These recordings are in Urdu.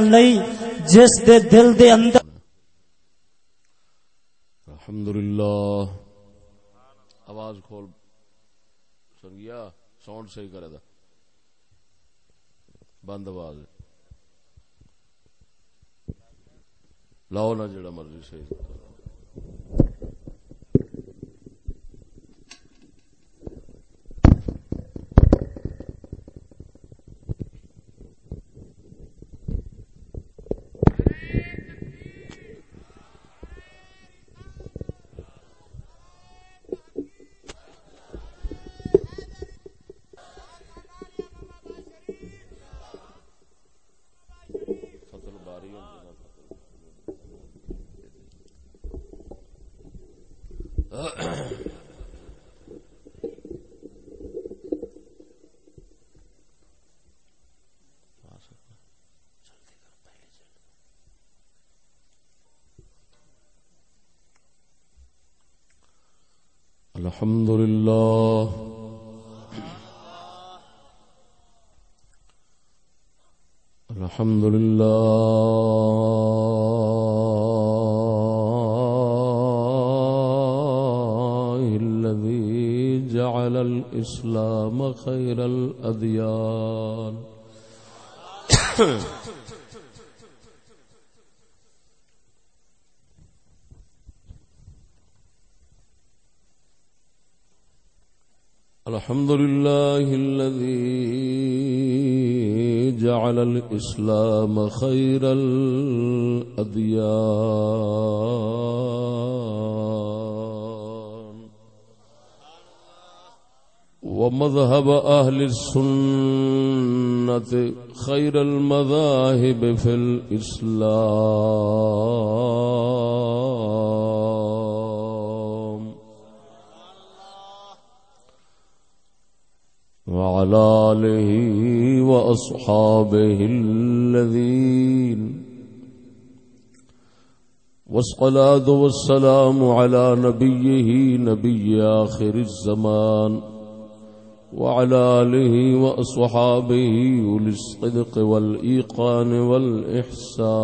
لئی، جس دے دل دے اندر الحمدللہ۔ آواز کھول۔ سنگیا، ساؤنڈ صحیح کرے دا۔ بند آواز۔ لاؤ نہ جڑا مرضی صحیح۔ الحمد لله. الحمد لله الذي جعل الإسلام خير الأديان. الحمد لله الذي جعل الإسلام خير الأديان. ومذهب أهل السنة خير المذاهب في الإسلام. وعلى آله وأصحابه الذين والصلاة والسلام على نبيه نبي آخر الزمان وعلى آله وأصحابه أولي الصدق والإيقان والإحسان.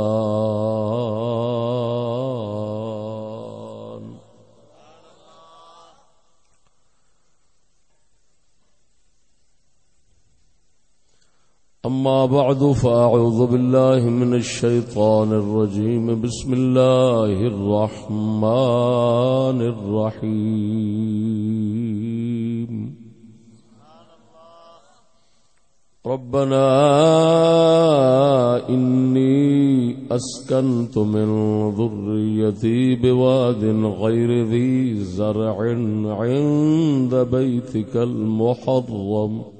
أما بعد فأعوذ بالله من الشيطان الرجيم. بسم الله الرحمن الرحيم. ربنا إني أسكنت من ذريتي بواد غير ذي زرع عند بيتك المحرم.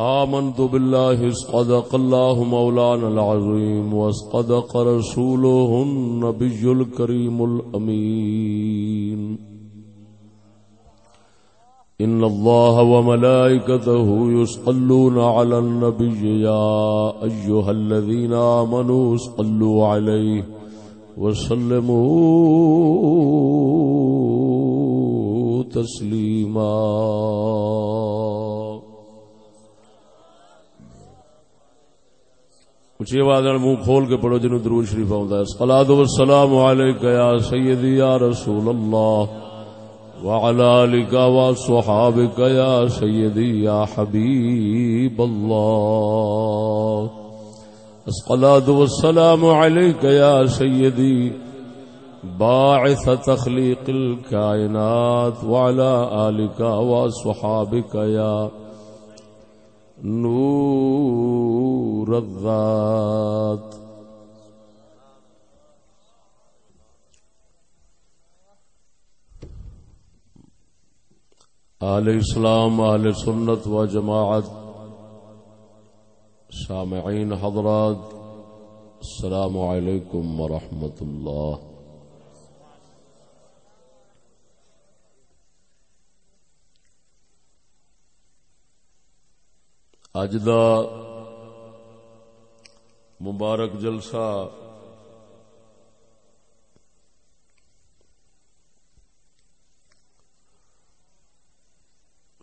آمنت بالله صدق الله مولانا العظيم وصدق رسوله النبي الكريم الأمين إن الله وملائكته يصلون على النبي يا أيها الذين آمنوا صلوا عليه وسلموا تسليما اچھی آواز منہ کھول کے پڑھو جنوں درود شریف آਉਂدا ہے۔ الصلوۃ والسلام علیک یا سیدی یا رسول اللہ، وعلى آلك وصحابك يا سيدي يا حبيب الله الصلاة والسلام عليك يا سيدي باعث تخليق الكائنات وعلى آلك وصحابك يا نور الذات۔ آل اسلام آل سنت و جماعت سامعین حضرات السلام علیکم ورحمۃ اللہ۔ اج دا مبارک جلسہ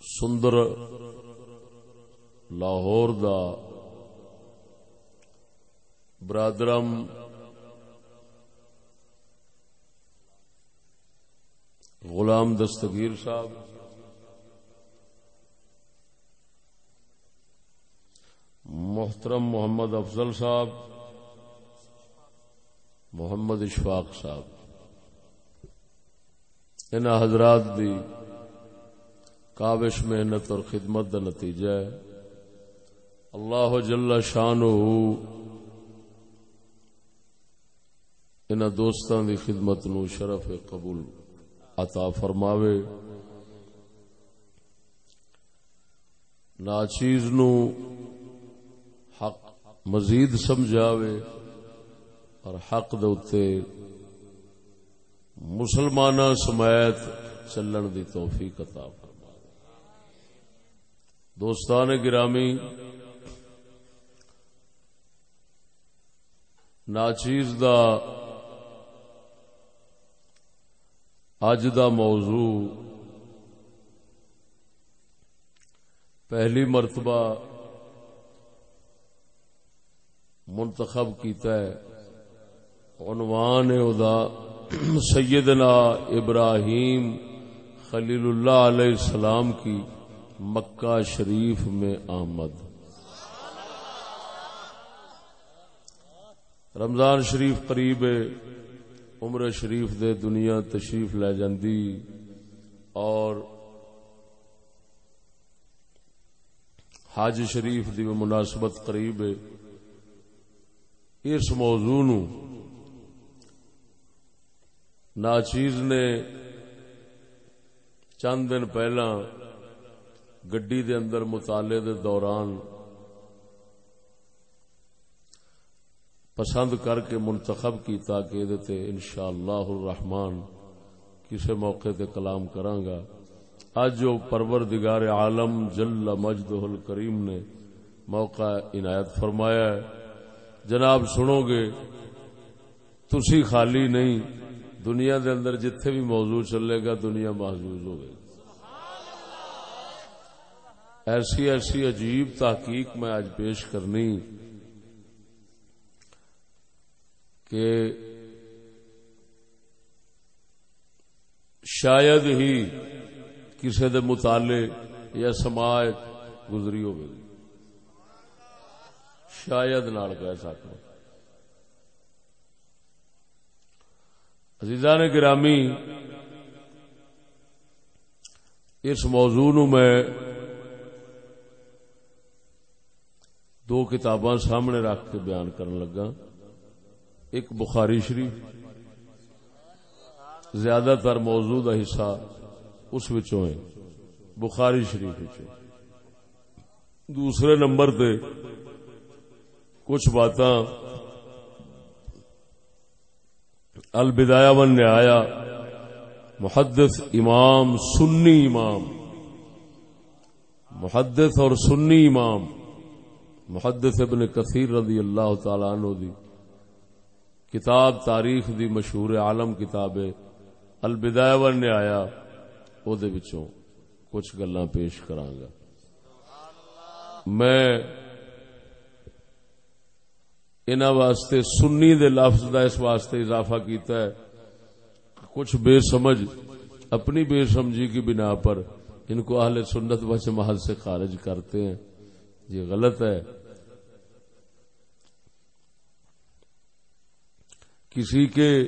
سندر لاہور دا برادرم غلام دستگیر صاحب محترم محمد افضل صاحب، محمد اشفاق صاحب۔ ان حضرات دی کابش محنت اور خدمت کا نتیجہ ہے۔ اللہ جل شان ان دوستان دی خدمت نو شرف قبول عطا فرماوے۔ ناچیز نو مزید سمجھاوے اور حق دے مسلمانہ سمیت چلن دی توفیق عطا فرماوے دوستان گرامی، ناچیز دا اج دا موضوع پہلی مرتبہ منتخب کیتا ہے۔ عنوان ادا۔ سیدنا ابراہیم خلیل اللہ علیہ السلام کی مکہ شریف میں آمد۔ رمضان شریف قریب عمر شریف دے دنیا تشریف لے جاندی۔ اور حاج شریف دی مناسبت قریب اس موضوع نو ناچیز نے چند دن پہلا گڈی دے اندر مطالعے دے دوران پسند کر کے منتخب کیتا کہ تے انشاءاللہ الرحمن کسے موقع تے کلام کراں گا۔ اج جو پروردگار عالم جل مجدہ الکریم نے موقع عنایت فرمایا ہے جناب سنو گے، تسی خالی نہیں، دنیا دے اندر جتھے بھی موضوع چلے گا، دنیا محظوظ ہوگی۔ ایسی ایسی عجیب تحقیق میں آج پیش کرنی کہ شاید ہی کسی دے مطالعے یا سماج گزری ہوگی۔ شاید نال کہہ سکوں۔ عزیزان گرامی، اس موضوع نو میں دو کتاباں سامنے رکھ کے بیان کرن لگا۔ ایک بخاری شریف، زیادہ تر موضوع کا حصہ اس وچوں ہے، بخاری شریف وچوں۔ دوسرے نمبر تے کچھ باتاں البدایا ون نے آیا محدث امام، سنی امام، محدث اور سنی امام، محدث ابن کثیر رضی اللہ تعالی عنہ دی کتاب، تاریخ دی مشہور عالم کتاب البدایہ ون نے آیا او دے وچوں کچھ گلاں پیش کراں گا۔ میں انہاں واسطے سنی دے لفظ دا اس واسطے اضافہ کیتا ہے۔ کچھ بے سمجھ، اپنی بے سمجھی کی بنا پر ان کو اہل سنت و جماعت سے خارج کرتے ہیں۔ یہ غلط ہے۔ کسی کے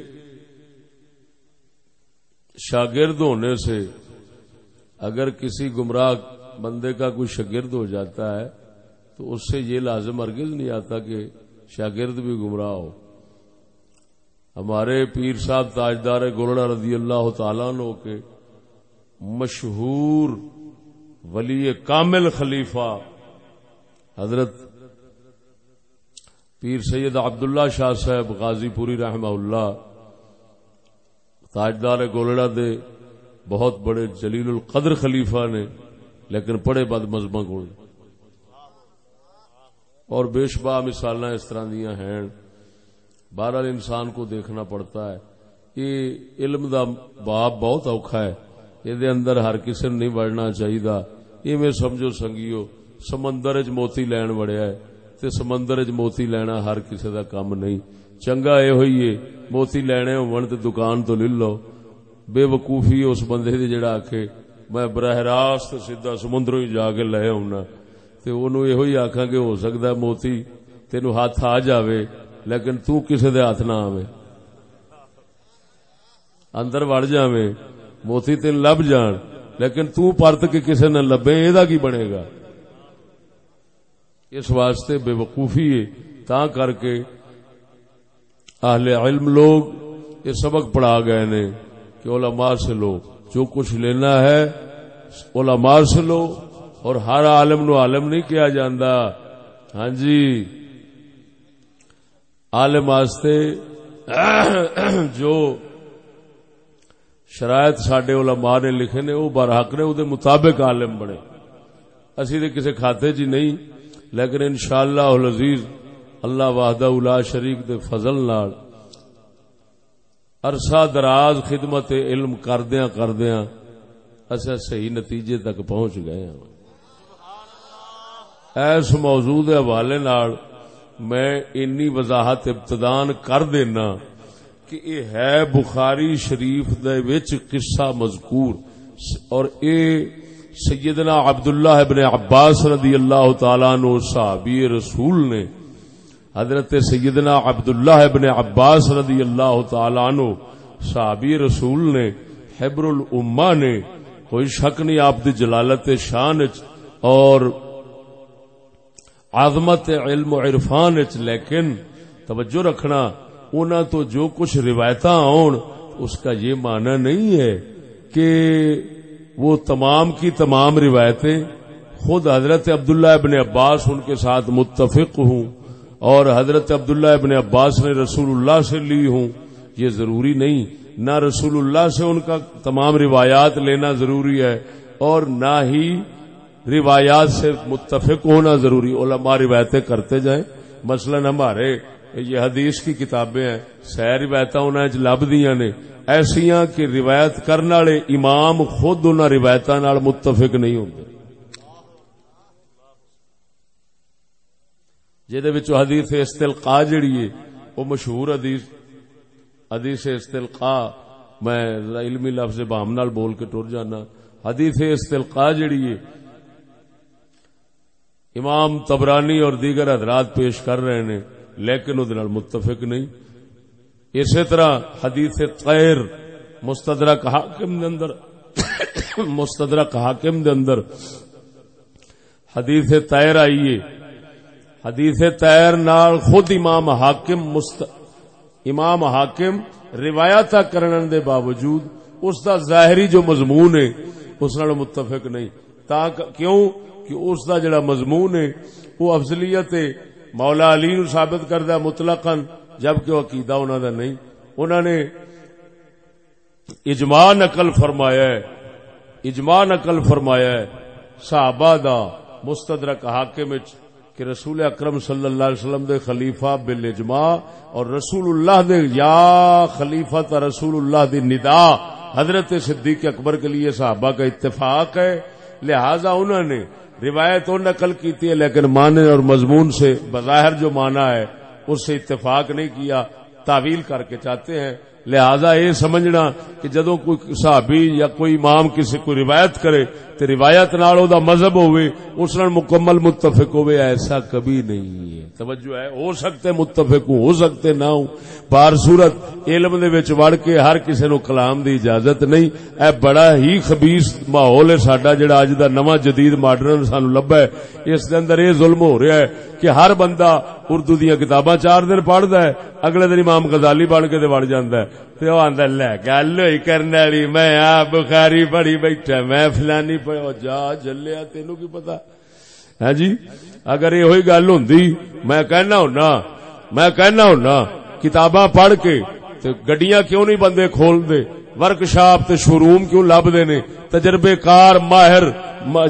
شاگرد ہونے سے اگر کسی گمراہ بندے کا کوئی شاگرد ہو جاتا ہے تو اس سے یہ لازم ارگز نہیں آتا کہ شاگرد بھی گمراہ ہو۔ ہمارے پیر صاحب تاجدار گولڑا رضی اللہ تعالیٰ نو کے مشہور ولی کامل خلیفہ حضرت پیر سید عبداللہ شاہ صاحب غازی پوری رحمہ اللہ تاجدار گولڑا دے بہت بڑے جلیل القدر خلیفہ نے، لیکن پڑے بد مذہب کو اور بے شبہ مثال اس طرح دیا ہیں۔ بہرحال انسان کو دیکھنا پڑتا ہے۔ یہ علم دا باب بہت اوکھا ہے۔ یہ اندر ہر کسی نہیں بڑھنا چاہیے یہ میں سمجھو سنگیو، سمندر چ موتی لین بڑیا ہے تے سمندر چ موتی لینا ہر کسی دا کام نہیں۔ چنگا یہ ہوئی ہے، موتی لینے ہون تے دکان تو لے لو۔ بے وقوفی اس بندے دی جڑا آکھے، میں براہ راست سیدھا سمندروں ہی جا کے لے آنا۔ تے اونوں ایہو ہی آکھاں کہ ہو سکدا ہے موتی تینو ہاتھ آ جاوے، لیکن تو کسے دے ہاتھ نہ آوے۔ اندر وڑ جاویں موتی تین لب جان، لیکن تو پرت کے کسے نہ لبے اے کی بنے گا؟ اس واسطے بے وقوفی ہے۔ تا کر کے اہل علم لوگ یہ سبق پڑھا گئے نے کہ علماء سے لو، جو کچھ لینا ہے، علماء سے لو۔ اور ہر عالم نو عالم نہیں کیا جاندہ ہاں جی۔ عالم واسطے جو شرائط سڈے علماء نے لکھے نے، وہ برحق نے، وہ مطابق عالم بنے۔ اسی دے کسے کھاتے جی نہیں، لیکن انشاءاللہ العزیز اللہ وحدہ الا شریک دے فضل نال عرصہ دراز خدمت علم کردیاں کردیاں اچھا صحیح نتیجے تک پہنچ گئے ہیں۔ ایس موضوع دے حوالے نال میں انی وضاحت ابتدان کر دینا کہ یہ ہے بخاری شریف دے وچ قصہ مذکور اور اے سیدنا عبداللہ ابن عباس رضی اللہ تعالیٰ عنہ صحابی رسول نے حضرت سیدنا عبداللہ ابن عباس رضی اللہ تعالیٰ عنہ صحابی رسول نے حبر الامہ نے کوئی شک نہیں، آپ دی جلالت شان اور عظمت علم و عرفان لیکن توجہ رکھنا اونا تو جو کچھ روایت آن اس کا یہ معنی نہیں ہے کہ وہ تمام کی تمام روایتیں خود حضرت عبداللہ ابن عباس ان کے ساتھ متفق ہوں اور حضرت عبداللہ ابن عباس نے رسول اللہ سے لی ہوں، یہ ضروری نہیں۔ نہ رسول اللہ سے ان کا تمام روایات لینا ضروری ہے اور نہ ہی روایات سے متفق ہونا ضروری، علماء روایتیں کرتے جائیں۔ مثلا ہمارے یہ حدیث کی کتابیں ہیں سہ روایت انہیں لب دیا نے۔ ایسا کہ روایت کرنے والے امام خود ان روایت متفق نہیں ہوتے جہد حدیث استلقا جڑی ہے، وہ مشہور حدیث حدیث استلقا میں علمی لفظ بام نال بول کے ٹر جانا۔ حدیث استلقا جڑی ہے امام تبرانی اور دیگر حضرات پیش کر رہے ہیں، لیکن ادھر متفق نہیں۔ اسی طرح حدیث طیر مستدرک حاکم دے اندر، مستدرک حاکم دے اندر حدیث طیر آئیے حدیث تیر نال خود امام حاکم مست، امام حاکم روایت کرنے دے باوجود اس دا ظاہری جو مضمون ہے، اس نال متفق نہیں۔ تا کیوں؟ کہ اس دا جڑا مضمون ہے، وہ افضلیت مولا علی نو ثابت کردہ مطلقا، جبکہ وہ عقیدہ انہوں دا نہیں۔ انہوں نے اجماع نقل فرمایا ہے۔ اجماع نقل فرمایا ہے۔ صحابہ دا مستدرک حاکم کہ رسول اکرم صلی اللہ علیہ وسلم دے خلیفہ بل اجماع اور رسول اللہ دے، یا خلیفہ تا رسول اللہ دی ندا۔ حضرت صدیق اکبر کے لیے صحابہ کا اتفاق ہے۔ لہذا انہوں نے روایت اور نقل کی تھی لیکن معنی اور مضمون سے بظاہر جو مانا ہے، اس سے اتفاق نہیں کیا، تعویل کر کے چاہتے ہیں۔ لہذا یہ سمجھنا کہ جدو کوئی صحابی یا کوئی امام کسی کو روایت کرے تو روایت نال دا مذہب ہوئے اس نال مکمل متفق ہوئے ایسا کبھی نہیں ہے۔ توجہ ہے، ہو سکتے متفق ہوں، ہو سکتے نہ ہوں۔ بار صورت علم دے وچ وڑ کے ہر کسی نو کلام دی اجازت نہیں۔ اے بڑا ہی خبیث ماحول ہے ساڈا، جڑا اج دا نواں جدید ماڈرن سانو لبا ہے۔ اس دے اندر یہ ظلم ہو رہا ہے کہ ہر بندہ اردو دیا کتاباں چار دن پڑھدا ہے اگلے دن امام غزالی بن کے تے وڑ جاندا ہے۔ تے او آندا لے گل ہوئی کرنے والی، میں آ بخاری پڑھی بیٹھا میں فلانی پڑھ جا جلیا تینو کی پتا ہے ہاں جی؟ اگر یہ ہوئی گل ہوں میں کہنا ہونا، میں کہنا ہونا، کتاباں پڑھ کے تے گڈیاں کیوں نہیں بندے کھول دے ورکشاپ تے شو روم کیوں لب دے نے؟ تجربے کار ماہر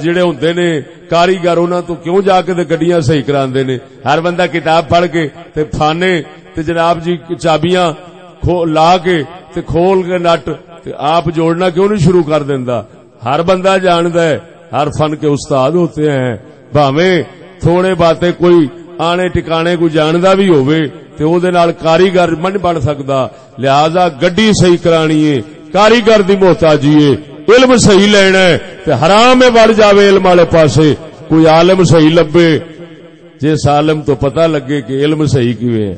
جڑے ہوندے نے، کاریگر انہاں تو کیوں جا کے تے گڈیاں صحیح کراندے نے؟ ہر بندہ کتاب پڑھ کے تے پھانے تے جناب جی چابیاں لا کے تے کھول کے نٹ تے آپ جوڑنا کیوں نہیں شروع کر دیندا؟ ہر بندہ جاندا ہے، ہر فن کے استاد ہوتے ہیں۔ بھاویں تھوڑے باتیں کوئی آنے ٹکانے کو جاندا بھی ہوئے تے او دے نال کاریگر من بن سکدا۔ لہذا گڈی صحیح کرانی ہے، کاریگر دی محتاجی ہے، علم صحیح لینا ہے تے حرام بڑھ جاوے علم والے پاسے۔ کوئی عالم صحیح لبے، جس عالم تو پتہ لگے کہ علم صحیح کیویں ہے۔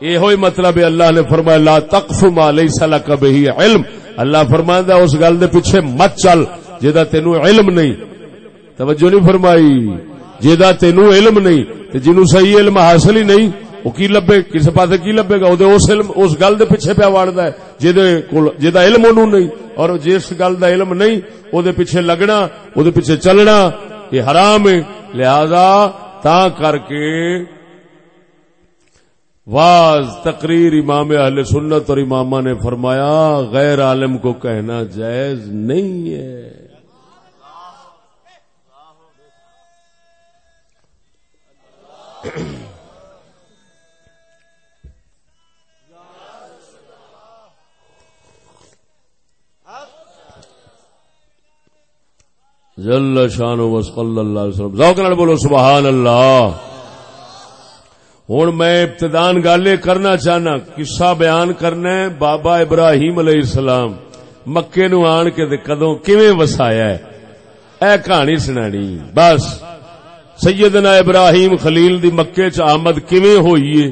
یہ ہوئی مطلب ہے اللہ نے فرمایا، لا تقف ما لیس لک به علم. اللہ فرماندا اس گل دے پیچھے مت چل جیدا تینو علم نہیں. توجہ نہیں فرمائی. جیدا تینو علم نہیں. تے جنوں صحیح علم حاصل ہی نہیں او کی لبے، کس پاسے کی لبے گا؟ او دے اس علم اس گل دے پیچھے پیا وڑدا ہے. جیدے کول جیدا علم اونوں نہیں. اور جس گل دا علم نہیں او دے پیچھے لگنا او دے پیچھے چلنا، یہ حرام ہے. لہذا تا کر کے واز تقریر امام اہل سنت اور امامہ نے فرمایا، غیر عالم کو کہنا جائز نہیں ہے۔ جل شان وسقل اللہ علیہ وسلم۔ ذوق بولو، سبحان اللہ۔ ہوں میں ابتدان گل کرنا چاہنا، قصہ بیان کرنا ہے، بابا ابراہیم علیہ السلام، مکے نو آن کے کدوں کیویں وسایا ہے؟ اے کہانی سنانی۔ بس، سیدنا ابراہیم خلیل دی مکے چ آمد کیویں ہوئی ہے؟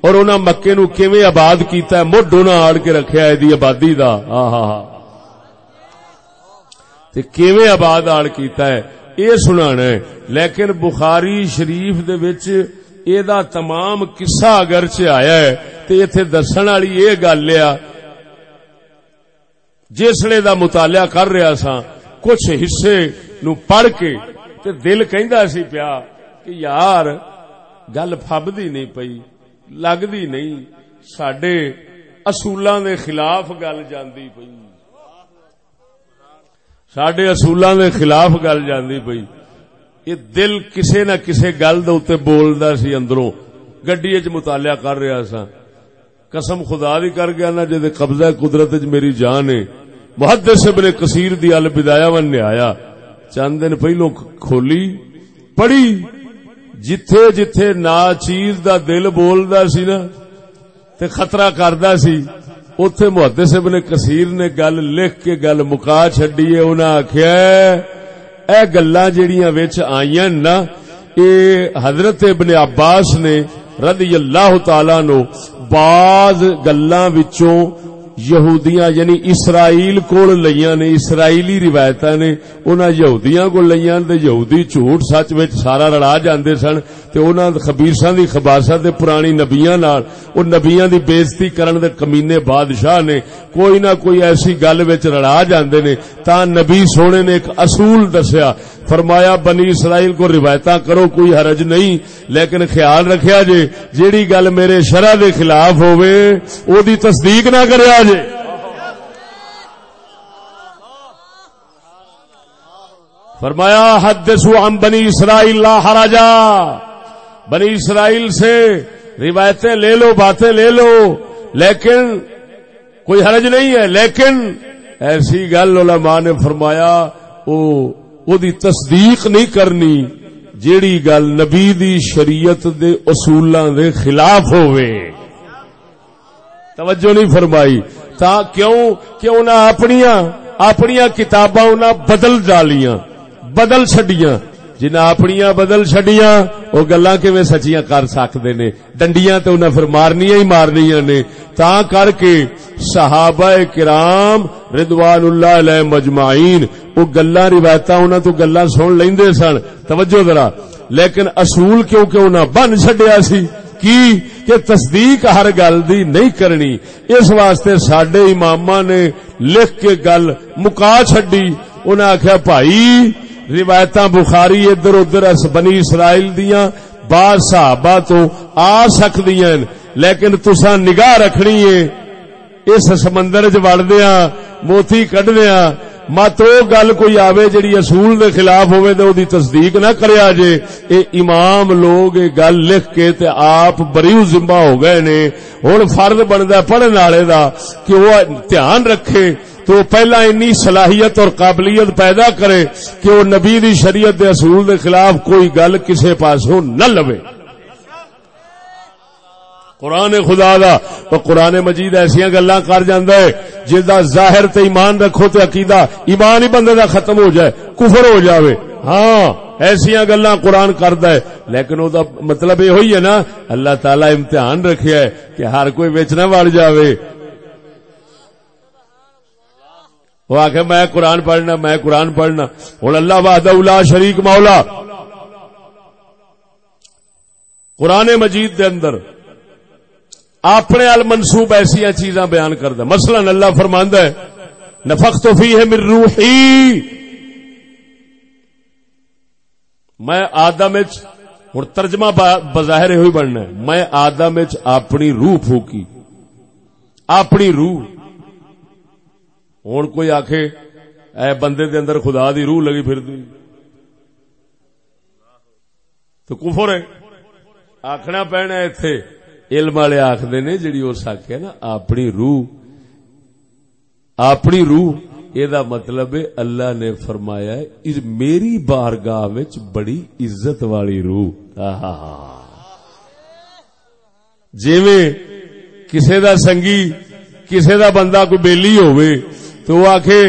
اور انہاں مکے نو کیویں آباد کیتا ہے؟ مڈ انہاں آڑ کے رکھیا ہے، دی آبادی دا۔ ہاں ہاں تے کیویں آباد آڑ کیتا ہے؟ اے سنانا ہے۔ لیکن بخاری شریف دے وچ اے تمام قصہ اگر چ آیا ہے تے ایتھے دسن والی اے گل ہے جسلے دا مطالعہ کر رہا سا کچھ حصے نو پڑھ کے تے دل سی پیا کہ یار، گل فبدی نہیں پئی، لگدی نہیں، ساڈے اصولاں دے خلاف گل جاندی پئی۔ ساڈے اصولاں دے خلاف گل جاندی پئی۔ یہ دل کسے نہ کسے گل دے بولدا سی اندروں۔ گڈی مطالعہ کر رہا سا قسم خدا دی کر گیا نا جے قبضہ قدرت میری جان ہے۔ محدث ابن کثیر دی البدایہ ون نے آیا۔ چند دن پہلو کھولی، پڑھی۔ جتھے جتھے نا چیز دا دل بولدا سی نا، تے خطرہ کردا سی، اوتھے محدث ابن کثیر نے گل لکھ کے گل مکا چھڈی ہے۔ انہاں آکھیا اے گلاں جڑیاں وچ آئیاں نا، اے حضرت ابن عباس نے رضی اللہ تعالی نو بعض گلاں وچوں یہودیاں یعنی اسرائیل کول لیاں نے، اسرائیلی روایتاں نے، انہاں یہودیاں کول لیاں تے یہودی جھوٹ سچ وچ سارا رڑا جاندے سن تے انہاں خبیثاں دی خباثت تے پرانی نبیاں نال، او نبیاں دی بے عزتی کرن دے کمینے بادشاہ نے کوئی نہ کوئی ایسی گل وچ رڑا جاندے نے تا نبی سونے نے ایک اصول دسیا، فرمایا بنی اسرائیل کو روایتاں کرو، کوئی حرج نہیں، لیکن خیال رکھیا جے، جیڑی گل میرے شرع دے خلاف ہووے، او دی تصدیق نہ کریا جے۔ فرمایا حدثو عن بنی اسرائیل لا حرجا. بنی اسرائیل سے روایتیں لے لو، باتیں لے لو، لیکن کوئی حرج نہیں ہے، لیکن ایسی گل علماء نے فرمایا، او او دی تصدیق نہیں کرنی جیڑی گل نبی دی شریعت دے اصولاں دے خلاف ہوئے توجہ نہیں فرمائی. تا کیوں کیوں نہ اپنیاں اپنیاں کتاباں انہاں بدل ڈالیاں بدل چھڈیاں۔ جنہیں اپنیاں بدل چھڈیاں وہ گلاں کیویں سچیاں کر سکدے نے۔ ڈنڈیاں تے انہاں پھر مارنیاں ہی مارنیاں نے۔ تا کر کے صحابہ کرام رضوان اللہ علیہ مجمعین وہ گلاں روایتاں انہاں تو گلاں سن لیندے سن۔ توجہ ذرا۔ لیکن اصول کیونکہ انہاں بن چھڈیا سی؟ کی کہ تصدیق ہر گل دی نہیں کرنی۔ اس واسطے سڈے امام نے لکھ کے گل مکا چڈی انہیں آخیا بھائی روایت بخاری ادھر ادھر بنی اسرائیل دیاں بعض صحابہ تو آ سکتی لیکن تسا نگاہ رکھنی ہے۔ اس سمندر چ وڑدیا موتی کڈدیا مت وہ گل کوئی آوے جڑی اصول دے خلاف ہوئے تو دی تصدیق نہ کریا جے، اے امام لوگ اے گل لکھ کے تے آپ بریو ذمہ ہو گئے نے۔ ہن فرض بندا پڑھن والے دا کہ وہ دھیان رکھے تو پہلا انی صلاحیت اور قابلیت پیدا کرے کہ وہ نبی دی شریعت دے اصول دے خلاف کوئی گل کسے پاسوں نہ لوے۔ قرآن خدا دا، تو قرآن مجید ایسا گلا کر ہے جا ظاہر تے ایمان رکھو تے عقیدہ ایمان ہی بندے دا ختم ہو جائے، کفر ہو جاوے۔ ہاں ایسا گلا قرآن کرد ہے، لیکن او دا مطلب یہ ہوئی ہے نا، اللہ تعالی امتحان رکھے ہے کہ ہر کوئی ویچنا وڑ جاوے۔ وہ آخ میں قرآن پڑھنا، میں قرآن پڑھنا۔ ہوں اللہ بہاد شریک مولا۔ قرآن مجید دے اندر اپنے ال منسوب ایسا چیزاں بیان کرتا مثلا اللہ فرماند ہے نفق تو فی ہے مر روحی۔ میں آدم ہوں ترجمہ بظاہر ہوئی بننا ہے۔ میں آدم اپنی روح پھوکی۔ اپنی روح۔ ہوں کوئی آخ اے بندے دے اندر خدا دی روح لگی پھر دی تو کفر ہے۔ آخنا پینا اتے علم والے آخر نے جڑی اس آخ نا، اپنی روح. اپنی روح یہ مطلب ہے اللہ نے فرمایا میری بارگاہ بڑی عزت والی روح. جی کسے دا سنگی، کسے دا بندہ کوئی بیلی ہوئے تو وہ آخے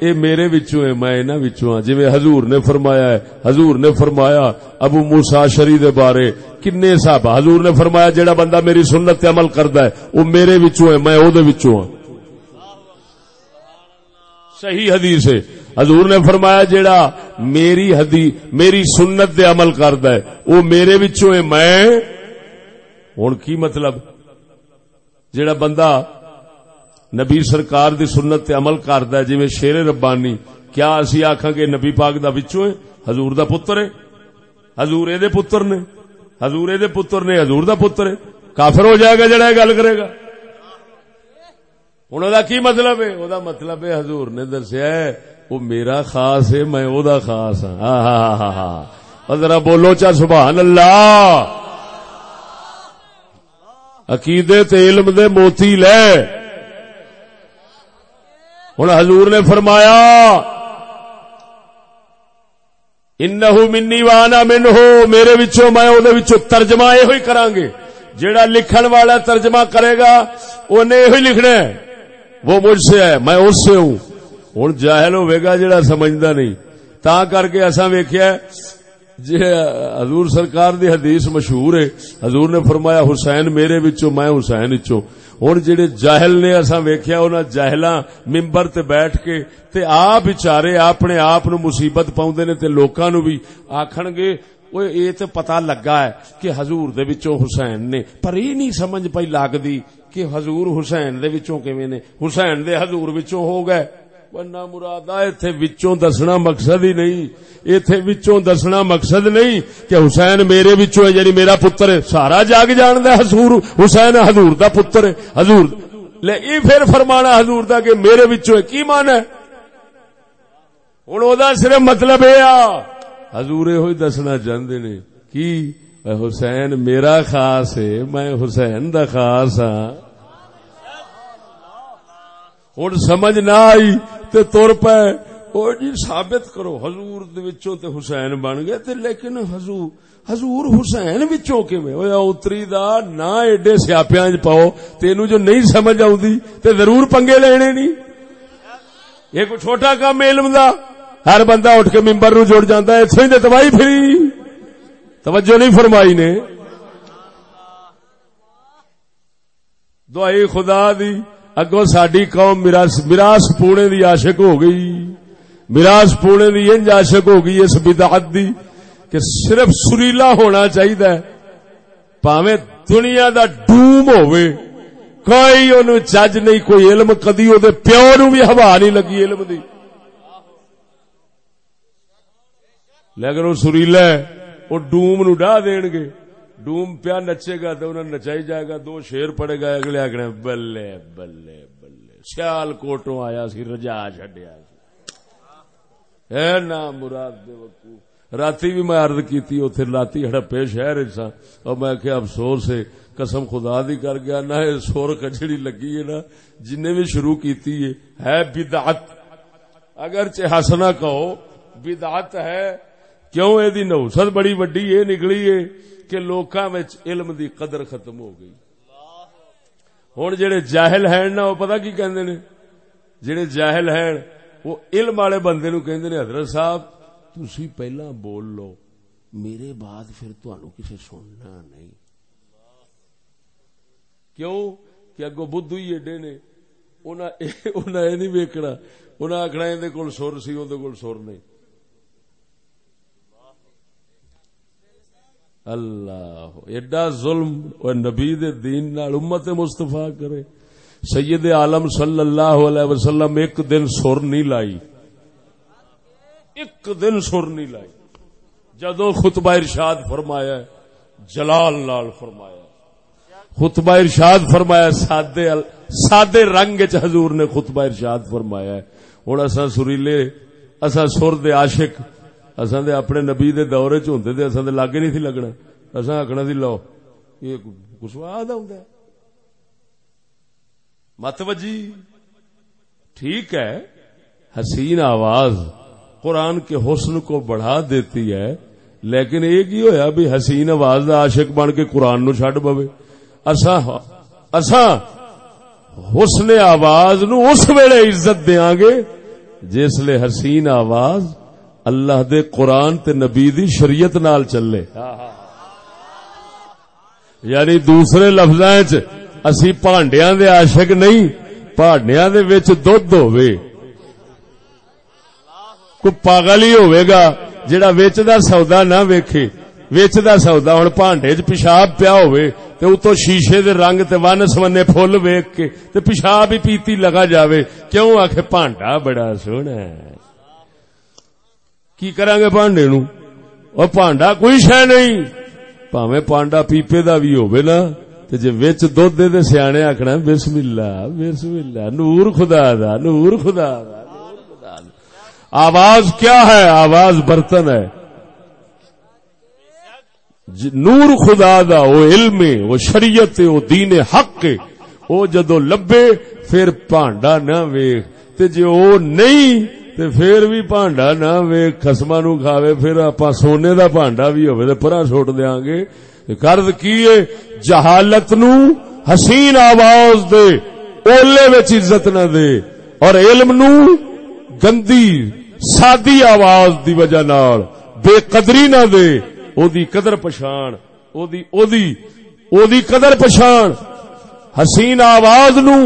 اے میرے وچوں ہے میں انہاں وچوں ہاں۔ جویں حضور نے فرمایا ہے، حضور نے فرمایا، ابو موسی شری دے بارے کنے صاحب، حضور نے فرمایا جیڑا بندہ میری سنت تے عمل کردا ہے او میرے وچوں ہے، میں او دے وچوں ہاں۔ صحیح حدیث ہے۔ حضور نے فرمایا جیڑا میری حدیث میری سنت دے عمل کردا ہے او میرے وچوں ہے، میں ہن کی مطلب؟ جیڑا بندہ نبی سرکار دی سنت تے عمل کردا ہے، جویں شیر ربانی، کیا اسی آکھاں گے نبی پاک دا وچوں ہے؟ حضور دا پتر ہے۔ حضور دے پتر نے۔ حضور دے پتر نے، حضور دا پتر ہے۔ کافر ہو جائے گا جڑا گل کرے گا۔ ہن دا کی مطلب ہے؟ او دا مطلب ہے، حضور نے دسیا ہے وہ میرا خاص ہے، میں او دا خاص ہاں۔ ہاں ہاں ہاں, ہاں،, ہاں۔ ذرا بولو چا سبحان اللہ۔ عقیدے تے علم دے موتی لے۔ ہوں حضور نے فرمایا، انہو منی وانا من ہو میرے وچوں میں او دے وچوں ترجمہ یہ ہوئی کران گے جیڑا لکھن والا ترجمہ کرے گا انہیں یہ لکھنا ہے۔ وہ مجھ سے ہے، میں اس سے ہوں۔ ہوں جاہل ہوئے گا جیڑا سمجھدا نہیں۔ تا کر کے ایسا ویکھیا جی حضور سرکار دی حدیث مشہور ہے۔ حضور نے فرمایا، حسین میرے وچوں، میں حسین وچوں۔ ہوں جڑے جاہل نے اصا ویکیا ان جاہلاں ممبر تے بیٹھ کے تے آ بچارے اپنے آپ نو مصیبت پاؤں نے تے لوکاں نو بھی آکھن گے وہ یہ تو پتا لگا ہے کہ حضور دے وچوں حسین نے۔ پر یہ نہیں سمجھ پئی لگدی کہ حضور حسین دے وچوں کیویں نے؟ حسین دے حضور وچوں ہو گئے۔ بنا مراد ایتھے وچوں دسنا مقصد ہی نہیں۔ ایتھے وچوں دسنا مقصد نہیں کہ حسین میرے وچوں ہے یعنی میرا پتر ہے۔ سارا جاگ جاندا ہے حضور، حسین حضور دا پتر ہے۔ حضور، لے ای پھر فرمانا حضور دا کہ میرے وچوں ہے، کی مان ہے؟ ہن او دا صرف مطلب اے آ، حضور ہوئی دسنا چاہندے نے کی حسین میرا خاص ہے، میں حسین دا خاص ہاں۔ ہوں سمجھ نہ آئی تے تر پے۔ او جی ثابت کرو، حضور دے وچوں تے حسین بن گئے تے لیکن حضور حضور حسین وچوں کیویں؟ اوے اتری دا نہ ایڈے سیاپیاں وچ پاؤ تینو جو نہیں سمجھ آوندی تے ضرور پنگے لینے نہیں یہ کوئی چھوٹا کام علم دا؟ ہر بندہ اٹھ کے ممبر نو جڑ جاندا ہے ایتھے تے تباہی پھری۔ توجہ نہیں فرمائی نے۔ دعائی خدا دی۔ اگو ساری قوم میراس پونے دی عاشق ہو گئی۔ میراس پونے دی انج عاشق ہو گئی اس بدعت دی کہ صرف سریلا ہونا چاہیے پاوے دنیا دا ڈوم ہوئے کوئی ان چج نہیں، کوئی علم کدی وہ پیو نو بھی ہوا نہیں لگی علم دی۔ لیکن وہ سریلا وہ ڈوم نو ڈاہ دین گے۔ ڈوم پیا نچے گا تو انہیں نچائی جائے گا، دو شیر پڑے گا، اگلے آگنے بلے بلے بلے۔ سیال کوٹوں آیا سی، رجا چڈیا اے نا مراد دے وقوف راتی بھی میں عرض کیتی اتھے لاتی ہڑپے شہر سا اور میں کہ افسوس ہے، قسم خدا دی کر گیا، نہ سور کجڑی لگی ہے نا جن نے بھی شروع کیتی ہے ہے بدعت۔ اگر ہسنا کہو، بدعت ہے، کیوں یہ دی نوسط بڑی وڈی یہ نکلی ہے کہ لوکاں وچ علم دی قدر ختم ہو گئی۔ ہن جڑے جاہل ہیں نا، وہ پتہ کی کہندے نے؟ جڑے جاہل ہیں، وہ علم والے بندے نو کہندے نے، حضرت صاحب، تسی پہلا بول لو، میرے بعد پھر تانوں کسے سننا نہیں۔ کیوں؟ کہ اگو بدھو ہی ایڈے نے۔ انہیں یہ نہیں ویکنا انہیں آخنا اندر کول سر سی اندر کول سر نہیں۔ اللہ، ایڈا ظلم نبی دے دین نال امت مستفا کرے۔ سید عالم صلی اللہ علیہ وسلم ایک دن سر نہیں لائی۔ ایک دن سر نہیں لائی۔ جدو خطبہ ارشاد فرمایا، جلال لال فرمایا۔ خطبہ ارشاد فرمایا، سادے سادے رنگ حضور نے خطبہ ارشاد فرمایا۔ ہوں اصا سریلے اصا سر دے عاشق اصا دے اپنے نبی دے دورے چ ہوں اصا دے لاگے نہیں تھی لگنا۔ اصا آخنا سی، لو، یہ کسواد مت وجی۔ ٹھیک ہے۔ حسین آواز قرآن کے حسن کو بڑھا دیتی ہے، لیکن ایک ہی ہویا بھی حسین آواز عاشق بن کے قرآن نو چڈ پوے۔ حسن آواز نو اس ویلے عزت دیا گے جس لے حسین آواز اللہ دے قرآن تے نبی دی شریعت نال چلے۔ یعنی دوسرے لفظ اسی پانڈیا دے عاشق نہیں پانڈیا دے وچ دھد ہوئے کو پاگل ہی ہوئے گا جڑا وچ دا سودا نہ ویکھے، وچ دا سودا ہن پانڈے چ پیشاب پیا ہوئے تے اتو شیشے دے رنگ تے ون سمنے پھول ویک کے تے پیشاب ہی پیتی لگا جاوے۔ کیوں آخ پانڈا بڑا سونا ہے؟ کی کریں گے پانڈے نو؟ اور پانڈا کوئی شہ نہیں۔ پاوے پانڈا پیپے دا بھی ہوئے نا، تے وچ دودھ دے دے سیانے آکھنا بسم اللہ بسم اللہ نور خدا دا، نور خدا دا۔ خدا آواز کیا ہے؟ آواز برتن ہے۔ جی، نور خدا دا او علم او شریعت او دین حق او جدو لبے، پھر پانڈا نہ ویخ تے جے او نہیں تے پھر بھی پانڈا نہ ویخ خسما نو کھاوے، پھر آپ سونے دا پانڈا بھی ہوئے تے پرا چھوٹ دیاں گے۔ کرد کیے جہالت نو حسین آواز دے، اولے وچ عزت نہ دے۔ اور علم نو گندی، سادی آواز دی وجہ نال بے قدری نہ دے۔ او دی قدر پچھان او دی او دی او دی قدر پچھان حسین آواز نو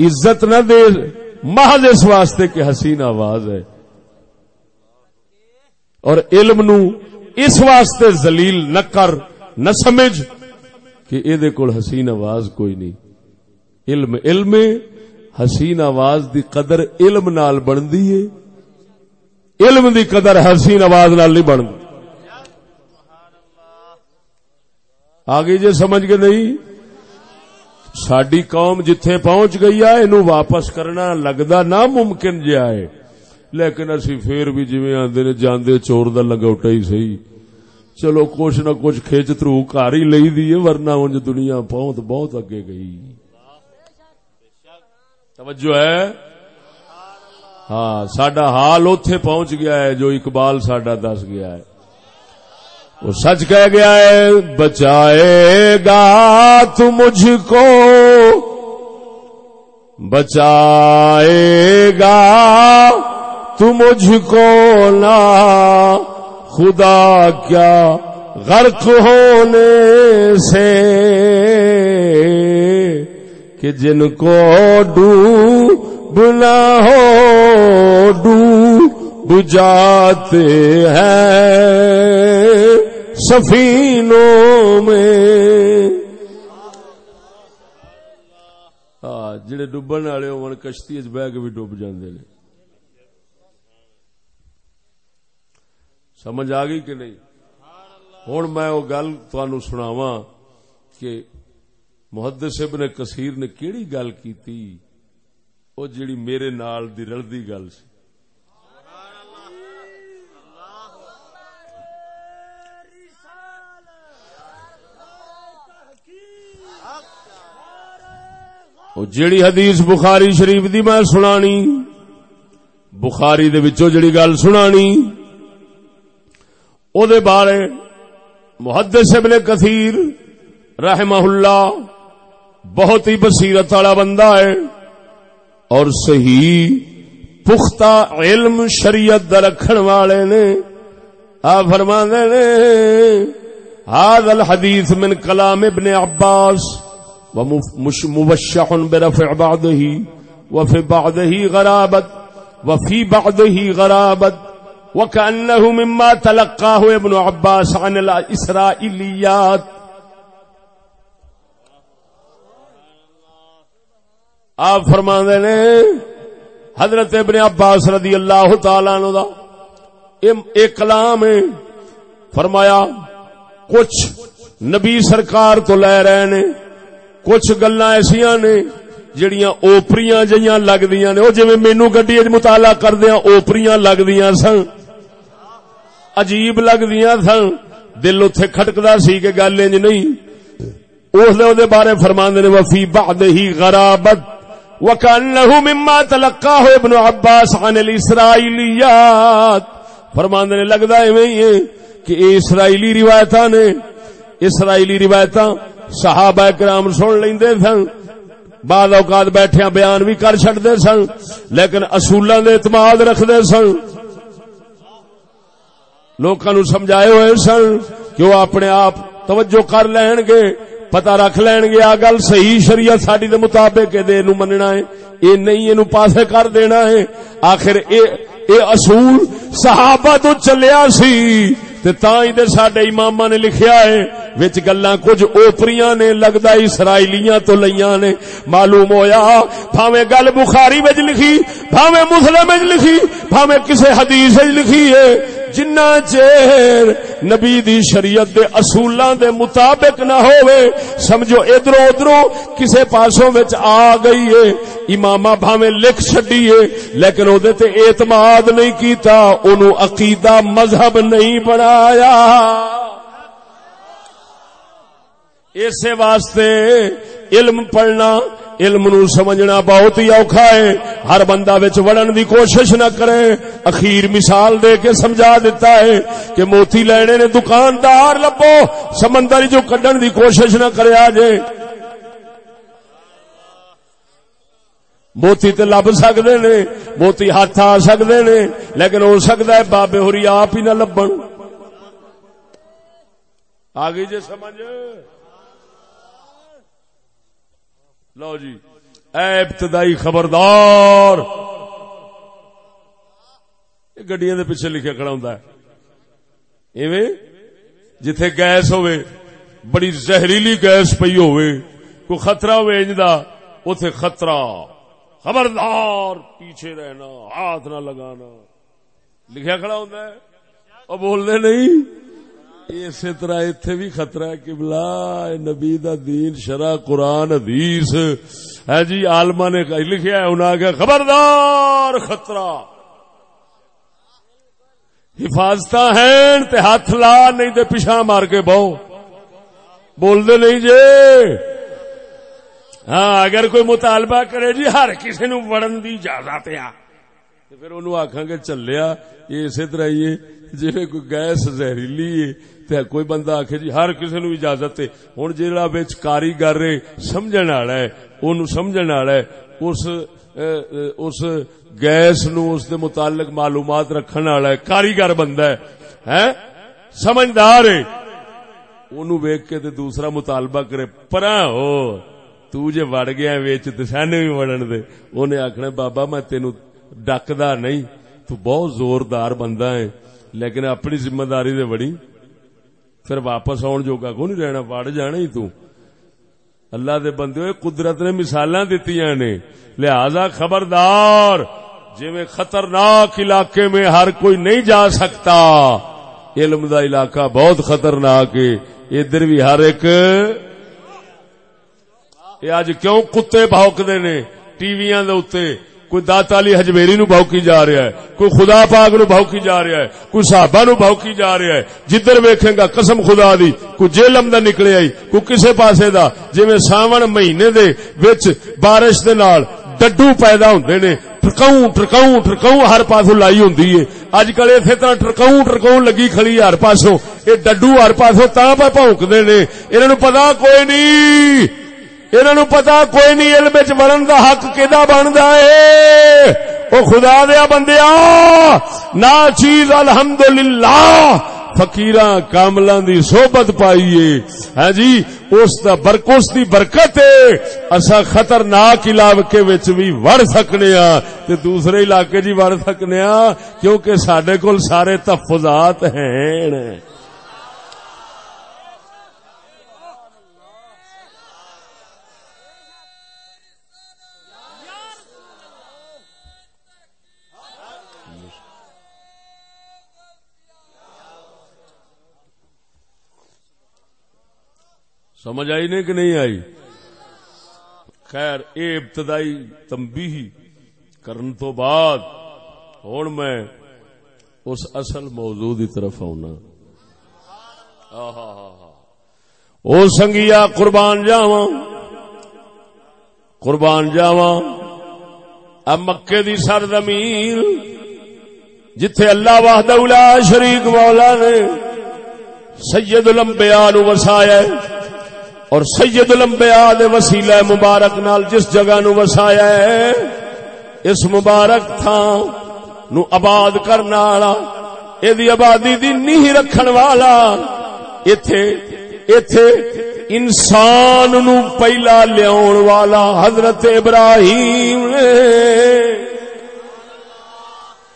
عزت نہ دے۔ محض اس واسطے کہ حسین آواز ہے۔ اور علم نو اس واسطے ذلیل نہ کر، نہ سمجھ کہ اے دے کول حسین آواز کوئی نہیں۔ علم علم، حسین آواز دی قدر علم نال بندی ہے۔ علم دی قدر حسین آواز نال نہیں بندی آگے جی سمجھ کے نہیں ساری قوم جتھے پہنچ گئی ہے اینو واپس کرنا لگتا ناممکن جا ہے لیکن اسی پھر بھی جی آدھے نے جانے چور دا لگوٹا ہی سہی چلو کچھ نہ کچھ کھچ تھرو کار ہی لئی دی ورنہ انج دنیا بہت بہت اگے گئی۔ توجہ ہے؟ ہاں سڈا حال اتے پہنچ گیا ہے جو اقبال سڈا دس گیا ہے۔ وہ سچ کہہ گیا ہے، بچائے گا تو مجھ کو۔ بچائے گا تو مجھ کو نا۔ خدا کیا غرق ہونے سے کہ جن کو ڈوب نہ ہو، ڈوب جاتے ہیں سفینوں میں۔ ہاں جڑے ڈبن والے ہون، کشتی بہ کے بھی ڈب جاندے نے۔ سمجھ آ گئی کہ نہیں؟ ہوں میں وہ گل تہن سناوا کہ محدث ابن کثیر نے کیڑی گل کی وہ جڑی میرے نال دی رلدی گل سی۔ جیڑی حدیث بخاری شریف دی میں سنانی بخاری دے وچوں جڑی گل سنانی او دے بارے محدث ابن کثیر رحمہ اللہ بہت ہی بصیرت والا بندہ ہے اور صحیح پختہ علم شریعت دا رکھن والے نے آ فرما نے هذا الحديث من كلام ابن عباس ومبشح برفع بعضه، وفي بعضه غرابت، وفي بعضه غرابت، وكأنه مما تلقاه ابن عباس عن الإسرائيليات. آپ فرما نے، حضرت ابن عباس رضی اللہ تعالی عنہ دا ایک کلام ہے، فرمایا، کچھ نبی سرکار تو لے رہے نے کچھ گلا ایسا نے جڑیاں اوپریاں جیاں لگدیاں نے۔ او جویں مینوں گڈی وچ مطالعہ کردیاں، اوپریاں لگدیاں سن۔ عجیب لگدیاں سن۔ دل اوتھے کھٹکدا سی کہ گل انج نہیں۔ اس نے دے بارے فرماندے نے، وفی بعدہ غرابت۔ وکانه مما تلقاه ابن عباس عن الاسرائیلیات فرماندے نے، لگدا ایویں ہی کہ اسرائیلی روایتاں نے۔ اسرائیلی روایتاں صحابہ کرام سن لیندے سن، بعد اوقات بیٹھے بیان بھی کر چڈتے سن، لیکن اصولوں دے اعتماد رکھتے سن۔ لوکاں نو سمجھائے ہوئے سن کہ وہ اپنے آپ توجہ کر لین گے پتا رکھ لین گے، آ گل صحیح شریعت ساڈی دے مطابق اے نو مننا ہے، اے نہیں اینو پاسے کر دینا ہے۔ آخر اے اے اصول صحابہ تو چلیا سی۔ تے تاں ہی دے ساڈے اماماں نے لکھیا ہے، وچ گلاں کچھ اوپریاں نے، لگدا اسرائیلیاں تو لیاں نے۔ معلوم ہویا، بھاویں گل بخاری وچ لکھی، بھاویں مسلم وچ لکھی، بھاویں کسے حدیث وچ لکھی ہے۔ جنہ چیر نبی دی شریعت دے اصولاں دے مطابق نہ ہوئے سمجھو ادھر ادھر کسے پاسوں وچ آ گئی ہے۔ امامہ بھاویں لکھ چھڈی لیکن او دے تے اعتماد نہیں کیتا، اونوں عقیدہ مذہب نہیں بنایا اسے واسطے علم پڑھنا، علم نو سمجھنا بہت ہی اوکھا ہے۔ ہر بندہ وچ وڑن دی کوشش نہ کرے۔ اخیر مثال دے کے سمجھا دیتا ہے کہ موتی لینے نے دکاندار لبو، سمندر جو کڈن دی کوشش نہ کرے آجے۔ موتی تے لب سکتے نے، موتی ہاتھ آ سکتے نے، لیکن ہو سکتا ہے بابے ہوری آپ ہی نہ لبن۔ آگے جی سمجھ؟ لو جی اے ابتدائی خبردار۔ گڈیاں دے پیچھے لکھے کھڑا ہوں ایویں؟ جتھے گیس ہوئے بڑی زہریلی گیس پئی ہوئے کوئی خطرہ ہوئے انجدہ اتے خطرہ۔ خبردار، پیچھے رہنا، ہاتھ نہ لگانا۔ لکھیا کھڑا ہوں اور بولنے نہیں؟ اسی طرح اتنے بھی خطرہ ہے کہ بلا نبی دا دین، شرع، قرآن، حدیث۔ ہے جی آلما نے لکھیا ہے انہوں نے خبردار خطرہ۔ حفاظت ہیں ہاتھ لا، نہیں تے پیچھا مار کے بہو بول دے نہیں جے۔ ہاں اگر کوئی مطالبہ کرے جی ہر کسی نو وڑن دی اجازت آ پھر انہوں آخان گے، چلیا، یہ اسی طرح ہی جی کوئی گیس زہریلی ہے تے کوئی بندہ آکھے جی ہر کسی نو اجازت ہے۔ ہن جیڑا وچ کاریگر ہے، سمجھن والا ہے، اونوں سمجھن والا ہے۔ اس اس گیس نو اس دے متعلق معلومات رکھن والا ہے، کاریگر بندہ ہے۔ ہیں؟ سمجھدار ہے۔ اونوں ویکھ کے تے دوسرا مطالبہ کرے، پرا ہو، تو جے وڑ گیا وچ تے سانے وی وڑن دے۔ اونے آکھنا بابا میں تینو ڈکدا نہیں، تو بہت زوردار بندہ ہے۔ لیکن اپنی ذمہ داری دے بڑی پھر واپس آن جوگا کو نہیں رہنا، وڑ جانا ہی تو۔ اللہ دے بندے ہوئے، قدرت نے مثال دیتی نے۔ لہذا خبردار جی میں خطرناک علاقے میں ہر کوئی نہیں جا سکتا، علم دا علاقہ بہت خطرناک ہے۔ ادھر بھی ہر ایک۔ اج کیوں کتے بھوکتے نے؟ ٹی ویاں دے وی کوئی دتا علی ہجمیری نو بھوکی جا رہا ہے، کوئی خدا پاک نو بھوکی جا رہا ہے، کوئی صحابہ نو بھوکی جا رہا ہے۔ جدھر ویکھے گا قسم خدا دی، کوئی جیلم دا نکلے آئی، کوئی کسے پاسے دا۔ جی میں ساون مہینے دے وچ بارش دے نال ڈڈو پیدا ہوندے نے ٹرکاؤں ٹرکاؤں ٹرکاؤں ہر پاسوں لائی ہوندی ہے۔ اج کل اسی طرح ٹرکاؤں ٹرکاؤں لگی کھڑی ہر پاسوں یہ ڈڈو ہر پاسوں تا پہ پونکدے نے، انہاں نو پتہ کوئی نہیں۔ انہوں پتا کوئی نہیں علم بڑھن دا حق کدا بنتا ہے؟ وہ خدا دیا بندیا نہ چیز الحمدللہ فقیر کامل دی صحبت پائیے ہاں جی اس دا برکس دی برکت ہے۔ اصا خطرناک علاقے وچ بھی وڑ سکنے ہاں تے دوسرے علاقے جی وڑ سکنے ہاں کیونکہ سڈے کول سارے تحفظات ہیں۔ سمجھ آئی نہیں کہ نہیں آئی؟ خیر اے ابتدائی تمبی کرن تو بعد ہوں میں اس اصل موضوع کی طرف آنا او سنگیا، قربان جاوا قربان جاوا اب مکے دی سرزمین، جتھے اللہ واہد شریک مولا نے سید الانبیاء نو وسایا اور سید الانبیاء دے وسیلہ مبارک نال جس جگہ نو وسایا ہے، اس مبارک تھا نو آباد کرنا والا، ایدی آبادی دی نہیں رکھن والا، ایتھے ایتھے انسان نو پہلا لیاون والا حضرت ابراہیم نے۔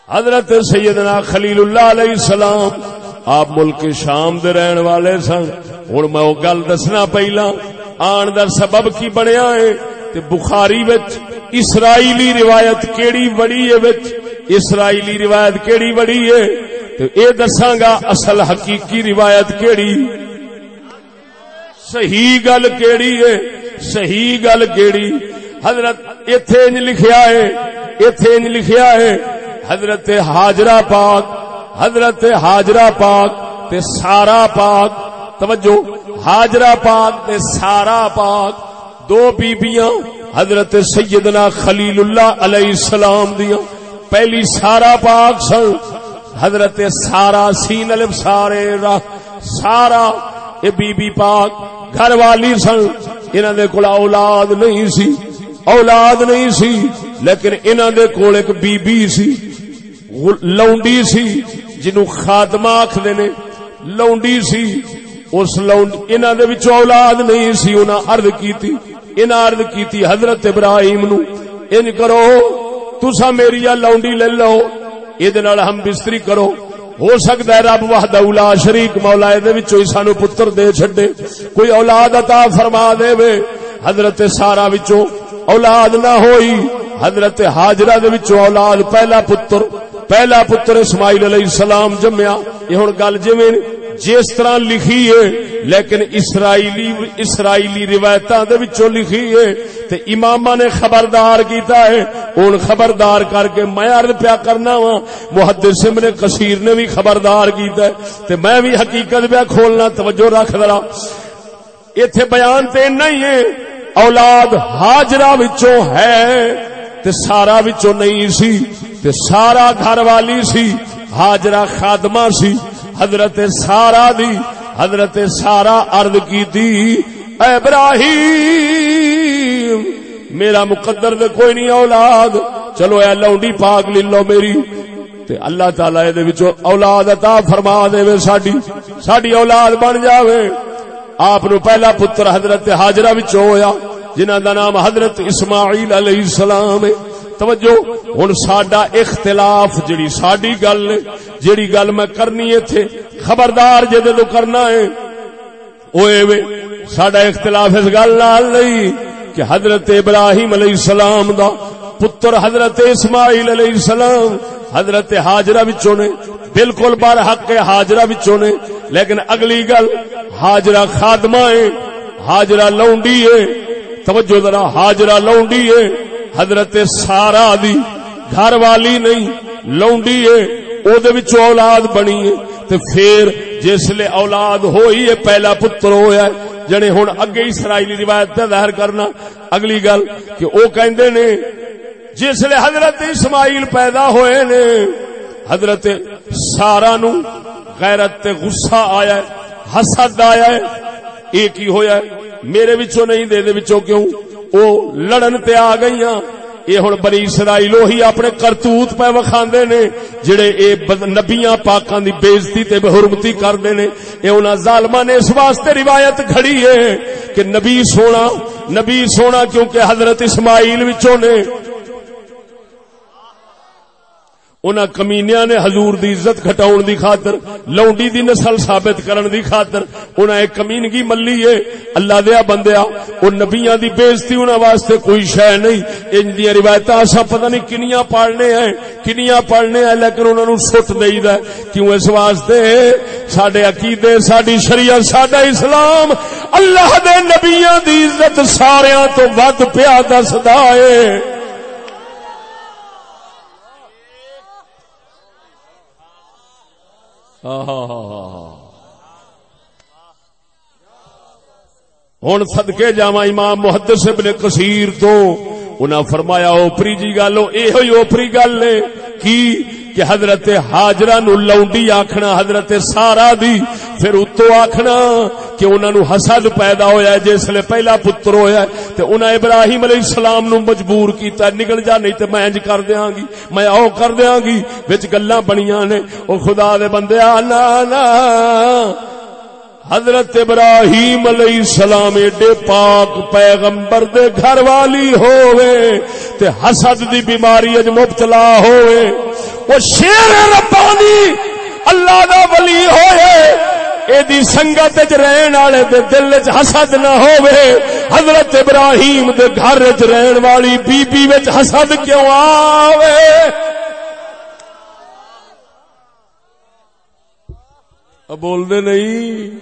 حضرت سیدنا خلیل اللہ علیہ السلام آپ ملک شام دے رہن والے سن۔ ہوں میں وہ گل دسنا پہلا، آن در سبب کی بنیا ہے؟ تے بخاری وچ اسرائیلی روایت کیڑی بڑی ہے وچ؟ اسرائیلی روایت کیڑی بڑی ہے؟ تے اے دساں گا اصل حقیقی روایت کیڑی؟ صحیح گل کیڑی ہے؟ صحیح گل کیڑی۔ حضرت ایتھے انج لکھیا ہے، ایتھے انج لکھیا ہے، حضرت حاجرہ پاک حضرت حاجرہ پاک تے سارا پاک، توجہ، حاجرہ پاک تے سارا پاک، دو بیبیاں حضرت سیدنا خلیل اللہ علیہ السلام دیا پہلی سارا پاک سن، حضرت سارا سین الف سارے سارا اے بی بی پاک گھر والی سن انہوں دے کول اولاد نہیں سی، اولاد نہیں سی، لیکن انہوں دے کول ایک بی بی سی لونڈی سی جنو خاتمہ آخر نے، لونڈی سی، اس لونڈ انہوں دے وچ اولاد نہیں سی، انہاں عرض کیتی، انہاں عرض کیتی حضرت ابراہیم نو، ان کرو تسا میری یا لونڈی لے لو اے نال ہم بستری کرو۔ ہو سکتا ہے رب وحدہ اولا شریک مولا دے وچوں سانو پتر دے چھڈے، کوئی اولاد عطا فرما دے وے حضرت سارا وچوں اولاد نہ ہوئی، حضرت حاجرہ دے وچوں اولاد پہلا پتر۔ پہلا پتر اسماعیل علیہ السلام جمیا یہ ہوں گل جی جس طرح لکھی ہے، لیکن اسرائیلی اسرائیلی روایت لکھی ہے، تے امام نے خبردار کیتا ہے ہوں خبردار کر کے میں ارد پیا کرنا وا محدث نے کثیر نے بھی خبردار کیتا ہے، تے میں بھی حقیقت پیا کھولنا، توجہ رکھ درا ایتھے بیان تے نہیں ہے، اولاد حاجرہ وچوں ہے۔ تے سارا وچوں نہیں سی، تے سارا گھر والی سی، حاجرہ خادمہ سی۔ حضرت سارا دی، حضرت سارا ارد کی دی۔ ابراہیم، میرا مقدر دے کوئی نہیں اولاد۔ چلو اے لونڈی پاک لے لو میری۔ تے اللہ تعالی دے وچوں اولاد عطا فرما دے وے ساڈی۔ ساڈی اولاد بن جاوے۔ آپ نو پہلا پتر حضرت حاجرہ وچوں ہویا۔ جنہاں دا نام حضرت اسماعیل علیہ السلام ہے۔ توجہ ہوں سڈا اختلاف جڑی ساری گل جیڑی گل میں کرنی ہے تھے۔ خبردار جدو کرنا ہے۔ سڈا اختلاف اس گل نال نہیں کہ حضرت ابراہیم علیہ السلام دا پتر حضرت اسماعیل علیہ السلام حضرت حاجرہ بچوں نے۔ بالکل بار حق کے حاجرہ بچوں نے۔ لیکن اگلی گل، حاجرہ خادمہ ہے، حاجرہ لونڈی ہے۔ توجہ ذرا حاجرہ لونڈی ہے، حضرت سارا دی، گھر والی نہیں، لونڈی ہے، او دے وچوں اولاد بنی ہے، تے پھر جس لے اولاد ہوئی ہے، پہلا پتر ہویا ہے جڑے ہن اگے اسرائیلی روایت تے ظاہر کرنا۔ اگلی گل کہ او کہندے نے، جس لے حضرت اسماعیل پیدا ہوئے نے، حضرت سارا نو غیرت تے غصہ آیا ہے، حسد آیا ہے، ایک ہی ہویا ہے۔ میرے وچوں نہیں، دے دے وچوں کیوں؟ او لڑن تے آ گئیاں۔ یہ ہوں بنی اسرائیل وہی اپنے کرتوت پہ وکھاندے نے، جڑے اے نبیاں پاکاں دی بےزتی تے حرمتی کردے نے۔ اے انہاں ظالماں نے اس واسطے روایت کھڑی ہے کہ نبی سونا نبی سونا کیونکہ حضرت اسماعیل وچوں نے انہاں کمینیاں نے حضور دی عزت گھٹاؤن دی خاطر، لونڈی دی نسل ثابت کرن دی خاطر، انہاں ایک کمینگی ملی ہے، اللہ دیا بندیا او نبیاں دی بےزتی انہاں واسطے کوئی شے نہیں۔ ان دی روایتاں اسا پتہ نہیں کنیاں پڑھنے ہیں، کنیاں پڑھنے ہیں، لیکن انہاں نو سٹ دئیدا ہے۔ کیوں اس واسطے؟ ساڈے عقیدے، ساڈی شریعت، ساڈا اسلام اللہ دے نبیاں دی عزت ساریاں تو ود پیا دسدا ہے۔ ہوں سدکے جا امام محدث ابن کثیر تو انہاں فرمایا اوپری جی گل یہ اوپری گل نے کی کہ حضرت حاجرہ نو لونڈی آکھنا، حضرت سارا دی، پھر اتو آکھنا کہ انہاں نو حسد پیدا ہویا ہے، جس لے پہلا پتر ہویا ہے، تے انہاں ابراہیم علیہ السلام نو مجبور کیتا نکل جا، نہیں تے میں انج کر دیاں گی، میں او کر دیاں گی، وچ گلاں بنیاں نے۔ او خدا دے بندے نا نا حضرت ابراہیم علیہ السلام ایڈے پاک پیغمبر دے گھر والی ہوئے تے حسد دی بیماری اج مبتلا ہوئے وہ شیر ربانی۔ اللہ دا ولی ہوئے۔ ایدی سنگت وچ رہن والے دے دل وچ حسد نہ ہوئے۔ حضرت ابراہیم دے گھر وچ رہن والی بی بی وچ حسد کیوں آوے؟ بول دے نہیں۔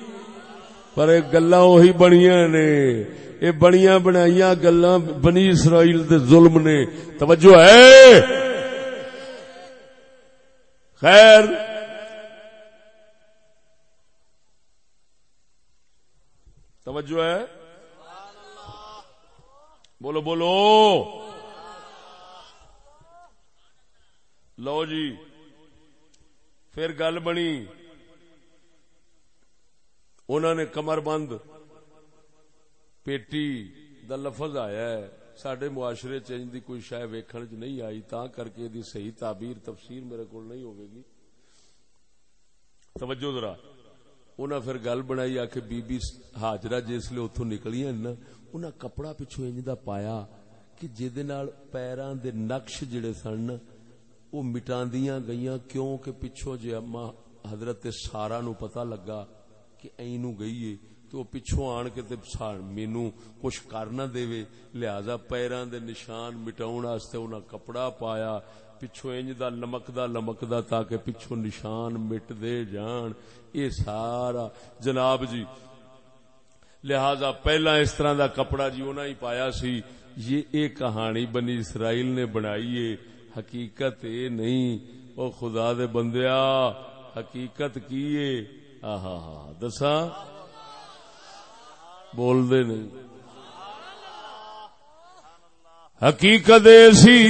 پر گلا اہی بنیا نے۔ یہ بنیا بنائی گلا بنی اسرائیل دے ظلم نے۔ توجہ ہے۔ خیر توجہ ہے بولو بولو لو جی پھر گل بنی انہوں نے کمر بند پیٹی دا لفظ آیا ہے سڈے معاشرے چنج دی کوئی شاید ویکھن چ نہیں آئی تا کر کے دی صحیح تعبیر، تفسیر میرے کو نہیں ہوگی گی۔ توجہ ذرا۔ انہاں پھر گل بنائی آ کے بی بی حاجرہ جس لیے اتوں نکلی نا، انہاں کپڑا پچھو انج دا پایا کہ جہد پیراں دے نقش جڑے سن وہ مٹاندیاں گئیاں۔ کیوں کہ پچھو جے اما حضرت سارا نو پتہ لگا کہ اینو گئی ہے تو پچھو آن کے مینو کچھ کر نہ دے لہذا پیران دے نشان مٹاؤن واسطے انہاں کپڑا پایا۔ پچھو انج دا لمک دا لمک دا تاکہ پچھو نشان مٹ دے جان۔ اے سارا جناب جی لہذا پہلا اس طرح دا کپڑا جی انہاں ہی پایا سی۔ یہ ایک کہانی بنی اسرائیل نے بنائی ہے حقیقت اے نہیں۔ او خدا دے بندیا، حقیقت کی دسا بول دے نہیں حقیقت ایسی،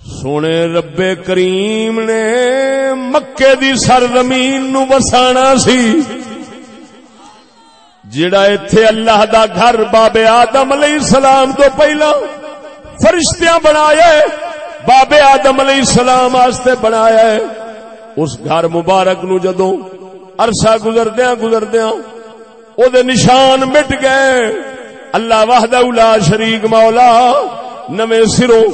سونے رب کریم نے مکے دی سرزمین نو وسانا سی جڑا ایتھے اللہ دا گھر بابے آدم علیہ السلام تو پہلا فرشتیاں بنایا بابے آدم علیہ السلام واسطے بنایا ہے۔ اس گھر مبارک نو جدو عرصہ گزردیا گزردیا او دے نشان مٹ گئے۔ اللہ واہد الا شریک مولا، نویں سروں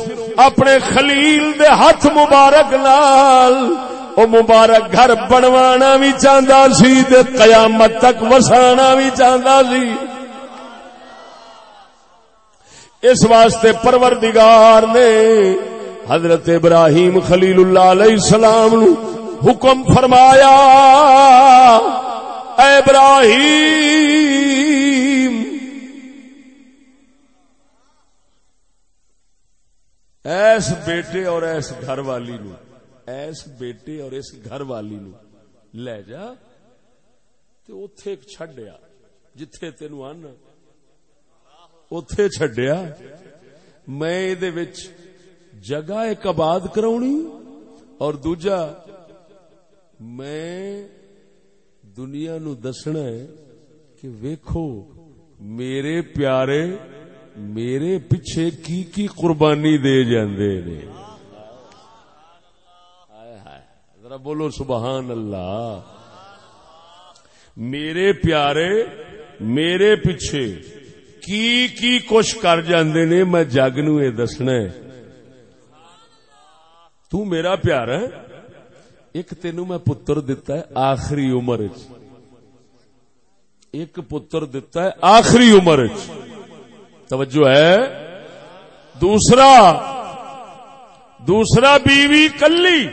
اپنے خلیل دے ہاتھ مبارک لال او مبارک گھر بنوانا بھی چاہتا سی تے قیامت تک وسانا بھی چاہتا سی۔ اس واسطے پروردگار نے حضرت ابراہیم خلیل اللہ علیہ السلام نو حکم فرمایا، اے ابراہیم۔ ایس بیٹے اور ایس گھر والی نو، ایس بیٹے اور اس گھر والی نو۔ لے جا، تے اوتھے چھڈیا، جتھے تینو آنا اوتھے چھڈیا، میں دے وچ جگہ ایک آباد کراونی اور دوجا میں دنیا نو دسنا ہے کہ ویکھو، میرے پیارے، میرے پیچھے کی کی قربانی دے جاندے نے؟ ذرا بولو سبحان اللہ۔ میرے پیارے، میرے پیچھے کی کی کچھ کر جاندے نے؟ میں جگ نو یہ دسنا ہے۔ تو میرا پیارا ہے ایک تینو میں پتر دتا ہے آخری عمر چ ایک پتر دتا ہے آخری عمر چ توجہ ہے۔ دوسرا دوسرا بیوی کلی۔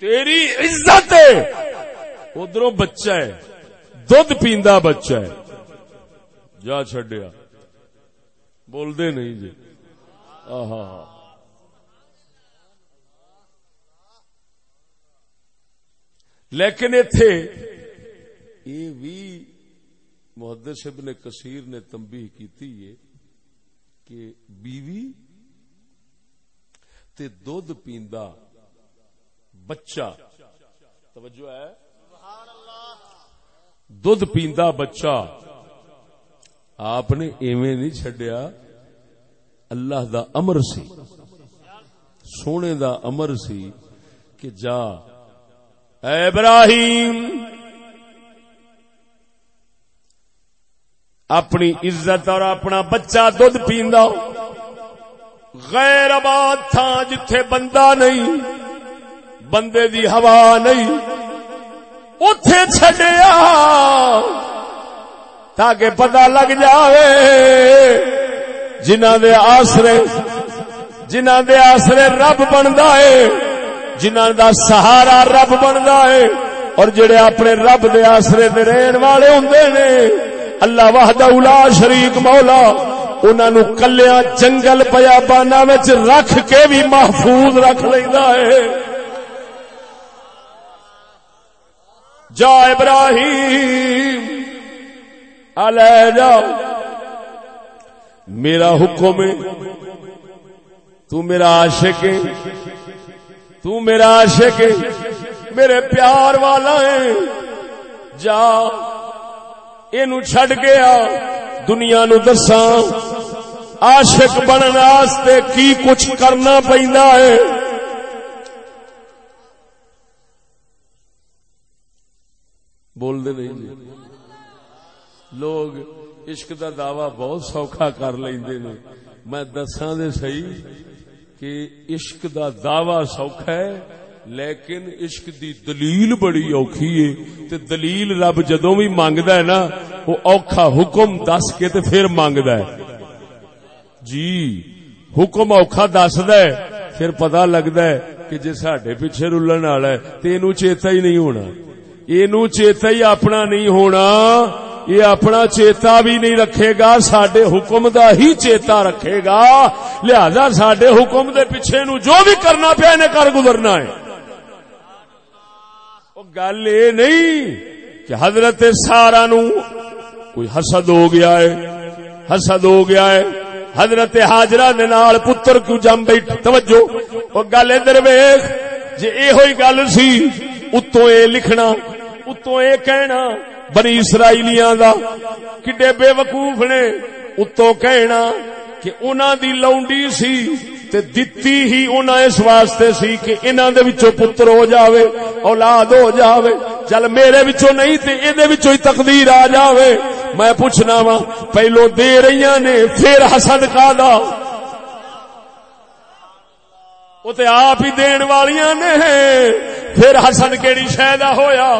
تیری عزت ہے۔ ادھر بچہ ہے۔ دھد پیندا بچہ ہے۔ جا چڈیا بولتے نہیں جی۔ آہا۔ لیکن اتے یہ بھی محدث ابن کثیر نے تنبیہ کیتی ہے کہ بیوی تے دودھ پیندا بچہ، توجہ ہے؟ دودھ پیندا بچہ، آپ نے ایویں نہیں چڈیا اللہ دا امر سی، سونے دا امر سی کہ جا اے ابراہیم، اپنی عزت اور اپنا بچہ دھد پیندا غیر آباد تھا جتھے بندہ نہیں، بندے دی ہوا نہیں اتے چڈیا تاکہ پتہ لگ جاوے جنہ دے آسرے جنہ دے آسرے رب بندا ہے۔ جنہ دا سہارا رب بندا ہے اور جڑے اپنے رب دے آسرے دے رہن والے ہوندے نے، اللہ وحدہ اولا شریک مولا، انہاں نو کلیاں جنگل پیابانہ وچ رکھ کے بھی محفوظ رکھ لیندا ہے۔ جا ابراہیم علی جا میرا حکم ہے، تو میرا عاشق ہے۔ تو میرا عاشق میرے پیار والا ہے۔ جا، اینو چھڑ گیا دنیا نو دساں۔ عاشق بنن واسطے کی کچھ کرنا پیندا ہے۔ بول دے نہیں جی لوگ عشق دا دعوی بہت سوکھا کر لیندے نے۔ میں دساں دے صحیح کہ عشق دا دعوی سوکھا ہے، لیکن عشق دی دلیل بڑی اوکھی ہے۔ تے دلیل رب جدوں بھی مانگدا ہے نا، وہ اوکھا حکم دس کے تے پھر مانگدا ہے۔ جی حکم اوکھا دسدا ہے، پھر پتہ لگدا ہے کہ جے ساڈے پیچھے رلن والا ہے، تے اینو چیتا ہی نہیں ہونا۔ اینو چیتا ہی اپنا نہیں ہونا، یہ اپنا چیتا بھی نہیں رکھے گا سڈے حکم دا ہی چیتا رکھے گا۔ لہذا سڈے حکم دے پیچھے نو جو بھی کرنا پیا نے کر گزرنا ہے۔ گل یہ نہیں کہ حضرت سارا نو کوئی حسد ہو گیا ہے، حسد ہو گیا ہے۔ حضرت حاجرہ دے نال پتر کیوں جم بیٹھ توجہ۔ وہ گل ادھر ویخ جی یہ گل سی، اتوں اے لکھنا، اتوں اے کہنا، بنی اسرائیلیاں دا کڈے بے وقوف نے اتوں کہنا کہ انہاں دی لونڈی سی تے دتی ہی انہاں اس واسطے سی کہ انہاں دے وچوں پتر ہو جاوے، اولاد ہو جاوے۔ چل میرے وچوں نہیں تے اے دے وچوں ہی تقدیر آ جاوے۔ میں پوچھنا وا پہلو دے رہیاں نے، پھر حسد کا دا۔ وہ تے آپ ہی دین والیاں نے۔ پھر حسن کیڑی شہ ہویا۔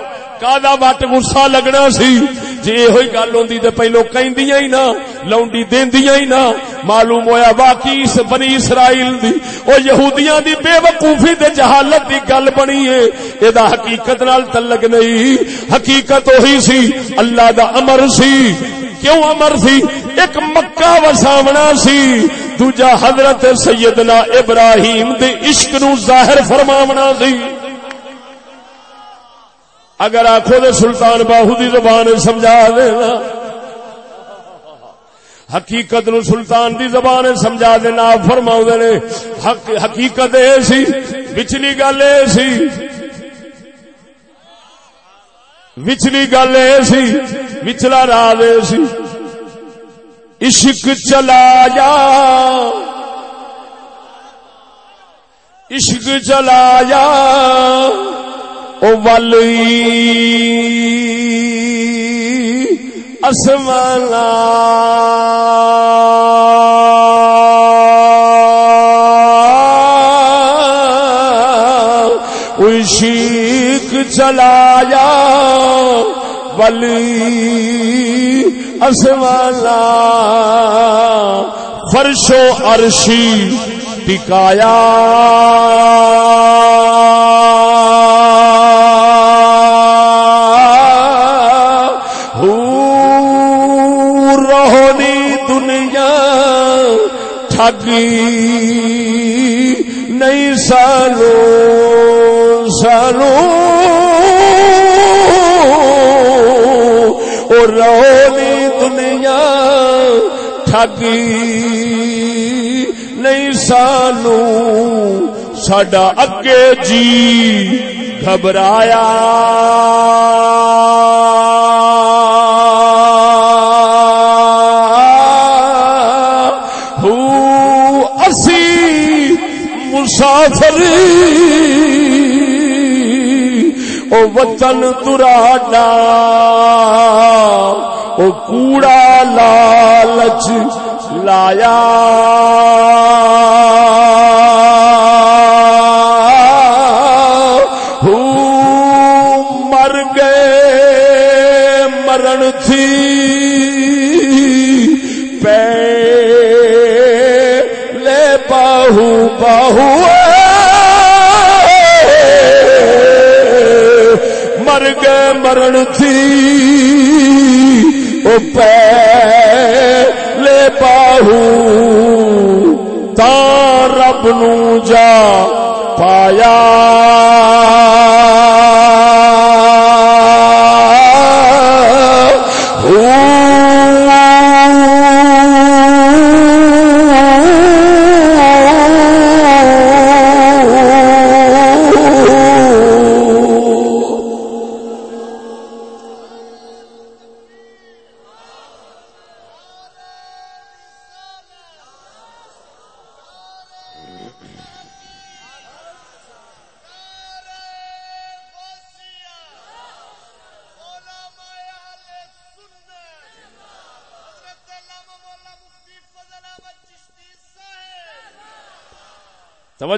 کادا وٹ گسا لگنا سی۔ جی یہ گل ہوں تو پہلو کہندیاں ہی نہ لونڈی دیندیاں ہی نہ معلوم ہویا باقی اس بنی اسرائیل دی او یہودیاں دی بے وقوفی تے جہالت دی گل بنی ہے۔ اے دا حقیقت نال تعلق نہیں۔ حقیقت وہی سی۔ اللہ دا امر سی۔ کیوں امر سی؟ ایک مکہ وساونا سی۔ دوجا حضرت سیدنا ابراہیم دے عشق نو ظاہر فرماونا سی اگر آخو دے سلطان باہو دی زبان سمجھا دینا۔ حقیقت نو سلطان دی زبان سمجھا دینا فرما نے حقیقت اے سی، وچلی گل اے سی۔ وچلی گل اے سی، وچلا راز اے سی۔ عشق چلا جا۔ عشق چلا جا۔ ولی اسمانا شیخ چلا جا۔ ولی اسمانا فرشو عرشی ٹکایا۔ نہیں سالو سالو رونی دنیا ٹھگی نہیں سانو سڈا اگے جی گھبرایا مسافر او وطن تراڈا او کوڑا لالچ لایا۔ مر گئے مرن تھی۔ پہ لے باہو باہو مر گئے مرن تھی۔ او پہ باہو تا رب نو جا پایا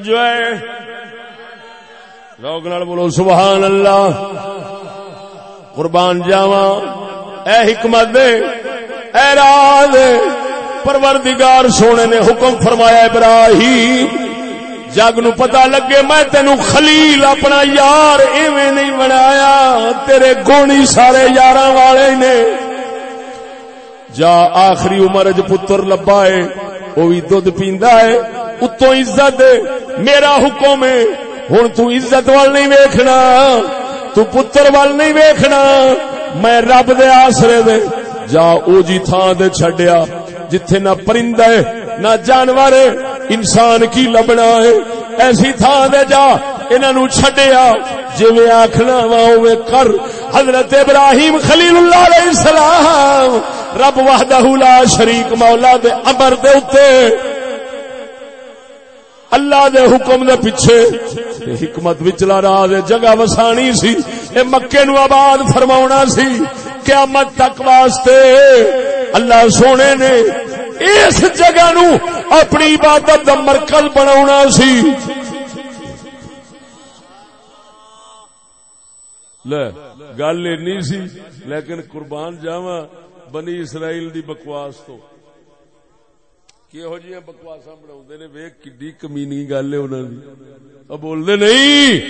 توجہ ہے۔ روک نال بولو، سبحان اللہ۔ قربان جاوا اے حکمت دے، اے راز پروردگار سونے نے حکم فرمایا، ابراہیم، جگ نو پتا لگے، میں تینو خلیل اپنا یار ایویں نہیں بنایا۔ تیرے گونی سارے یار والے نے۔ جا آخری عمر پتر لبا ہے وہ بھی دھد پیندا ہے۔ اتو عزت میرا حکم ہے۔ ہوں تو عزت وال نہیں ویکھنا، تو پتر وال نہیں ویکھنا۔ میں رب دے آسرے دے، جا او جی تھان دے چھڈیا، جتھے نہ پرندہ ہے، نہ جانور ہے، انسان کی لبنا ہے۔ ایسی تھان دے جا، انہاں نو چھڈیا۔ جویں آکھنا وا اوے کر۔ حضرت ابراہیم خلیل اللہ علیہ السلام، رب وحدہ لا شریک، مولا دے امر دے اوتے۔ اللہ دے حکم دے پیچھے حکمت وچلا راہ دے جگہ وسانی سی۔ اے مکے نو آباد فرماونا سی، قیامت تک واسطے اللہ سونے نے اس جگہ نو اپنی عبادت دا مرکز بناونا سی۔ لے، گل اینی سی، لیکن قربان جاواں بنی اسرائیل دی بکواس تو۔ کہہو جی بکواسا بنا نے کڈی کمینی گل ہے انہوں نے بولتے نہیں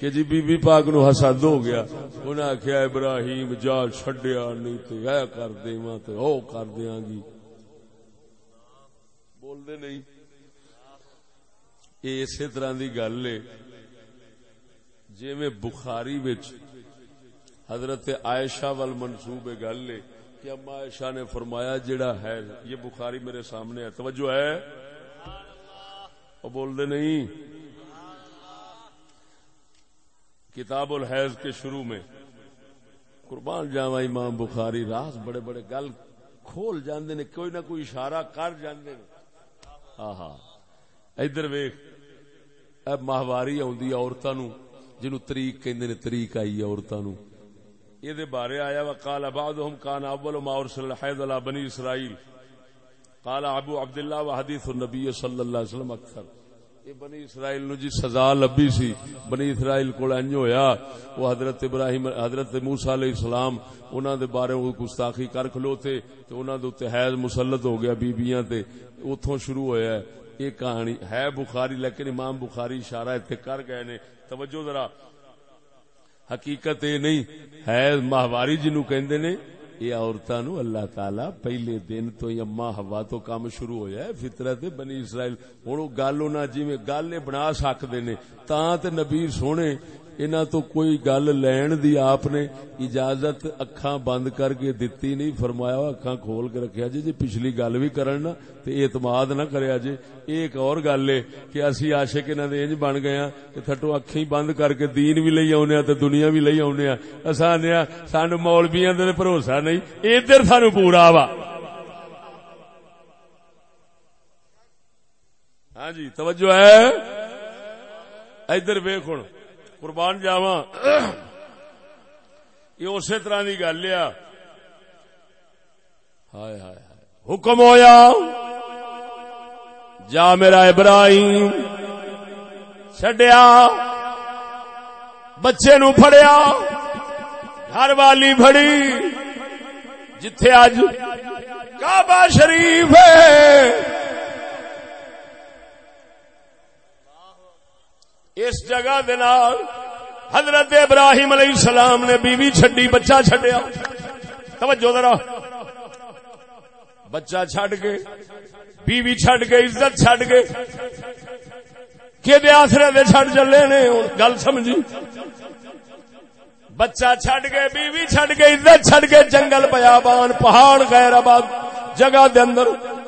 کہ جی بی بی پاک نو حسد ہو گیا انہیں آخیا ابراہیم جا چڈیا نہیں تو اے کر دے تو او کر دیا گی بولتے نہیں یہ اسی طرح کی گل ہے جی میں بخاری حضرت عائشہ وال منسوب گل ہے کہ اما عائشہ نے فرمایا جڑا ہے، یہ بخاری میرے سامنے ہے، توجہ ہے؟ وہ بول دے نہیں۔ کتاب الحیض کے شروع میں، قربان جاوا امام بخاری، راز بڑے بڑے گل کھول جاندے نے، کوئی نہ کوئی اشارہ کر جاندے نے۔ ہاں ہاں ادھر ویخ ماہواری آدھی عورتوں نو جنو طریق کہندے نے، طریق آئی عورتوں نو یہ بارے آیا وقال بعضهم كان اول ما ارسل الحيض على بني اسرائيل قال ابو عبد الله وحديث النبي صلى الله عليه وسلم اکثر. یہ بنی اسرائیل نو جی سزا لبی سی. بنی اسرائیل کول انج ہویا. وہ حضرت ابراہیم، حضرت موسی علیہ السلام، انہاں دے بارے وہ گستاخی کر کھلوتے تے انہاں دے تے حیض مسلط ہو گیا بیبییاں تے اوتھوں شروع ہویا ہے. یہ کہانی ہے بخاری، لیکن امام بخاری اشارہ تے کر گئے نے. توجہ ذرا. حقیقت یہ نہیں۔ ہے ماہواری جنو کہندے نے، یہ عورتوں نو اللہ تعالی پہلے دن تو اما ہوا تو کام شروع ہویا ہے۔ فطرت بنی اسرائیل ہوں گل ہونا جی گل بنا سکتے نے۔ تاں تے نبی سونے انہاں تو کوئی گل لین دی آپ نے اجازت اکھاں بند کر کے دتی نہیں، فرمایا اکھاں کھول کے رکھیا جی جی پچھلی گل بھی کرن نا، تے اعتماد نہ کریا جی ایک اور گل ہے کہ اسی عاشق انہاں دے انج بن گئے ہاں کہ تھٹو اکھیں بند کر کے دین بھی لئی اونے تے دنیا بھی لئی اونے اساں نے سانو مولویاں دے بھروسہ نہیں، ادھر سانو پورا وا۔ ہاں جی توجہ ہے؟ ادھر ویکھ ہن۔ قربان جاوا یہ اسی طرح کی گل ہے۔ ہائے ہائے حکم ہویا۔ جا میرا ابراہیم۔ چڈیا بچے نو فڑیا گھر والی فڑی جتھے اج کعبہ شریف ہے۔ اس جگہ دنال حضرت ابراہیم علیہ السلام نے بیوی چھڈی، بچہ چھڈیا۔ توجہ ذرا۔ بچہ چھڈ کے، بیوی چھڈ کے، عزت چھڈ کے۔ کہ آسرے دے چھڈ چلے نے؟ گل سمجھی۔ بچہ چھڈ کے، بیوی چھڈ کے، عزت چھڈ کے جنگل بیابان، پہاڑ غیر آباد۔ جگہ دے اندر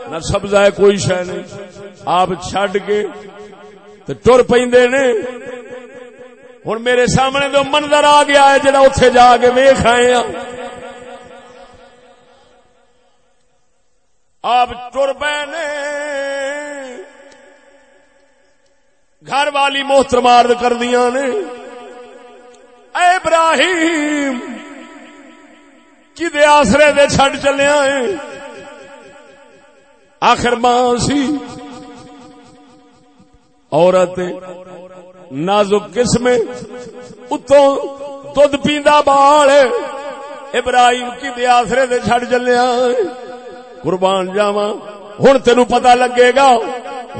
نہ سبزہ ہے، کوئی شہ نہیں۔ آپ چھڈ کے تر پہ ہوں میرے سامنے تو منظر آ گیا ہے، جڑا اتے جا کے ویخ آئے ہاں۔ آپ تر پے گھر والی محترمارد کر دیا نے۔ اے ابراہیم، کدے آسرے دے چھڈ چلیا ہے آخر ماں سی۔ عورت نازک قسم اتوں دھد پیندا بال ابراہیم کی دیاسرے دے چھڑ چلیا قربان جاوا ہوں تین پتا لگے گا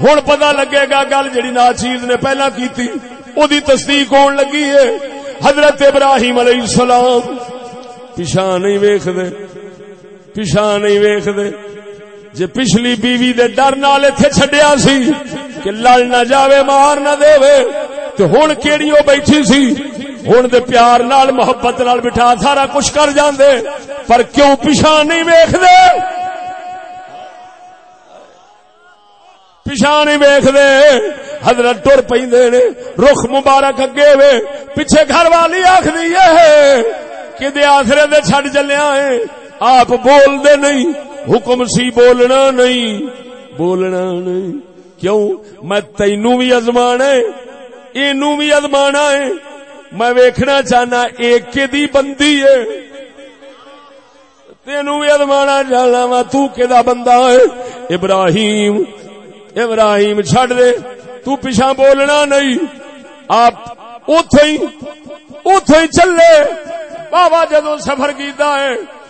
ہوں پتا لگے گا گل جڑی نا چیز نے پہلا کی دی تصدیق ہون لگی ہے۔ حضرت ابراہیم علیہ السلام پیشا نہیں ویخ دے پیشا نہیں ویخ دے جے پچھلی بیوی دے ڈر نال اتنے چڈیا سی کہ لڑ نہ جاوے، مار نہ دے تو ہوں کیڑی وہ بیٹھی سی؟ ہوں دے پیار نال، محبت نال بٹھا سارا کچھ کر جاندے، پر کیوں پیچھا نہیں ویخ دے پیچھا نہیں ویخ دے حضرت ٹر پہ رخ مبارک اگے وے، پیچھے گھر والی آخری ہے، کہ دے آسرے دے چھڑ چلیا ہے۔ آپ بول دے نہیں، حکم سی بولنا نہیں بولنا نہیں۔ کیوں؟ میں تینو بھی ازمانا ہے اینو بھی ازمانا ہے میں ویکھنا چاہنا ایک دی بندی ہے۔ تینو بھی ازمانا چاہنا وا، تو دا بندہ ہے؟ ابراہیم ابراہیم چھڑ دے، تو پیچھا بولنا نہیں۔ آپ اوتھے ہی ہی چلے۔ بابا جدو سفر کیتا ہے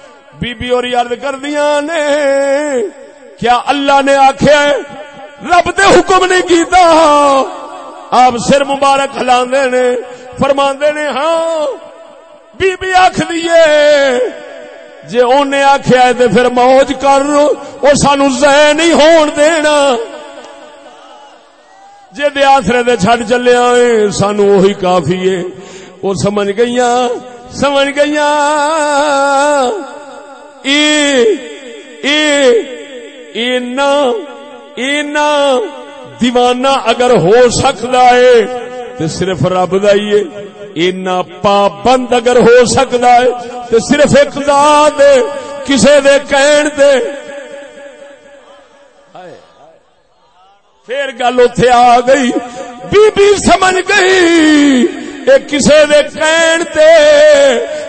بی بی اور یاد کردیا نے۔ کیا اللہ نے آخیا رب دے حکم نہیں کیتا۔ آپ سر مبارک ہلا نے فرما نے ہاں بی بی آخ دیے جی انہیں آخیا تو پھر موج کر وہ سانو زہ نہیں ہون دینا۔ جی دے آسرے دے چھڑ چلے سانو وہی کافی ہے۔ وہ سمجھ گئی سمجھ گئی دیوانہ اگر ہو سکتا ہے تو صرف رب دے اینا پابند اگر ہو سکتا ہے تو صرف ایک ذات کسے دے کہن دے۔ پھر گل اتے آ گئی۔ بی بی سمجھ گئی۔ کسے دے کہن تے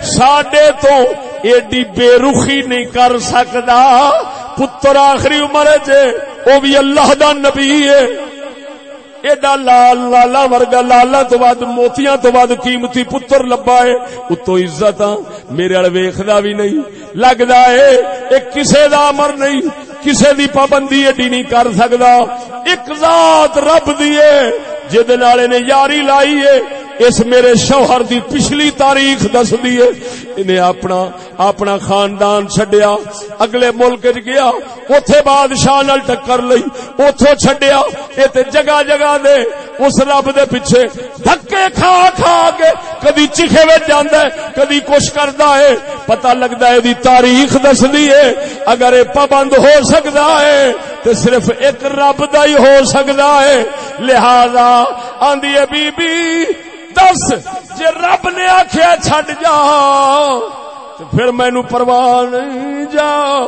ساڈے تو ایڈی بے رخی نہیں کر سکتا پتر آخری عمر چ وہ بھی اللہ دا نبی ہے ایڈا لال لالا ورگا لالا تو بعد موتیاں تو بعد قیمتی پتر لبا ہے اتو عزت ہاں، میرے ویخ ویخدا بھی نہیں۔ لگتا ہے ایک کسے دا امر نہیں، کسے دی پابندی ایڈی نہیں کر سکتا ایک ذات رب دیے جد نے یاری لائی ہے اس میرے شوہر دی پچھلی تاریخ دس دیے انہیں اپنا اپنا خاندان چڈیا اگلے ملک چ گیا۔ اتے بادشاہ نال ٹکر لئی۔ اتو چڈیا یہ جگہ جگہ دے۔ اس رب دے پیچھے دھکے کھا کھا کے کدی چیخے میں جانا ہے، کدی کچھ کرتا ہے۔ پتہ لگتا ہے دی تاریخ دس دیے اگر یہ پابند ہو سکتا ہے تو صرف ایک رب دا ہی ہو سکتا ہے۔ لہذا آندی بی بی دس جی رب نے آخیا چڈ جا تو پھر مینو پرواہ نہیں جا۔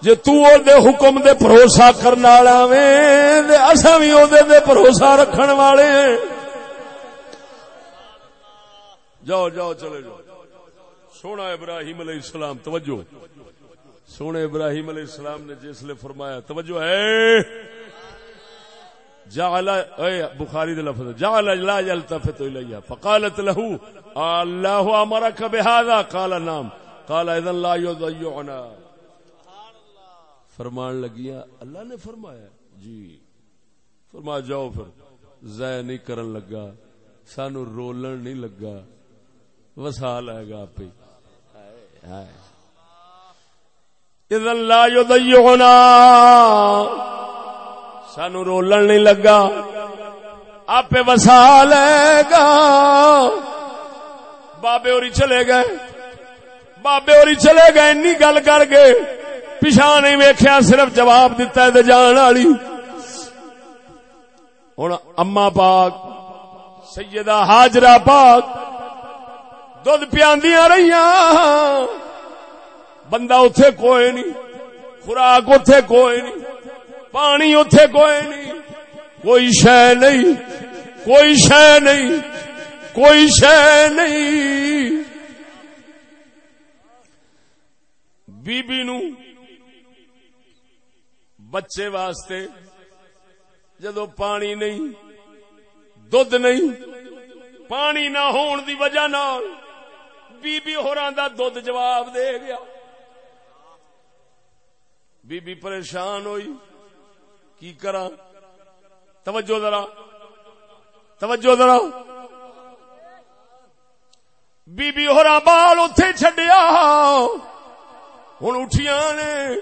جی تے حکم دے بھروسہ کرنے والا وے اصا بھی وہ بھروسہ رکھن والے۔ جاؤ جاؤ، چلے جاؤ۔ سونا ابراہیم علیہ السلام، توجہ۔ سونے ابراہیم علیہ السلام نے جس فرمایا، توجہ ہے۔ جعل، اے بخاری دے لفظ، جعل لا يلتفت اليها فقالت له الله امرك بهذا، قال نعم، قال اذا لا يضيعنا فرمان لگیا، اللہ نے فرمایا جی فرما جاؤ پھر زے نہیں کرن لگا، سانو رولن نہیں لگا وسا لے گا آپ اذا لا يضيعنا سانو رولن نہیں لگا۔ آپ وسا لے گا۔ بابے اور چلے گئے۔ بابے اور چلے گئے۔ این گل کر کے پچھا نہیں ویکیا صرف جواب دتا ہے جان والی۔ ہوں اما پاک، سیدہ حاجرہ پاک دھد پیاندیاں رہی بندہ اتے کوئی نہیں، خوراک اتے کوئی نہیں۔ پانی اتے کوئی نہیں۔ کوئی شہ نہیں۔ کوئی شہ نہیں۔ کوئی شہ نہیں۔ بی بی نو بچے واسطے جدو پانی نہیں دھد نہیں، پانی نہ ہون دی وجہ نال بی بی ہوران دا دھد جواب دے گیا۔ بی بی پریشان ہوئی۔ کی کرا توجہ ذرا۔ توجہ ذرا۔ بی بی ہورا بال اتے چڈیا ہوں اٹھیا نے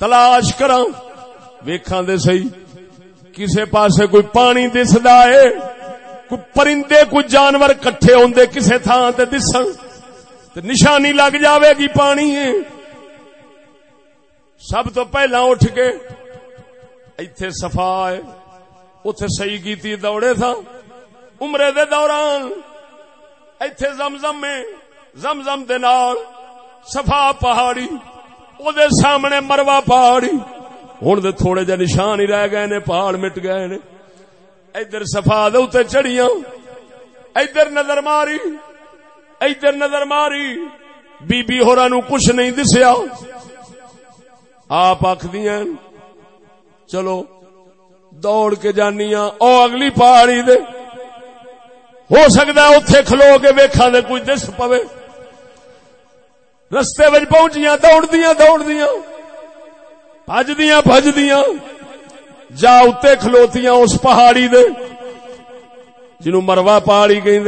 تلاش کرا ویکھاں دے سی کسے پاسے کوئی پانی دسدا ہے کوئی پرندے، کوئی جانور کٹھے ہوندے کسے تھان تے دسن۔ تے نشانی لگ جاوے گی پانی سب تو پہلا اٹھ کے ایتھے صفا ہے اتے صحیح کیتی دوڑے تھا، عمرے دے دوران، ایتھے زمزم میں، زمزم دے نال، صفا پہاڑی او دے سامنے مروا پہاڑی، ہن دے تھوڑے جے نشان ہی رہ گئے نے، پہاڑ مٹ گئے نے ادھر صفا دے اوتے چڑھیاں ادھر نظر ماری ادھر نظر ماری، بی بی ہوراں نو کچھ نہیں دسیا، آپ آکھدیاں چلو، دوڑ کے جانی او اگلی پہاڑی دے۔ ہو سکتا ہے اتے کھلو کے ویکھا دے کوئی دس پوے۔ رستے بچ پہنچیاں دوڑ دیا دوڑ دیا بج دیا بج دیا جا اتنے کھلوتیاں اس پہاڑی دے۔ جنو مروا پہاڑی کہ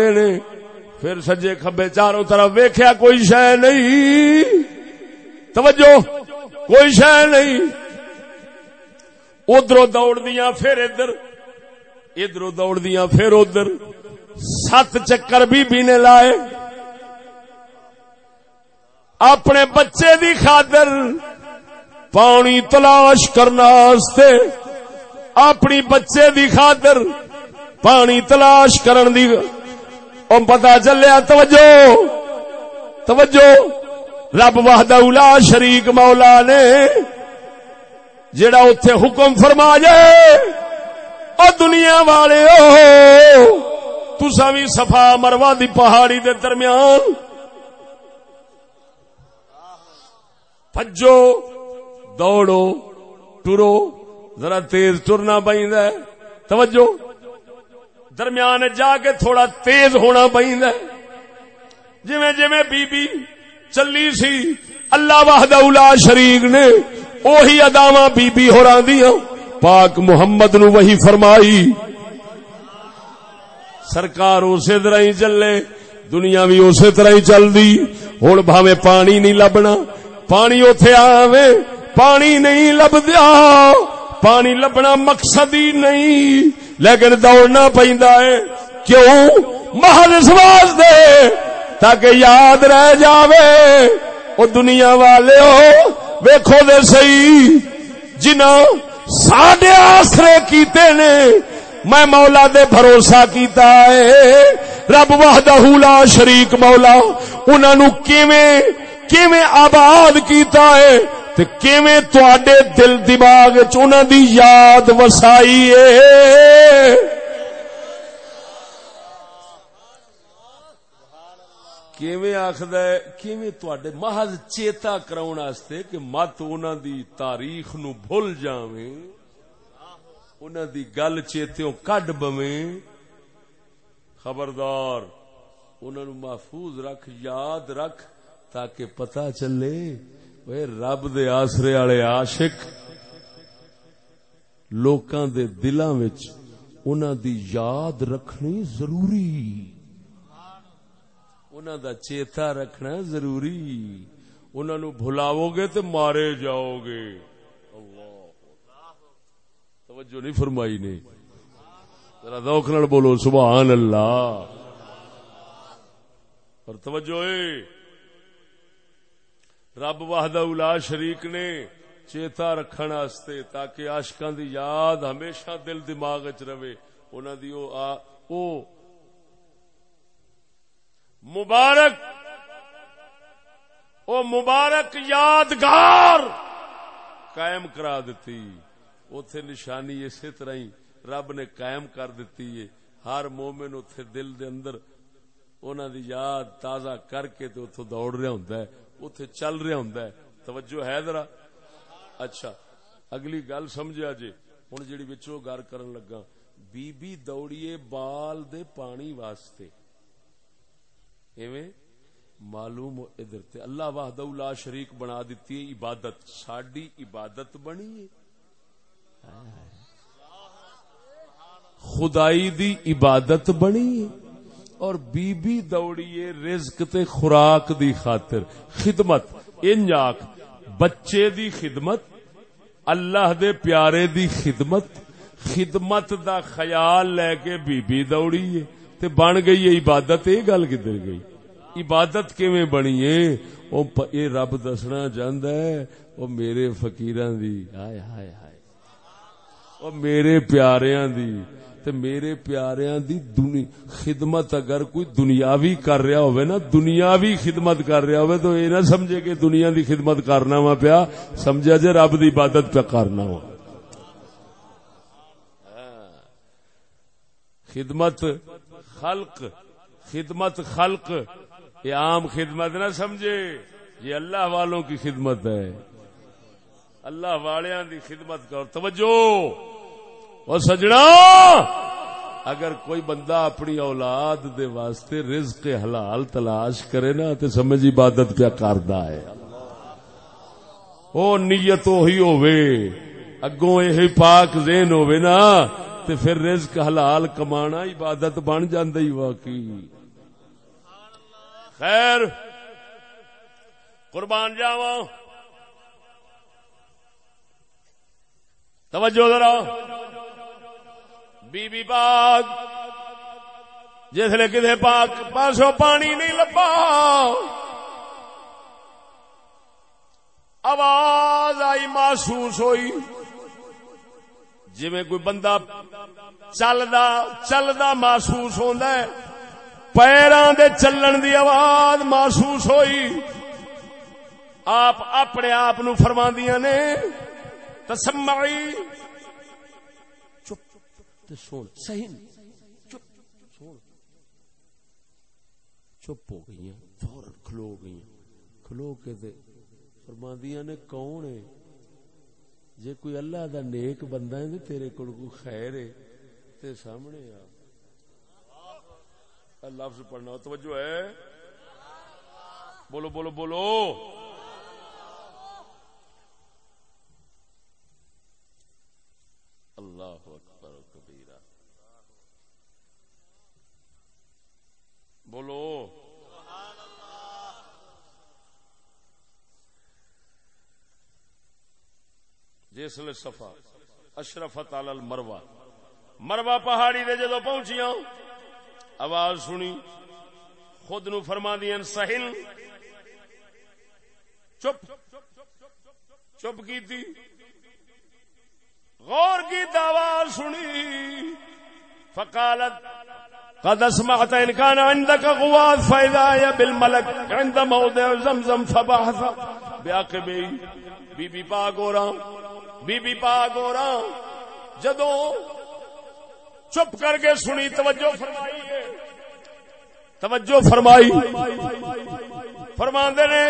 پھر سجے کھبے چاروں طرف ویخیا کوئی شہ نہیں۔ توجہ، کوئی شہ نہیں۔ ادھر دوڑ دیا پھر ادھر۔ ادھر دوڑ دیا پھر ادھر۔ سات چکر بھی بینے لائے۔ اپنے بچے دی خاطر پانی تلاش کرنا اپنی بچے دی خاطر پانی تلاش کرن دی۔ او پتا چلیا، توجہ۔ توجہ۔ رب واہدہ اولا شریک مولا نے جڑا اتے حکم فرما جائے او دنیا والے تسا بھی سفا مروا دی پہاڑی دے درمیان۔ پجو دوڑو، ٹرو، ذرا تیز ٹرنا ہے۔ توجہ، درمیان جا کے تھوڑا تیز ہونا پہنتا جویں جویں بی بی چلی سی، اللہ واہد شریک نے اوہی اداوا بی بی ہو پاک محمد نو وہی فرمائی۔ سرکار اسی طرح ہی چلے۔ دنیا بھی اسی طرح ہی چل دی ہوں بھاوے پانی نہیں لبنا۔ پانی اتے آوے۔ پانی نہیں لب پانی لبنا مقصد ہی نہیں۔ لیکن دوڑنا پہندا ہے۔ کیوں؟ محل سواس دے تاکہ یاد رہ جاوے۔ او دنیا والے ہو۔ ویکھو دے سی جنہ ساڈے آسرے کیتے نے، میں مولا دے بھروسہ کیتا ہے۔ رب وحدہ لا شریک مولا، انہاں نو کیویں کیویں آباد کیتا ہے تے کیویں تواڈے دل دماغ وچ انہاں دی یاد وسائی ہے۔ کیویں آخد ہے؟ کیویں تواڈے محض چیتا کراون واسطے کہ مت انہاں دی تاریخ نو بھول جاویں، انہاں دی گل چیتوں کڈ بویں۔ خبردار، انہاں نو محفوظ رکھ، یاد رکھ تاکہ پتہ چلے رب دے آسرے والے عاشق، لوکاں دے دلاں وچ انہاں دی یاد رکھنی ضروری۔ انہاں دا چیتا رکھنا ضروری۔ انہاں نو بھلاو گے تے مارے جاؤ گے اللہ۔ توجہ نہیں فرمائی نے۔ ذرا ذوق نال بولو، سبحان اللہ۔ اور توجہ اے۔ رب واہد الا شریک نے چیتا رکھن واسطے تاکہ آشکاں دی یاد ہمیشہ دل دماغ چ رہے۔ انہاں دی او آ او مبارک او مبارک یادگار قائم کرا دیتی اوتھے نشانی اسی طرح ہی رب نے قائم کر دیتی ہے ہر مومن اوتھے دل دے اندر انہاں دی یاد تازہ کر کے تے اوتھوں دوڑ رہا ہوندا ہے اتے چل رہا ہوں توجہ ہے ذرا۔ اچھا اگلی گل سمجھا جی۔ ہوں جی بچوں گل کرن لگا، بی بی دوڑیے بال دے پانی واسطے۔ ایویں معلوم ادھر تے اللہ واہد لا شریک بنا دیتی ہے، عبادت، ساڈی عبادت بنی ہے۔ خدائی دی عبادت بنی ہے۔ اور بی بی دوڑیے رزق تے خوراک دی خاطر۔ خدمت ان بچے دی خدمت، اللہ دے پیارے دی خدمت۔ خدمت دا خیال لے کے بی بی دوڑیے تے بن گئی ہے، عبادت یہ گل کدھر گئی؟ عبادت کیویں بنی ہے؟ او اے رب دسنا چاہندا ہے، او میرے فقیراں دی۔ ہائے ہائے ہائے۔ او میرے پیاریاں دی۔ تے میرے پیاریاں دی دنی، خدمت اگر کوئی دنیاوی کر رہا ہوئے نا، دنیاوی خدمت کر رہا ہوئے، تو یہ نہ سمجھے کہ دنیا دی خدمت کرنا وا پیا۔ سمجھا جے رب دی عبادت پہ کرنا وا۔ ہاں۔ خدمت خلق، خدمت خلق، یہ عام خدمت نہ سمجھے، یہ اللہ والوں کی خدمت ہے۔ اللہ والیاں دی خدمت کر توجہ۔ اور سجنا اگر کوئی بندہ اپنی اولاد دے واسطے رزق حلال تلاش کرے نا تو سمجھ عبادت پیا کردا ہے۔ او نیت وہی ہووے، اگوں یہ پاک ذہن ہووے نا تے پھر رزق حلال کمانا عبادت بن جاندی واقعی۔ خیر، قربان جاواں۔ توجہ ذرا۔ بی بی پاک جسے کسی پاک پاسو پانی نہیں لبا۔ آواز آئی محسوس ہوئی۔ جی کوئی بندہ چلدا چلدا محسوس ہوتا ہے پیروں دے چلن دی آواز محسوس ہوئی۔ آپ اپنے آپ نو فرما نے، تسمعی۔ چپ تے سن۔ صحیح۔ چپ، سن۔ چپ ہو گئی فورن کھلو گئی کھلو کے تے فرماندیاں نے، کون ہے؟ جے کوئی اللہ دا نیک بندہ ہے تے تیرے کول کوئی خیر ہے تے سامنے آ۔ لفظ پڑھنا توجہ ہے۔ بولو بولو بولو۔ اللہ اکبر کبیرہ۔ بولو۔ جسل سفا اشرفت علی المروا مروا پہاڑی دے جدو پہنچیاں، آواز سنی، خود نو فرما دیا سہل۔ چپ چپ کی تھی غور کی دعوی سنی۔ فقالت، قد اسمعت ان كان عندك غواث فاذا يا بالملك عند موضع زمزم فبحث بعقبي بی بی پاک ہو رہا۔ بی بی پاک ہو رہا جدو چپ کر کے سنی، توجہ فرمائی توجہ فرمائی۔ فرما نے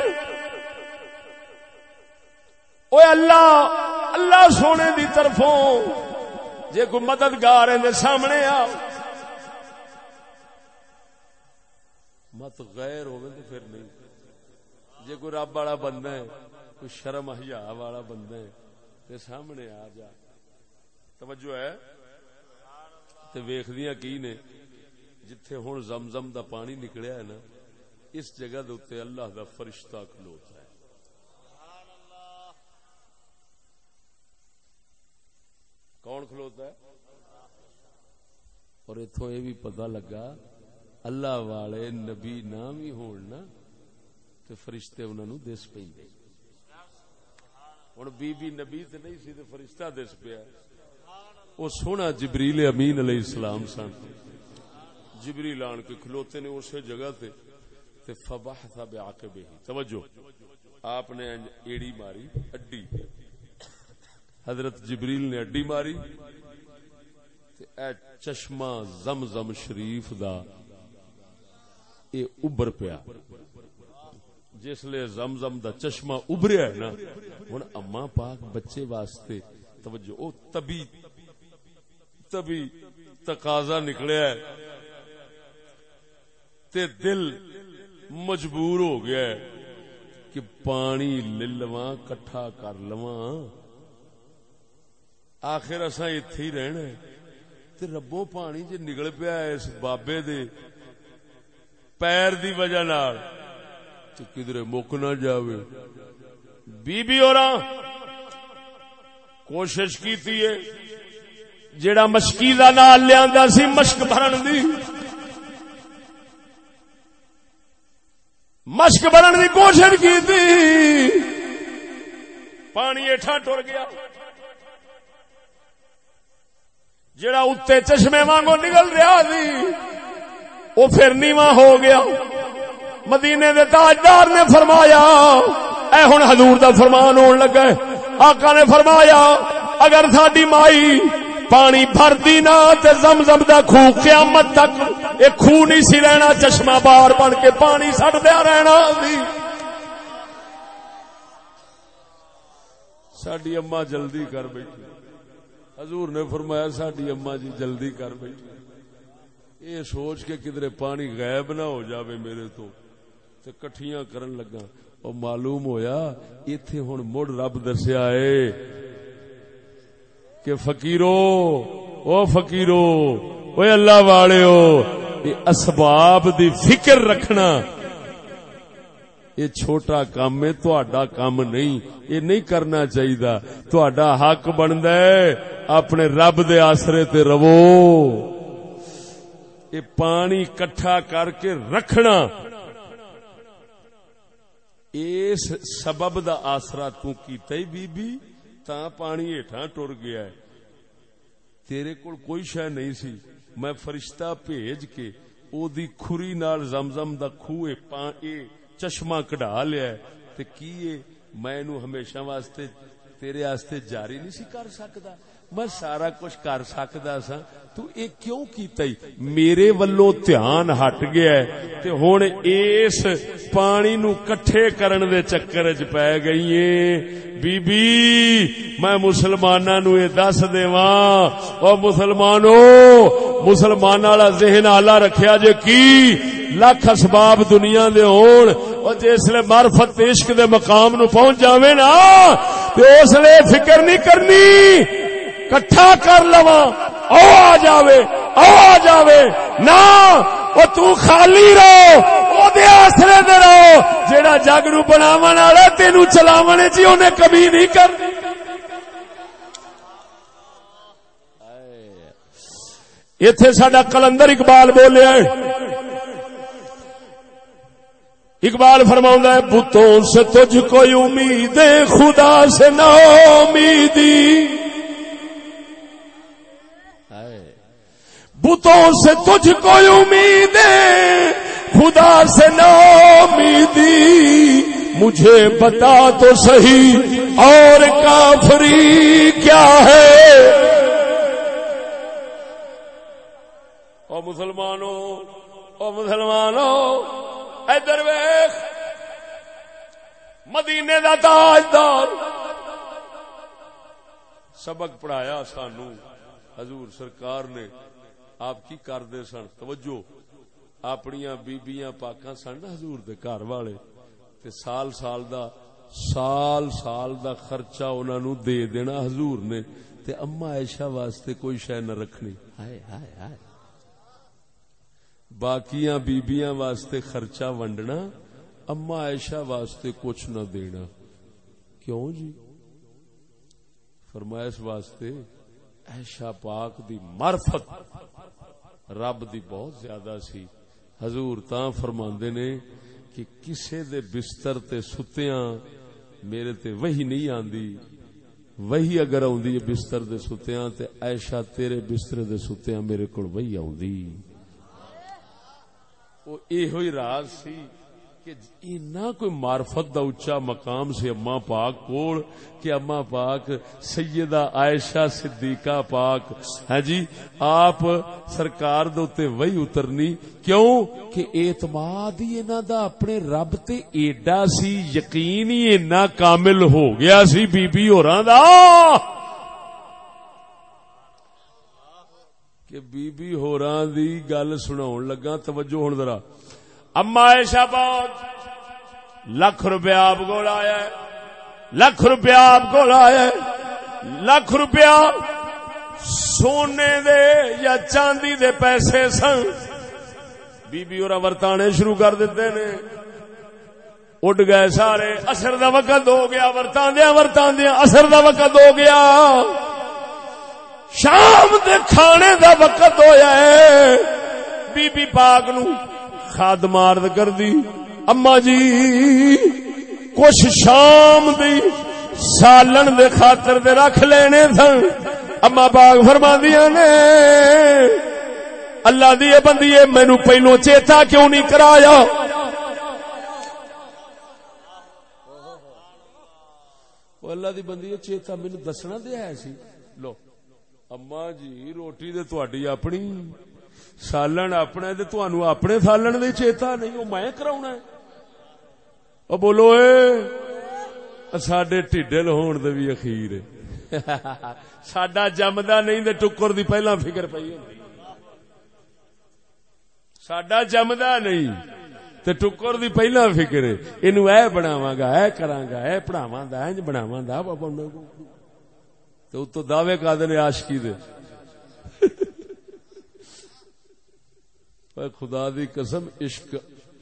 اوے اللہ اللہ سونے دی طرفوں، جے کوئی مددگار ہے سامنے آ، مت غیر ہوئے تو پھر نہیں۔ جے کوئی رب والا بندہ ہے، کوئی شرم حیا والا بندہ ہے تے سامنے آ جا۔ توجہ ہے۔ تے ویکھدیاں کی نے؟ جتھے ہن زمزم دا پانی نکلیا ہے نا اس جگہ دے اوتے اللہ دا فرشتہ کھلوتا ہے۔ کون کھلوتا ہے؟ اور اتو یہ بھی پتا لگا اللہ والے نبی نام ہی ہونا تو فرشتے انہوں نے دس پہ ہوں بی بی نبی تو نہیں سی تو فرشتہ دس پیا۔ وہ سونا جبریل امین علیہ السلام سن۔ جبریل آن کے کھلوتے نے اسی جگہ تے تے فباہ تھا بے آکے بے توجہ۔ آپ نے ایڑی ماری، اڈی۔ حضرت جبریل نے اڈی ماری۔ تے اے چشمہ زم زم شریف دا، اے ابر پیا۔ جس لیے زم زم دا چشمہ ابریا ہے نا، ہن اما پاک بچے واسطے توجہ، او تبی تبی تقاضا نکلیا ہے، تے دل مجبور ہو گیا ہے کہ پانی لے کٹھا کر لواں۔ آخر اصا اتے ہی رہنا تے ربو پانی جی نکل پیا اس بابے دے پیر دی وجہ نال۔ تو کدھر مک نہ جاوے۔ بی بی اور کوشش کی جیڑا مشکی کا نال لیا سی، مشک بھرن دی۔ مشک بھرن دی کوشش کی پانی ایٹھا ٹر گیا۔ جڑا اتنے چشمے وانگو نکل رہا سی وہ پھر نیواں ہو گیا۔ مدینے دے تاجدار نے فرمایا، اے ہن حضور دا فرمان ہون لگا ہے۔ آقا نے فرمایا، اگر ساڈی مائی پانی بھر دی نہ تے زمزم دا خو قیامت تک، اے خو نہیں سی رہنا، چشمہ بار بن کے پانی سٹ دیا رہنا۔ سی ساڈی اما جلدی کر بیٹھی۔ حضور نے فرمایا ساری اما جی جلدی کر بیٹھی۔ یہ سوچ کے کدھر پانی غائب نہ ہو جاوے میرے تو۔ تے کٹھیاں کرن لگا اور معلوم ہویا، ایتھے ہن مڑ رب دسیا ہے کہ فقیرو، او فقیرو او اللہ والے ہو اسباب دی فکر رکھنا۔ یہ چھوٹا کام ہے تہاڈا کام نہیں یہ نہیں کرنا چاہیے تہاڈا حق بندا ہے اپنے رب دے آسرے تے رہو۔ یہ پانی کٹھا کر کے رکھنا۔ اس سبب دا آسرا تو کیتا ہی بی بی تا پانی ہیٹھاں ٹر گیا ہے۔ تیرے کول کوئی شے نہیں سی۔ میں فرشتہ بھیج کے او دی کھری نال زمزم دا کھوئے پانی چشمہ کڈا لیا ہے۔ تے کی میں نو ہمیشہ واسطے، تیرے واسطے جاری نہیں سی کر سکدا میں سارا کچھ کر سکدا سا تو اے کیوں کیتا ہی؟ میرے ولو دھیان ہٹ گیا ہے تے ہن اس پانی نو کٹھے کرن دے چکر وچ پے گئی اے بی بی میں مسلماناں نو اے دس دیواں۔ او مسلمانو مسلمان والا ذہن اعلی رکھیا جے کی لاکھ اسباب دنیا دے ہون۔ او جسلے معرفت عشق دے مقام نو پہنچ جاوے نا، تے اس لیے فکر نہیں کرنی۔ کٹھا کر لوا او آ جاوے، او آ جاوے۔ نا، او تو خالی رہو، او دے آسرے دے رہو۔ جیڑا جگ نو بناون والا تینو چلاون چ اونے کبھی نہیں کرنی۔ ایتھے ساڈا کلندر اقبال بولیا اقبال فرماؤں ہے، بتوں سے تجھ کوئی امید خدا سے نا امیدی۔ بتوں سے تجھ کوئی امید خدا سے نا امیدی مجھے بتا تو صحیح، اور کافری کیا ہے؟ او مسلمانوں او مسلمانوں ادھر ویخ مدینے دا تاجدار۔ سبق پڑھایا سانو، حضور سرکار نے آپ کی کردے سن؟ توجہ۔ اپنی بیبیاں پاکاں سن حضور دے گھر والے؟ تے سال سال دا سال سال دا خرچہ انہاں نو دے دینا حضور نے۔ تے اما عائشہ واسطے کوئی شے نہ رکھنی۔ ہائے ہائے ہائے۔ باقیاں بیبیاں واسطے خرچہ ونڈنا اما عائشہ واسطے کچھ نہ دینا۔ کیوں جی؟ فرمائش واسطے عائشہ پاک دی معرفت۔ رب دی بہت زیادہ سی۔ حضور تاں فرماندے نے کہ کسے دے بستر تے ستیاں میرے تے وہی نہیں آندی۔ وہی اگر آندی بستر دے ستیاں تے عائشہ تیرے بستر دے ستیاں میرے کول وہی آندی وہ یہ راز سی۔ کہ اینا کوئی معرفت دا اچا مقام سے اما پاک کول کہ اما پاک سیدہ عائشہ صدیقہ پاک۔ ہے جی آپ سرکار دوتے وہی اترنی۔ کیوں؟ کہ اعتماد ہی اینا دا اپنے رب تے ایڈا سی یقین ہی اینا کامل ہو گیا سی بی بی ہو رہا دا۔ کہ بی بی ہو رہا دی گل سناؤن لگا توجہ ہون ذرا۔ اما ایشا بہت لکھ روپیہ آپ کو آیا ہے، لکھ روپیہ آپ کو آیا ہے، لکھ روپیہ سونے دے یا چاندی دے پیسے سن۔ بی بی اور ورتانے شروع کر دیتے نے۔ اڈ گئے سارے اثر دا وقت ہو گیا ورتاندیا ورتاندیا اثر دا وقت ہو گیا۔ شام دے کھانے دا وقت ہویا ہے۔ بی بی پاک نو خاد مارد کر دی اما جی کچھ شام دی سالن دے خاطر دے رکھ لینے سن اما پاک فرما دیا نے، اللہ دی بندی مینو پہلو چیتا کیوں نہیں کرایا؟ اللہ دی بندی چیتا مینو دسنا دیا ہے سی۔ لو، اما جی روٹی دے تواڈی اپنی۔ سالن اپنے دے تانوں اپنے سالن دے چیتا نہیں او میں کراونا ہے او بولو اے ساڈے ٹھڈل ہون دے وی اخیر ساڈا جمدا نہیں تے ٹکر دی پہلا فکر پئی ہوندی ساڈا جمدا نہیں تے ٹکر دی پہلا فکر ہے اینو اے بناواں گا اے کراں گا اے پڑھاواں دا انج بناواں دا بابا تے اتو دعوے کا دے عاشقی دے اے خدا دی قسم، عشق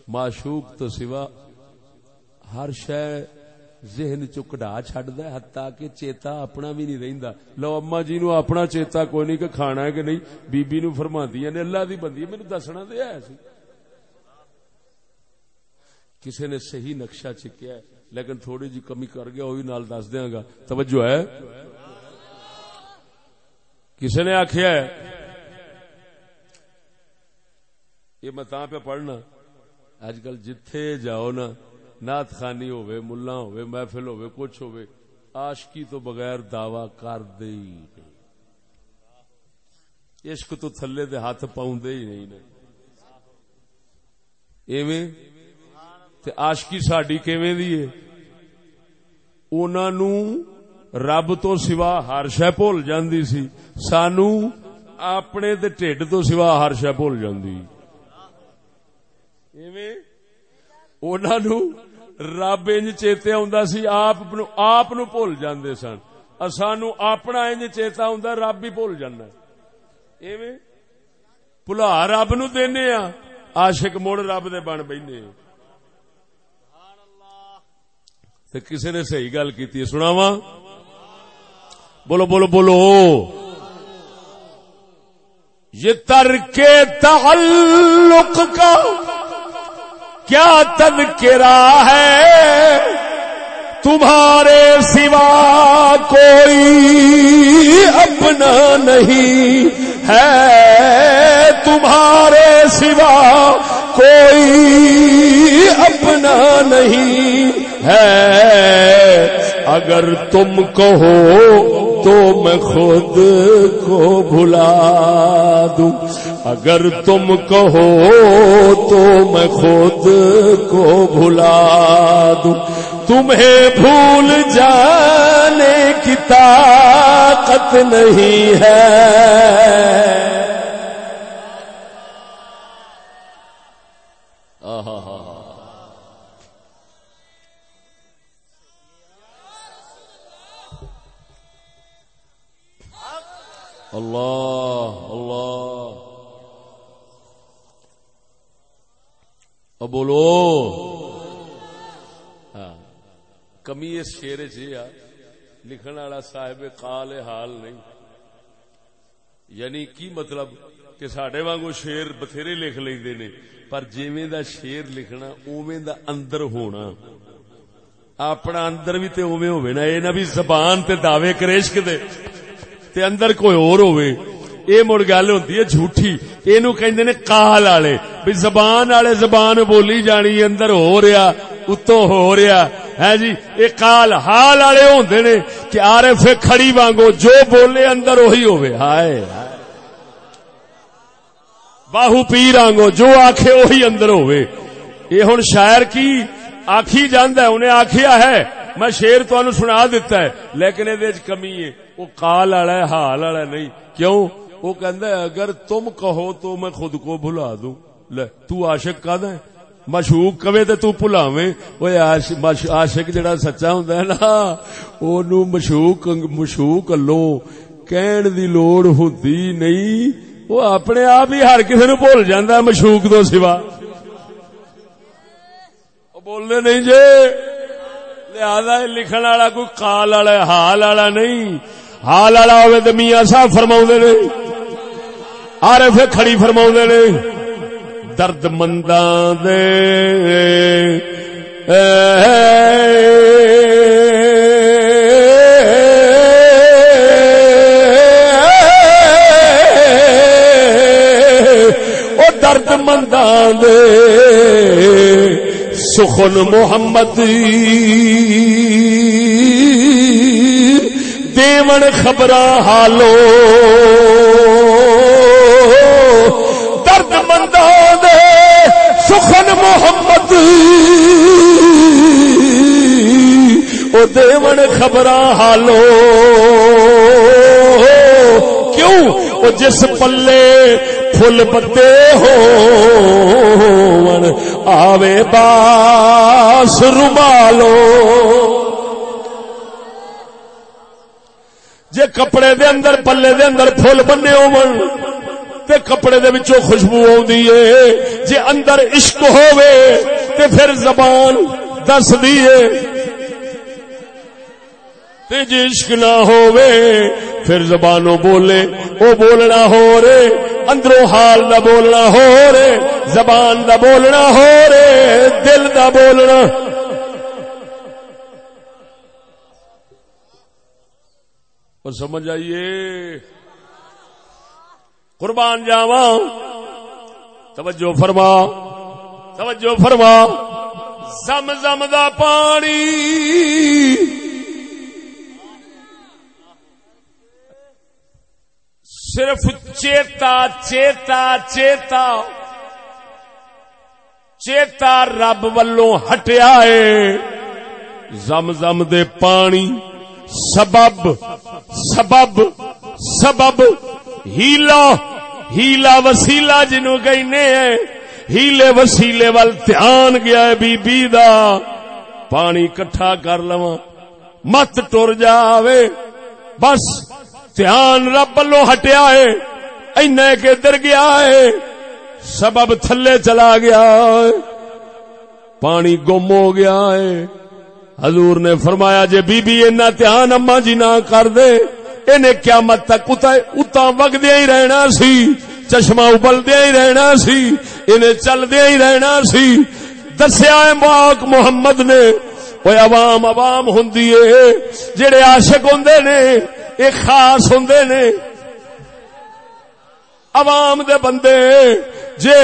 معشوق تو سوا ہر شے ذہن چ کڈا چڈ حتا کہ چیتا اپنا بھی نہیں رہندا۔ لو اما جی نو اپنا چیتا کوئی نہیں کہ کھانا ہے کہ نہیں، بی بی نو فرماندیاں نے اللہ دی بندی مینوں دسنا تے ہے۔ سی کسی نے صحیح نقشہ چکیا ہے، لیکن تھوڑی جی کمی کر گیا، وہ بھی نال دس دیاں گا۔ توجہ ہے؟ کسی نے آخیا ہے؟ یہ میں پہ پڑھنا۔ اج کل جتھے جاؤ نا نات خانی ہوئے ملا ہوئے محفل ہوئے کچھ ہوئے آشکی تو بغیر دعوی کر دے ہی نہیں۔ عشق تو تھلے دے ہاتھ پاؤں دے ہی نہیں ایویں؟ تے آشکی ساڈی کیویں دی ہے؟ انہاں نو رب تو سوا ہر شے بھول جاندی سی۔ سانو اپنے تے ٹھڈ تو سوا ہر شے بھول جاندی۔ ایویں نو رب انج چیتے ہوندا سی آپ نو آپ نو بھول جاندے سن اسانو اپنا انج چیتا ہوندا رب ہی بھول جاندا ایویں بھلا رب نو دینے آ عاشق مڑ رب دے بن بیٹھے کسی نے صحیح گل کی سناوا بولو بولو بولو یہ ترک تعلق کا کیا تذکرہ ہے؟ تمہارے سوا کوئی اپنا نہیں ہے۔ تمہارے سوا کوئی اپنا نہیں ہے۔ اگر تم کہو تو میں خود کو بھلا دوں۔ اگر تم کہو تو میں خود کو بھلا دوں۔ تمہیں بھول جانے کی طاقت نہیں ہے۔ بولو۔ ہاں۔ کمی اس شیر چ لکھن والا صاحب قال حال نہیں۔ یعنی کی مطلب کہ سڈے وانگو شیر بتھیرے لکھ لیندے نے، پر جیویں دا شیر لکھنا اوویں دا اندر ہونا۔ اپنا اندر بھی تے اوویں ہوے نا، اے نہ بھی زبان تے دعوے کریش کے دے، تے اندر کوئی اور ہوئے اے مڑ گل ہوندی ہے جھوٹھی۔ اینو کہندے نے کال والے بھی زبان والے زبان بولی جانی اندر ہو رہا اتو ہو رہا ہے ہاں جی اے کال حال والے ہوندے نے کہ عارف کھڑی وانگو جو بولے اندر وہی ہوئے۔ ہائے۔ باہو پیر آنگو جو آکھے وہی اندر ہوئے۔ یہ ہن شاعر کی آکھی جاندا ہے، انہیں آکھیا ہے۔ میں شیر تو سنا دیتا ہے، لیکن یہ کمی ہے۔ وہ کال والا ہے، حال والا نہیں۔ کیوں؟ وہ کہندا ہے، اگر تم کہو تو میں خود کو بھلا دوں۔ لے، تو عاشق کا ہے؟ مشوق کہے تے تو بھلاویں۔ اوے عاشق جڑا سچا ہوندا ہے نا اونوں مشوق مشوق لو کہن دی لوڑ ہوندی نہیں۔ وہ اپنے آپ ہی ہر کسی نو بھول جاندا ہے مشوق تو سوا۔ بولنے نہیں جے۔ لہذا لکھن والا کوئی کال والا حال والا نہیں۔ حال والا ہوئے تو میاں صاحب فرما نے۔ آر کھڑی فرما نے، درد منداں دے۔ درد منداں دے۔ سخن محمد دیون خبر حالو سخن محمد. او دیون خبر حالو. کیوں؟ وہ جس پلے فل پتے ہو آوے باس رومالو. جے کپڑے دے اندر، پلے دے اندر فل بنے ہو تے کپڑے دے وچوں خوشبو آدھی ہے۔ جے اندر عشق ہووے تے پھر زبان دس دیے تے جے عشق نہ ہووے پھر زبانوں بولے، او بولنا ہو رے، اندروں حال دا بولنا ہو رے، زبان دا بولنا ہو رے، دل دا بولنا۔ اور سمجھ آئیے۔ قربان جاوا توجہ فرما۔ توجہ فرما۔ زم زم دا پانی۔ صرف چیتا چیتا چیتا۔ چیتا رب ولوں ہٹیا ہے۔ زم زم دے پانی۔ سبب سبب سبب۔ ہیلا ہیلا وسیلا جنو کہنے ہیں، ہیلے وسیلے وال دھیان گیا ہے بی بی دا۔ پانی کٹھا کر لوا مت ٹر جاوے۔ بس دھیان رب لو ہٹیا ہے۔ اینا کے در گیا ہے۔ سبب تھلے چلا گیا ہے۔ پانی گم ہو گیا ہے۔ حضور نے فرمایا، جے بی بی اینا دھیان اما جی نہ کر دے انہیں قیامت تک اتا وگدیا ہی رہنا سی، چشمہ ابلدیا ہی رہنا سی، انہیں چلدیا ہی رہنا سی۔ دسیا ماک محمد نے وہ عوام عوام ہوں جڑے عاشق ہوں نے یہ خاص ہوں نے۔ عوام دے بندے، جے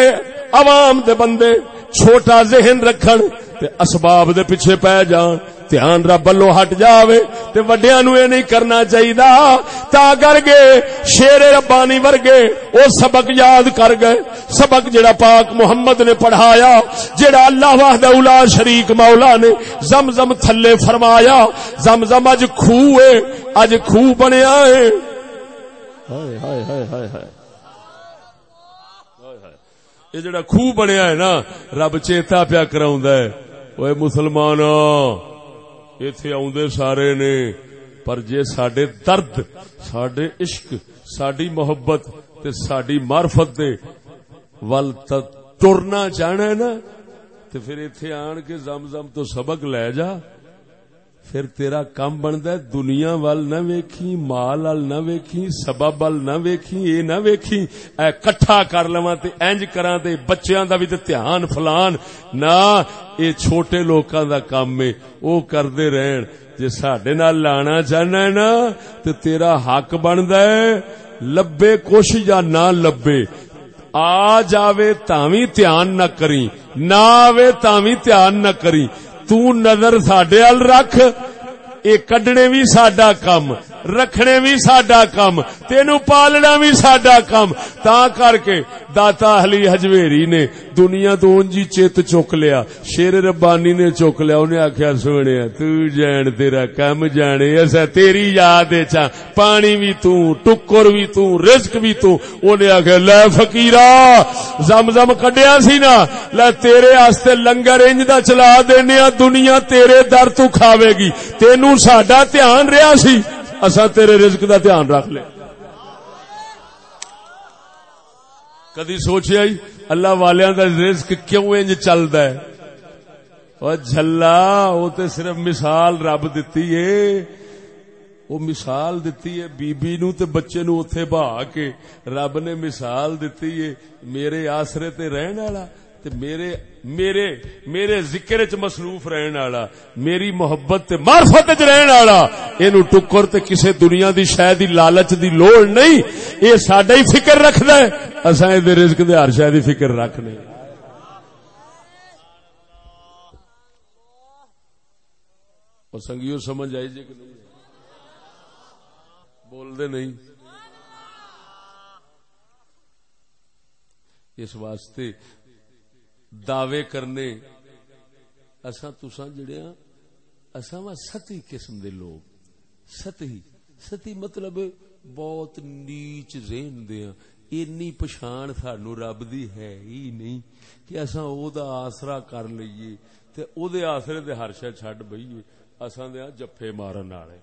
عوام دے بندے، چھوٹا ذہن رکھن تے اسباب دے پیچھے پہ جان۔ دھیان رب لو ہٹ جاوے تے وڈیاں نو اے نہیں کرنا چاہیے تا کر کے شیر ربانی ورگے او سبق یاد کر گئے سبق جڑا پاک محمد نے پڑھایا جڑا اللہ وحدہ اولا شریک مولا نے زم زم تھلے فرمایا زم زم اج کھوے اج کھو بنیا ہے ہائے ہائے ہائے ہائے ہائے یہ جڑا خوہ بنیا ہے نا رب چیتا پیا کراؤں ہے وہ مسلمان اتے آدھے سارے نے، پر جے سڈے درد سڈے عشق ساری محبت تے ساری مارفت دے ول ترنا چاہنا ہے نا، تے پھر ایتھے آن کے زم زم تو سبق لے جا۔ پھر تیرا کام بنتا ہے، دنیا وال نہ ویکھی، مال وال نہ ویکھی، سبب وال نہ ویکھی، اے نہ ویکھی، اے کٹھا کر لواں تے انج کراں تے بچیاں دا بھی تے دھیان فلان۔ نہ، اے چھوٹے لوکاں دا کام ہے او کردے رہن۔ جے ساڈے نال لانا چاہنا ہے نا، تے تیرا حق بندا ہے، لبے کچھ یا نہ لبے۔ آ جاوے تاوی دھیان نہ کری نہ آوے تاوی دھیان نہ کری تو نظر ساڈے ال رکھ اے کڈنے بھی ساڈا کم، رکھنے بھی ساڈا کم، تینو پالنا بھی ساڈا کم۔ تا کر کے داتا علی حجویری نے دنیا تو اونجی چت چک لیا، شیر ربانی نے چک لیا، انہیں آخیا سونے، تو جان تیرا کم جانے، ایسا تیری یاد چا پانی بھی تو، ٹکر بھی تو، رزق بھی تو۔ انہیں آخیا لے فقیرا زم زم کڈیا سی نا، لے تیرے آستے لنگر انج دا چلا دینیا دنیا تیرے در تو کھاوے گی، تینو ساڈا دھیان رہا سی اصا تیرے رزق دا دھیان رکھ لے۔ کدی سوچیا اللہ والیاں دا رزق کیوں انج چلدا ہے؟ او جھلا، او تے صرف مثال رب دتی ہے او مثال دتی ہے بی بی نو تے بچے نو اوتھے بہا کے رب نے مثال دتی ہے میرے آسرے تے رہن والا، تے میرے میرے میرے ذکر چ مصروف رہن والا، میری محبت تے معرفت چ رہن والا، اینو ٹکر تے کسے دنیا دی شے دی لالچ دی لوڑ نہیں، اے ساڈا ہی فکر رکھدا ہے، اساں اے دے رزق دے ہر شے دی فکر رکھنے اور سنگیو سمجھ آئی جی کہ نہیں؟ بول دے نہیں۔ اس واسطے دعوے کرنے۔ اصا تسا جڑے ہاں، اصا وا ستی قسم دے لوگ۔ ستی ستی مطلب بہت نیچ رہن دیا ہاں۔ اینی پچھان سانو رب دی ہے ہی نہیں کہ اساں او دا آسرا کر لئیے تے او دے آسرے دے ہر شے چھڈ بئیے اساں دے ہاں جفے مارن والے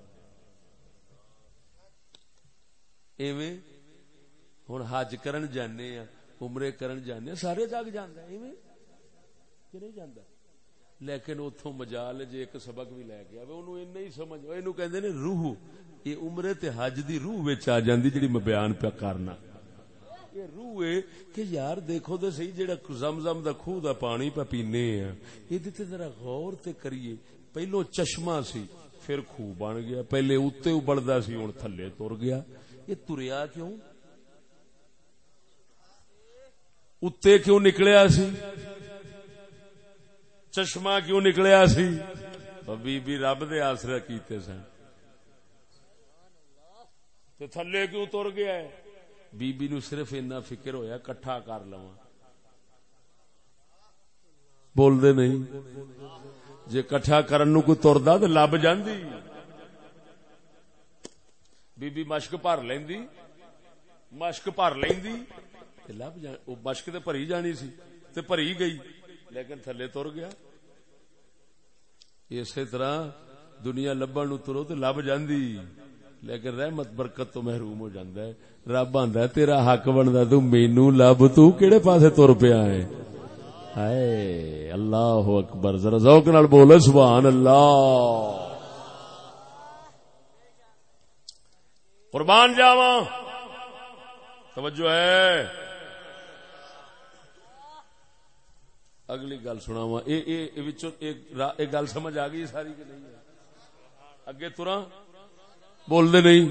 ایویں ہن حج کرن جانے آ عمرے کرن جانے سارے جگ جاندا ایویں۔ کہ نہیں جاندا لیکن اتوں مجال جی ایک سبق بھی لے کے آئے سمجھ یہ کہندے نے روح یہ عمرے تے حج دی روح وچ آ جاندی جڑی میں بیان پیا کرنا یہ روح ہے کہ یار دیکھو تے صحیح جڑا زمزم دا خوہ دا پانی پہ پینے ہیں یہ تے ذرا غور تے کریے پہلو چشمہ سی پھر خوہ بن گیا پہلے اوتے ابلدا سی ہن تھلے تر گیا یہ تریا کیوں اتے کیوں نکلیا سی چشمہ کیوں نکلیا سی؟ بی بی رب دے آسرے کیتے سن۔ تے تھلے کیوں تر گیا ہے؟ بی بی نو صرف اتنا فکر ہویا کٹھا کر لوا بول دے نہیں۔ جے کٹھا کرن نو کوئی تردا تے لب جاندی۔ بی بی مشک بھر لیندی۔ مشک بھر لیندی۔ تے لب جان او مشک تے بھری جانی سی۔ تے بھری گئی۔ لیکن تھلے تر گیا۔ اسی طرح دنیا لبن نو ترو تو لب جاندی۔ لیکن رحمت برکت تو محروم ہو جاندا ہے۔ رب آندا تیرا حق بندا تو مینوں لب تو کیڑے پاسے تر پیا ہے؟ ہائے، اللہ اکبر، ذرا ذوق نال بولو، سبحان اللہ۔ قربان جاواں۔ توجہ ہے۔ اگلی گل سنا وا یہ گل سمجھ آ گئی ساری کہ نہیں اگے ترا بول دے نہیں۔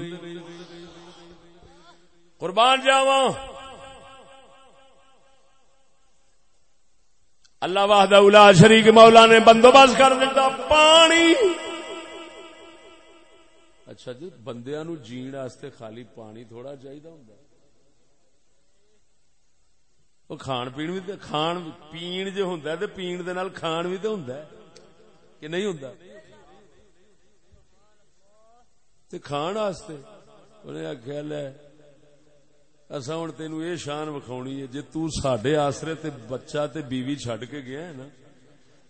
قربان جاوا اللہ واہد الا شریک مولا نے بندوبست کر دیتا پانی۔ اچھا جی بندیا نو جین خالی پانی تھوڑا چاہیے کھان پین بھی کھان پین جو ہوں تو پین کھان بھی تو ہوں کہ نہیں ہوں کھان واسطے انہیں آخیا ہوں تین یہ شان وکھاونی ہے جی تڈے آسرے تے بچہ تے بیوی چڈ کے گیا ہے نا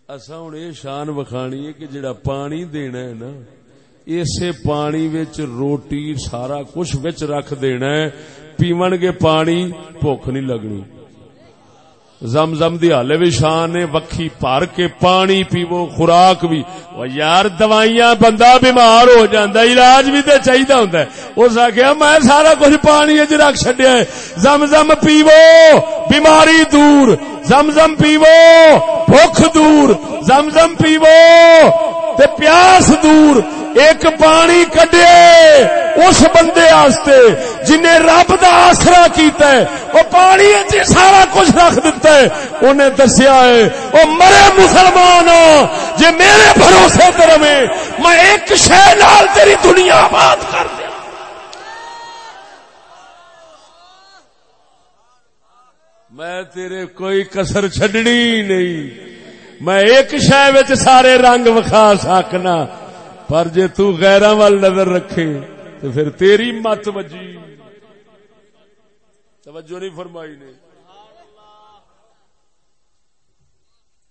اصا ہوں یہ شان وکھانی ہے کہ جڑا پانی دینا ہے نا اسے پانی وچ روٹی سارا کچھ وچ رکھ دینا ہے پیون گے پانی بھوک نہیں لگنی زم دی حالے بھی شان ہے، وکھی پار کے پانی پیو خوراک بھی یار، دوائیاں بندہ بیمار ہو جاندہ علاج بھی تے چاہیے ہوندا ہے۔ اس آخیا میں سارا کچھ پانی اچ رکھ چھڈیا ہے۔ زم زم پیو بیماری دور۔ زم زم پیو بھوک دور۔ زم زم پیو تے پیاس دور۔ ایک پانی کڈے۔ اس بندے آستے جنہیں رب دا آسرا کیتا ہے، وہ پانی جی سارا کچھ رکھ دیتا ہے۔ انہیں دسیا ہے، وہ مرے مسلمان جی میرے بھروسے تے میں میں ایک شہ نال تیری دنیا بات کر دیا۔ میں تیرے کوئی کسر چھڈنی نہیں۔ میں ایک شہ سارے رنگ وکھا سکنا پر جے تو غیرہ وال نظر رکھے تو پھر تیری مت وجی توجہ نہیں فرمائی نے۔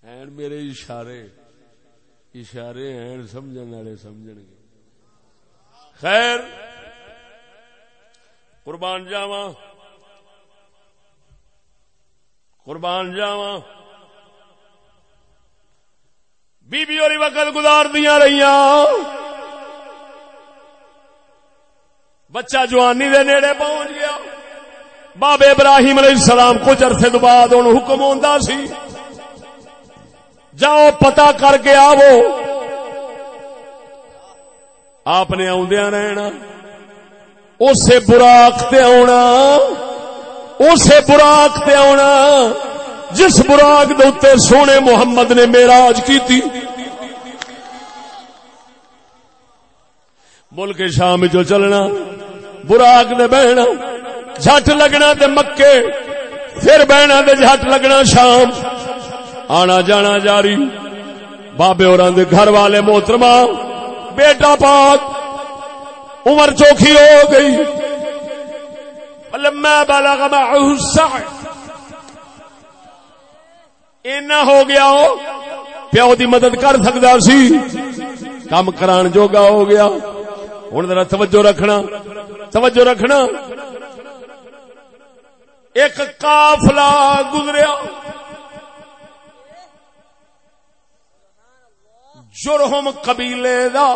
این میرے اشارے۔ اشارے ہیں سمجھن والے سمجھن گے۔ خیر، قربان جاواں۔ قربان جاواں۔ بی بی اور وقت گزار دیا رہی بچہ جوانی دے نیڑے پہنچ گیا۔ بابے ابراہیم علیہ السلام کچھ عرصے تو بعد ان حکم ہوندا سی۔ جاؤ پتا کر کے آو آپ نے آدیا رہنا۔ اسے براق تے آنا اسے براق تے آنا جس براق دے سونے محمد نے میراج کی تھی ملک شام جو چلنا۔ براق دے بہنا جھٹ لگنا دے مکے، پھر بہنا دے جھٹ لگنا شام۔ آنا جانا جاری۔ بابے اور گھر والے محترمہ، بیٹا پاک، عمر چوکھی ہو گئی۔ لما بلغ معه السعي اینا ہو گیا ہو پیو دی مدد کر سکتا سی۔ کام کران جوگا ہو گیا۔ ہوں ذرا توجہ رکھنا۔ توجہ رکھنا۔ ایک قافلہ گزریا۔ جرہم قبیلے دا۔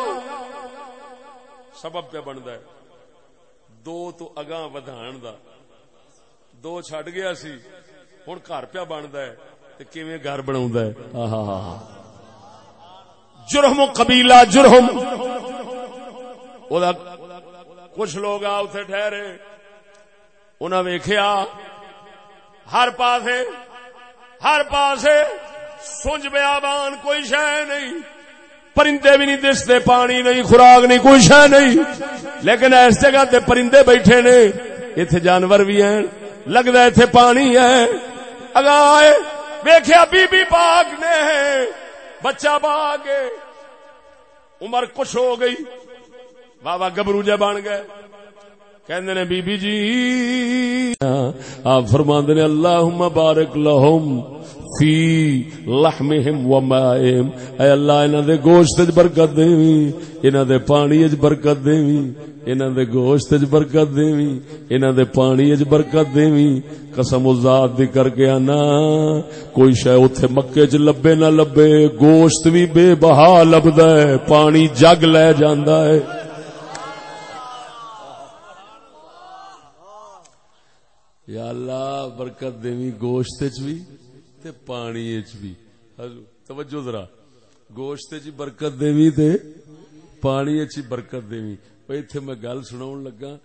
سبب پہ بنتا ہے۔ دو تو اگاں ودھان دا۔ دو چھڈ گیا سی۔ ہوں گھر پیا بنتا ہے۔ تے کیویں گھر بنا ہے؟ جرہم قبیلہ، جرہم۔ کچھ لوگ آ اتے ٹھہرے۔ انہیں ویخیا ہر پاسے ہر پاسے سنج بیابان کوئی شہ نہیں۔ پرندے بھی نہیں دستے، پانی نہیں، خوراک نہیں، کوئی شہ نہیں۔ لیکن اس جگہ تے پرندے بیٹھے نے۔ اتے جانور بھی ہیں لگتا اتنے پانی ہے۔ اگا ویخیا بی بی باغ نے۔ بچہ باغ عمر کچھ ہو گئی۔ بابا گبرو جہ بن گئے۔ کہندے نے، بی بی جی۔ آپ فرماندے نے، اللہم بارک لہم فی لحمہم و مائم اے اللہ، انہاں دے گوشت وچ برکت دیویں انہاں دے پانی وچ برکت دیویں انہاں دے گوشت وچ برکت دیویں انہاں دے پانی وچ برکت دیویں قسم ذات دی کر کے انا کوئی شے اوتھے مکے وچ لبے نہ لبے، گوشت بھی بے بہا لبدا ہے، پانی جگ لے جاندا ہے۔ یا اللہ برکت دیوی گوشت بھی تے پانی بھی توجہ ذرا۔ گوشت چ برکت دیوی تے پانی چ برکت دیوی ایتھے میں گل سنا لگا،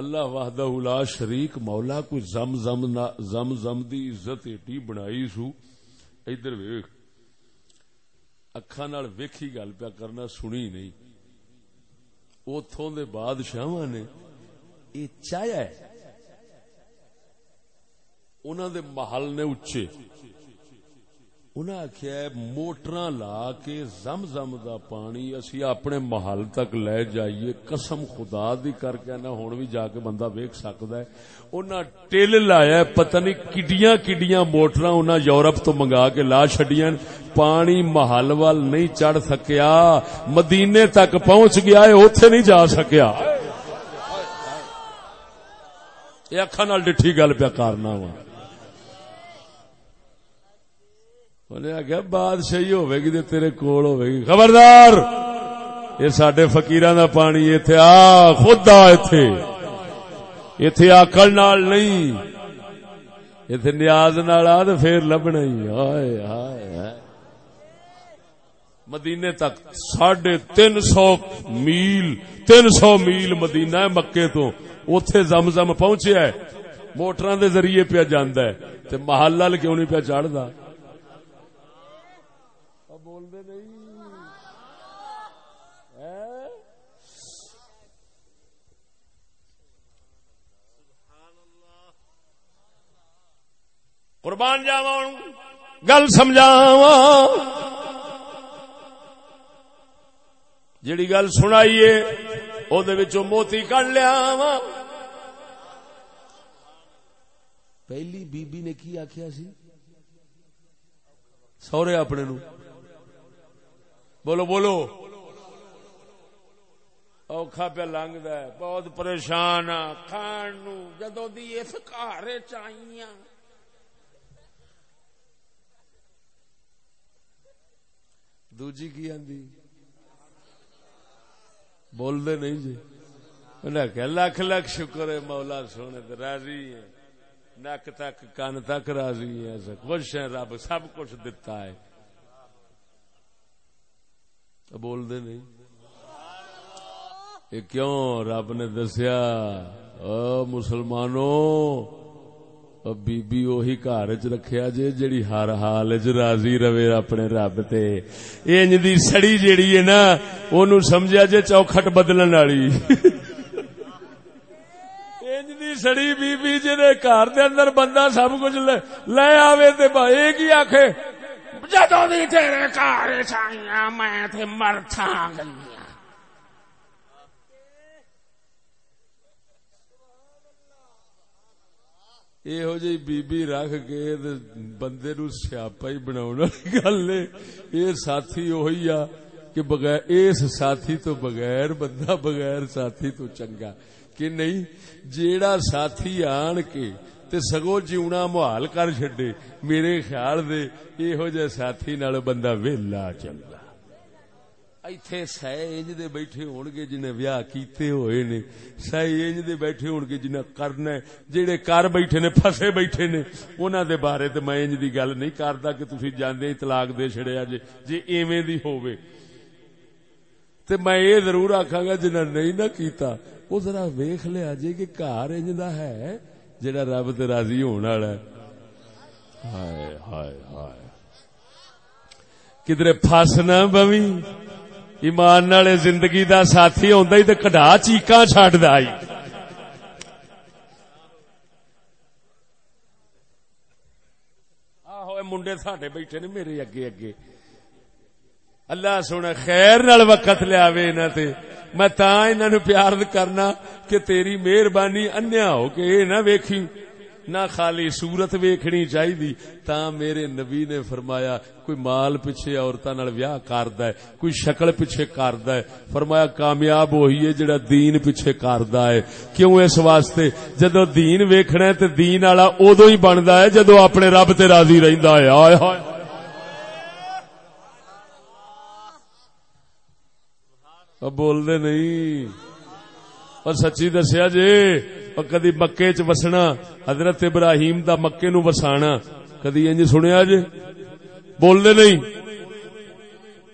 اللہ وحدہ لا شریک مولا کوئی زم زم زم زم دی عزت ایڈی بنائی سو۔ ادھر ویخ اکھا نال ویکھی گل پیا کرنا سنی نہیں۔ اتوں دے بادشاہ نے یہ چاہیا ہے۔ انہوں دے محل نے اچے انہیں آخیا موٹر لا کے زم زم دا پانی اسی اپنے محل تک لے جائیے۔ قسم خدا دی کر کے نہ ہوں بھی جا کے بندہ ویک سکتا ہے۔ انہیں ٹل لایا پتہ نہیں کڈیاں کڈیاں موٹر انہیں یورپ تو منگا کے لا چڈیا پانی محل وال نہیں چڑھ سکیا۔ مدینے تک پہنچ گیا ہے اتے نہیں جا سکیا۔ یہ اکھا نال ڈٹھی گل پیا کرنا وا انہیں آخیا بادشاہی ہوگی تو تیرے کول ہوگی خبردار یہ سڈے فکیر دا پانی اتے آ خود آ اتے اتے آکل نال نہیں اتے نیاز نال آ تو پھر لبنا ہی ہائے ہائے مدینے تک ساڑھے تین سو میل تین سو میل مدینہ ہے مکے تو اتے زم زم پہنچیا ہے موٹر دے ذریعے پیا جانا ہے تے محل کیوں نہیں پیا چڑھتا قربان جاوا گل سمجھاوا جیڑی گل سنائیے او موتی کڈ لیا وا پہلی بی بی نے کی آخیا سی؟ سورے اپنے نو۔ بولو بولو۔ اوکھا پہ لنگ بہت پریشان کھان نو۔ جدو دی اس گھر چاہیے دوجی کی آندی بول دے نہیں جی کہ لکھ لکھ شکر ہے مولا سونے تے راضی ہے نک تک کن تک راضی ہے خوش ہے رب سب کچھ دتا ہے بول دے نہیں یہ کیوں رب نے دسیا مسلمانوں بی بی اوہی گھر چ رکھیا جے جڑی ہر حال چ راضی رہے اپنے رب تے۔ انج دی سڑی جیڑی ہے نا اونوں سمجھیا جے چوکھٹ بدلن والی۔ انج دی سڑی بی بی جے گھر دے اندر بندہ سب کچھ لے لے آوے تے بھائی کی آکھے؟ جدوں دی تیرے گھر چاہیاں میں تے مر تھا گئی۔ ਇਹੋ ਜਿਹੀ ਬੀਬੀ ਰੱਖ ਕੇ ਤੇ ਬੰਦੇ ਨੂੰ ਸਿਆਪਾ ਹੀ ਬਣਾਉਣ ਵਾਲੀ ਗੱਲ ਏ ਇਹ ਸਾਥੀ ਉਹੀ ਆ ਕਿ ਬਗੈਰ ਇਸ ਸਾਥੀ ਤੋਂ ਬਗੈਰ ਬੰਦਾ ਬਗੈਰ ਸਾਥੀ ਤੋਂ ਚੰਗਾ ਕਿ ਨਹੀਂ ਜਿਹੜਾ ਸਾਥੀ ਆਣ ਕੇ ਤੇ ਸਗੋਂ ਜਿਉਣਾ ਮੁਹਾਲ ਕਰ ਛੱਡੇ ਮੇਰੇ ਖਿਆਲ ਦੇ ਇਹੋ ਜਿਹੇ ਸਾਥੀ ਨਾਲ ਬੰਦਾ ایتھے سائیں دے بیٹھے ہون گے جنہیں ویاہ کیتے ہوئے نے سائیں دے بیٹھے ہون جنہیں کرنا ہے جڑے کار بیٹھے نے پھسے بیٹھے نے انہاں دے بارے تے میں انج دی گل نہیں کردا کہ تسی جاندے طلاق دے چھڑیا جے جی ایویں دی ہووے تے میں اے ضرور آکھاں گا جنہاں نہیں نہ کیتا او ذرا ویکھ لیا جے کہ گھر انج دا ہے جڑا رب تے راضی ہون والا ہے ہائے ہائے ہائے کدھر پھس نہ ایمان والے زندگی دا ساتھی ہوندا ہی تے کڈا چیکاں چھڈدا ہی۔ آہو منڈے ساڈے بیٹھے نے میرے اگے اگے۔ اللہ سونا خیر نال وقت لیا انہاں تے۔ میں تاں انہاں نو پیار کرنا کہ تیری مہربانی انیا ہو کے اے نہ ویکھی۔ نہ خالی صورت ویکھنی چاہیے تا میرے نبی نے فرمایا، کوئی مال پیچھے عورتاں ویاہ کردا ہے، کوئی شکل پیچھے کردا ہے۔ فرمایا، کامیاب ہوئی ہے جڑا دین پیچھے کردا ہے۔ کیوں اس واسطے؟ جدوں دین ویکھنا ہے تے دین والا اودوں ہی بنتا ہے جدو اپنے رب تے راضی رہندا ہے۔ ہائے ہائے۔ بول دے نہیں۔ اور سچی دسیا جی کدی مکے چ وسنا، حضرت ابراہیم دا مکے نو وسانا۔ کدی انج سنیا جے؟ بولنے نہیں۔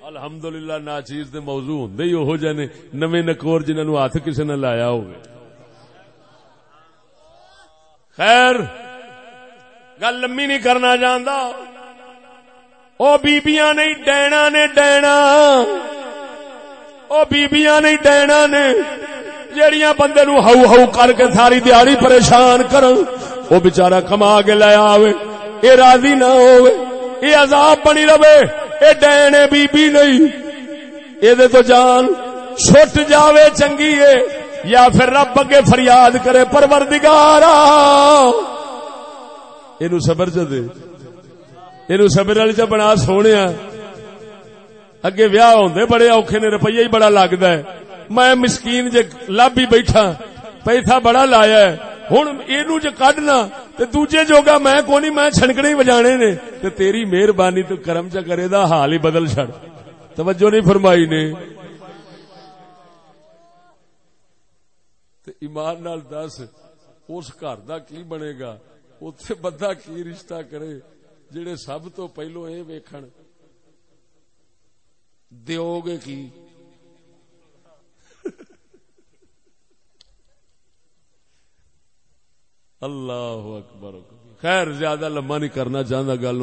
الحمدللہ ناچیز دے موضوع ہوندے ہی اوہو جانے نویں نکور جنہاں نو ہاتھ کسے نہ لایا ہوگے خیر، گل لمبی نہیں کرنا جاندا۔ او بیبیاں نہیں، ڈینا نے ڈینا۔ او بیبیاں نہیں، ڈینا نے۔ جیڑیاں بندے نو ہو ہو کر کے ساری دیہڑی پریشان کرن وہ بچارا کما کے لیا آوے، اے راضی نہ ہوے اے عذاب بنی رہے، اے ڈینے بی بی نہیں۔ اے دے تو جان چھٹ جاوے چنگی ہے یا پھر رب اگے فریاد کرے، پروردگارا۔ اینو صبر چ دے۔ اینو صبر والی چ بنا سونیا۔ اگے ویاہ ہوندے، بڑے اوکھے نے، روپیہ ہی بڑا لگدا ہے۔ میں مسکین جے لب ہی بیٹھا، پیسہ بڑا لایا ہے۔ ہن اینو جے کڈنا، تے جوگا میں کوئی میں چھنکنے ہی وجانے نے۔ تے تیری مہربانی تو کرم چا کرے دا حال ہی بدل چھڑ۔ توجہ نہیں فرمائی نے۔ ایمان نال دس، اس گھر دا کی بنے گا؟ اوتھے بندہ کی رشتہ کرے؟ جڑے سب تو پہلو اے ویکھن، دیو گے کی؟ اللہ اکبر. خیر، زیادہ لمبا نہیں کرنا چاہتا گل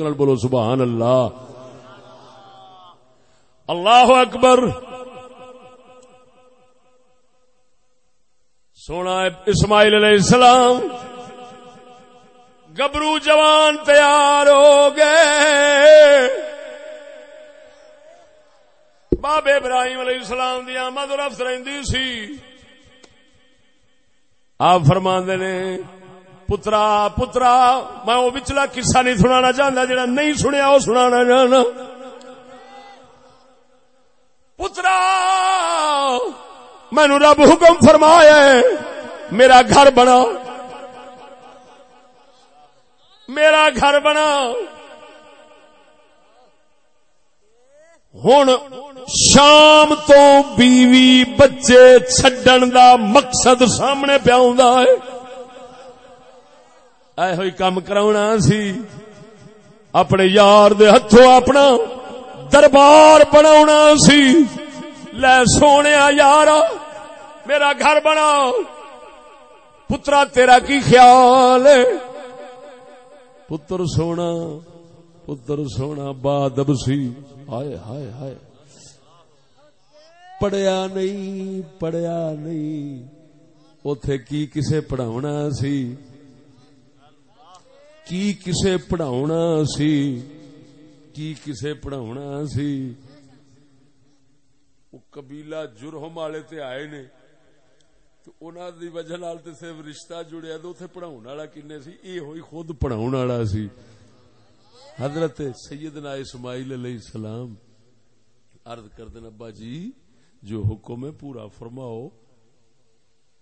نال بولو، سبحان اللہ. اللہ اکبر. سونا اسماعیل علیہ السلام. گبرو جوان تیار ہو گئے۔ بابے ابراہیم علیہ السلام دی آمد رفت سی۔ آپ فرما نے، پترا پترا، میں وہ وچلا قصہ نہیں سنانا چاہتا جڑا نہیں سنیا، وہ سنانا چاہنا پترا، مینو رب حکم فرمایا ہے، میرا گھر بنا۔ میرا گھر بنا۔ ہوں شام تو بیوی بچے چڈن دا مقصد سامنے پیا اے ہوئی کام کراؤنا سی۔ اپنے یار دے ہتھوں اپنا دربار بنا سی۔ لے سونے یار میرا گھر بنا پترا، تیرا کی خیال ہے؟ پتر سونا پتر سونا، بادب سی۔ ہائے ہائے ہائے۔ پڑھیا نہیں پڑھیا نہیں اتے کی کسے پڑھاونا سی کی کسے پڑھاونا سی کی کسے پڑھاونا سی وہ قبیلہ جرہم والے تے آئے نے انہوں دی وجہ نال تے صرف رشتہ جڑیا تو اتنے پڑھاؤ والا کنے سی یہ ہوئی خود پڑھاؤ والا سی حضرت سیدنا اسماعیل علیہ السلام عرض کر دین ابا جی جو حکم ہے پورا فرماؤ،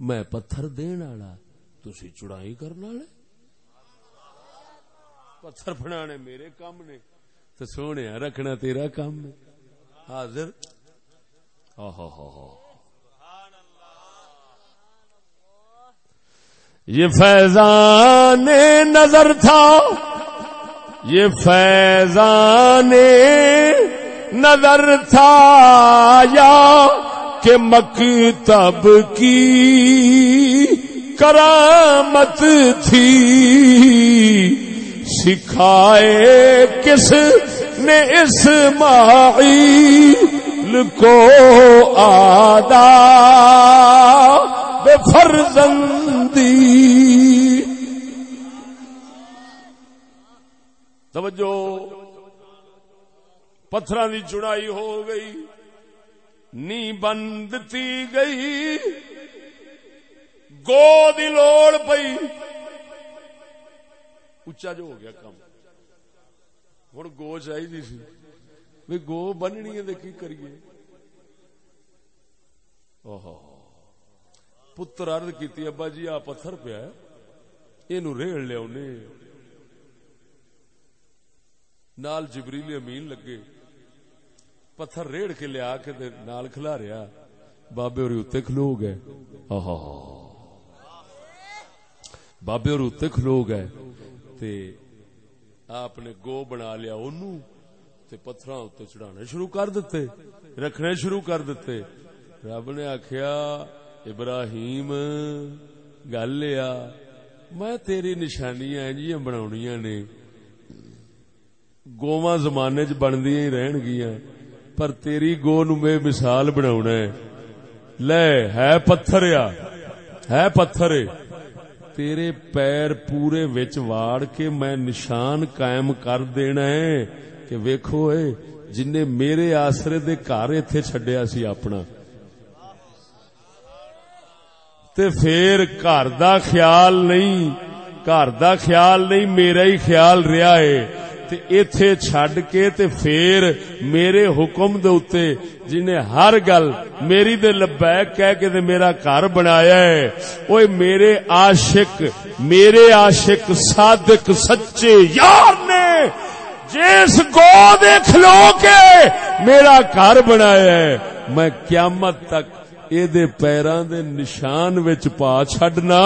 میں پتھر دین والا تسی چڑائی کرنا والے پتھر بنانے میرے کام نے تو سونے رکھنا تیرا کام ہے۔ حاضر؟ آہا ہا یہ فیضان نظر تھا، یہ فیضان نظر تھا یا کہ مکتب کی کرامت تھی۔ سکھائے کس نے اسماعیل کو آدھا؟ بے فرزندی۔ توجہ۔ پتھر کی چڑائی ہو گئی، نی بند تی گئی۔ گو دی لوڑ پئی۔ اچا جو ہو گیا کام۔ ہوں گو چاہیے سی۔ بھی گو بننی ہے کی کریے؟ پتر ارد کی ابا جی آ پتھر پیا یہ ریڑ لیا نال جبریل امین لگے۔ پتھر ریڑ کے لیا کے نال کھلا رہا بابے اور اتنے کھلو گئے۔ بابے اور اتنے کھلو گئے۔ تے آپ نے گو بنا لیا اونوں تے پتھر اتنے چڑھانے شروع کر دیتے رکھنے شروع کر دیتے رب نے آخیا ابراہیم، گل لیا۔ میں تیری نشانیاں جی بنا نے۔ گواں زمانے چ بندیاں ہی رہن گیا پر تیری گو نو میں مثال بنا لے، ہے پتھر آ ہے پتھر تیرے پیر پورے وچ واڑ کے میں نشان قائم کر دینا ہے کہ ویکھو اے، جن میرے آسرے دے گھر ایتھے چھڈیا سی اپنا۔ تے پھر گھر دا خیال نہیں، گھر دا خیال نہیں، میرا ہی خیال رہا ہے تے ایتھے چھڈ کے تے پھر میرے حکم دے اوتے جنہیں ہر گل میری دے لبیک کہہ کے تے میرا گھر بنایا ہے اوے میرے عاشق میرے عاشق صادق، سچے یار نے جس گو دے کھلو کے میرا گھر بنایا ہے۔ میں قیامت تک اے دے پیراں دے نشان وچ پا چھڈنا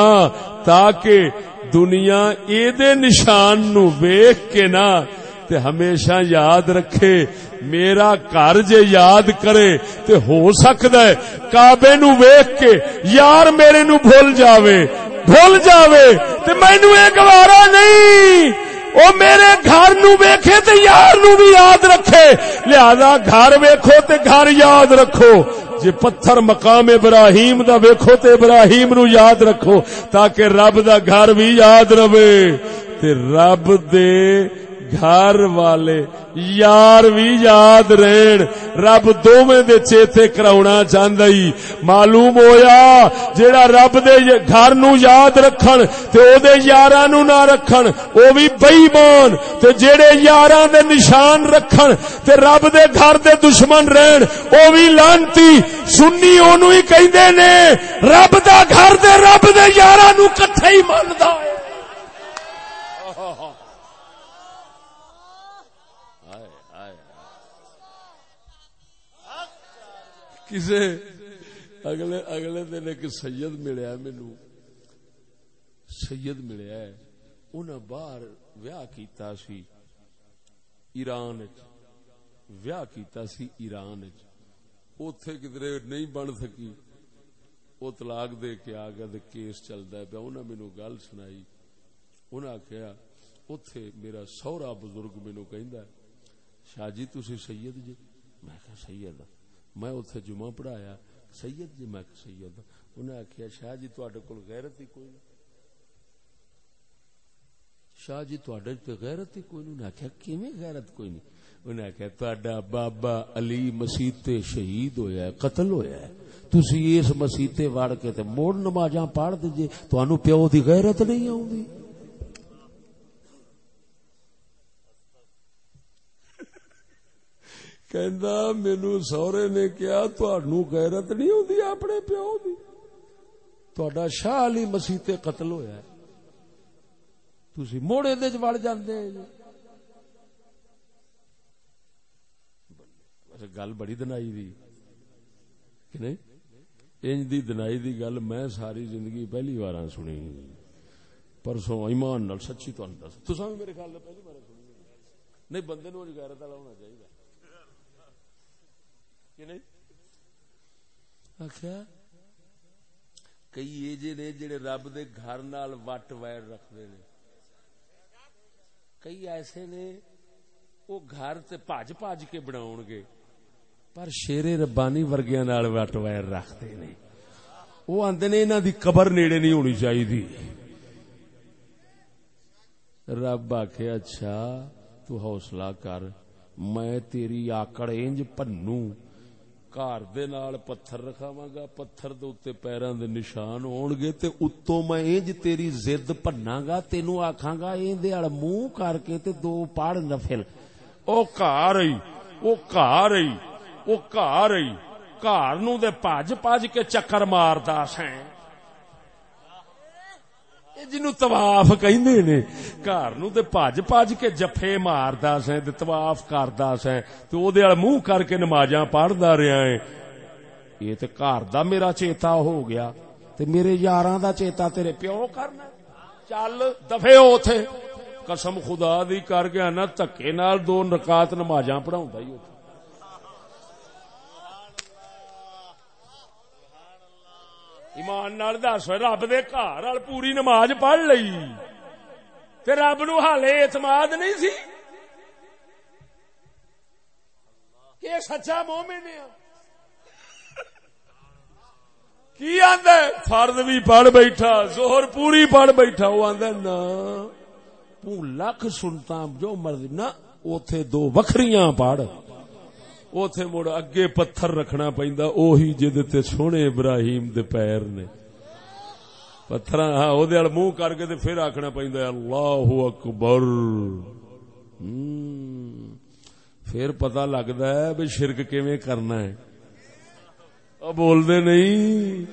تاکہ دنیا اے نشان نو ویکھ کے نا تے ہمیشہ یاد رکھے، میرا گھر جے یاد کرے تے ہو سکدا ہے، کعبے نو ویکھ کے یار میرے نو بھول جاوے بھول جاوے تے مینوں اے گوارا نہیں۔ او میرے گھر نو ویکھے تے یار نو بھی یاد رکھے، لہذا گھر ویکھو تے گھر یاد رکھو۔ جی پتھر مقام ابراہیم دا ویکھو تے ابراہیم نو یاد رکھو تاکہ رب دا گھر بھی یاد رہے تے رب دے گھر والے، یار بھی یاد رہن، رب دونوں دے چیتے کراؤنا چاہتا ہی معلوم ہویا، جیڑا رب دے گھر نو یاد رکھن تے او دے یاراں نو نہ رکھن، او بھی بے ایمان تے جیڑے یاراں دے نشان رکھن تے رب دے گھر دے دشمن رہن، او بھی لانتی۔ سنی اونوں ہی کہندے نے، رب دا گھر دے رب دے یاراں نو کٹھے ہی مندا ہے۔ کسے؟ اگلے اگلے دن ایک سید ملیا مینو۔ سید ملیا ہے۔ انہیں باہر ویاہ کیتا سی۔ ایران ویاہ کیتا سی ایران اوتھے کدھر نہیں بن سکی۔ وہ طلاق دے کے آ گیا کیس چلتا پیا۔ انہیں مینو گل سنائی۔ انہیں آخیا اتے میرا سہرا بزرگ مینو کہ شاہ جی تھی سید جی? میں سید ہوں میں اتنے جمعہ پڑھایا، سید جی میں سید انہیں آخیا شاہ جی تے کول غیرت ہی کوئی نہیں۔ شاہ جی تے غیرت ہی کوئی نہیں آخیا کیویں غیرت کوئی نہیں؟ انہیں آخیا تا بابا علی مسیح شہید ہویا ہے، قتل ہویا ہے۔ تسی اس مسیح وڑ کے تے موڑ نمازاں پڑھ دیجیے تانوں پیو دی غیرت نہیں آوندی۔ کہندا مینوں سورے نے کیا تانوں غیرت نہیں ہوندی اپنے پیو دی تہاڈا شاہ علی مسیح قتل ہویا ہے تسی موڑے وڑ جاندے گل بڑی دنائی دی کہ نہیں انج دی دنائی دی گل میں ساری زندگی پہلی بار سنی پرسوں ایمان نال سچی تو دس تساں بھی میرے خیال پہلی بار سنی نہیں بندے نو غیرت والا ہونا چاہیے کہ نہیں؟ آخیا؟ کئی یہ جے نے جڑے رب دے گھر نال وٹ ویر رکھدے نے۔ کئی ایسے نے وہ گھر تے پاج پاج کے بناؤ گے پر شیر ربانی ورگیا نال وٹ ویر رکھتے نے۔ وہ آدھے نے انہوں دی قبر نیڑے نہیں ہونی چاہیے رب آخ اچھا تو حوصلہ کر میں تیری آکڑ انج پنو گھر دے نال پتھر رکھاواں گا پتھر دے اوتے پیراں دے نشان ہون گے تے اتوں میں انج تیری ضد پننا گا تینو آکھاں گا این دے اڑ منہ کر کے تے دو پاڑ نفل او گھر رہی او گھر رہی او گھر رہی گھر نو دے پاج پاج کے چکر ماردا سیں جنو تواف کہندے نے گھر نو تے پج پج کے جفے ماردا سیں تے تواف کردا سیں تے او دے منہ کر کے نمازاں پڑھدا رہیا ہے یہ تے گھر دا میرا چیتا ہو گیا تے میرے یاراں دا چیتا تیرے پیو کرنا چل دفے اوتھے قسم خدا دی کر گیا نا تکے نال دو رکعت نمازاں پڑھاوندا ہی اوتھے ایمان نال دس، رب دے گھر پوری نماز پڑھ لئی۔ تے رب نو حالے اعتماد نہیں سی۔ کہ سچا مومن ہے۔ کی آندا فرد بھی پڑھ بیٹھا، زہر پوری پڑھ بیٹھا وہ آندا نا لکھ سنتا جو مرضی نہ اوتھے دو وکھریاں پڑھ۔ اوتھے مڑ اگے پتھر رکھنا پیندا، اوہی تے سونے ابراہیم دے پیر نے۔ پتھر ہاں او دے منہ کر کے تے پھر آکھنا پیندا، اللہ اکبر۔ پھر پتہ لگدا ہے بھی شرک کیویں کرنا ہے۔ او بول دے نہیں۔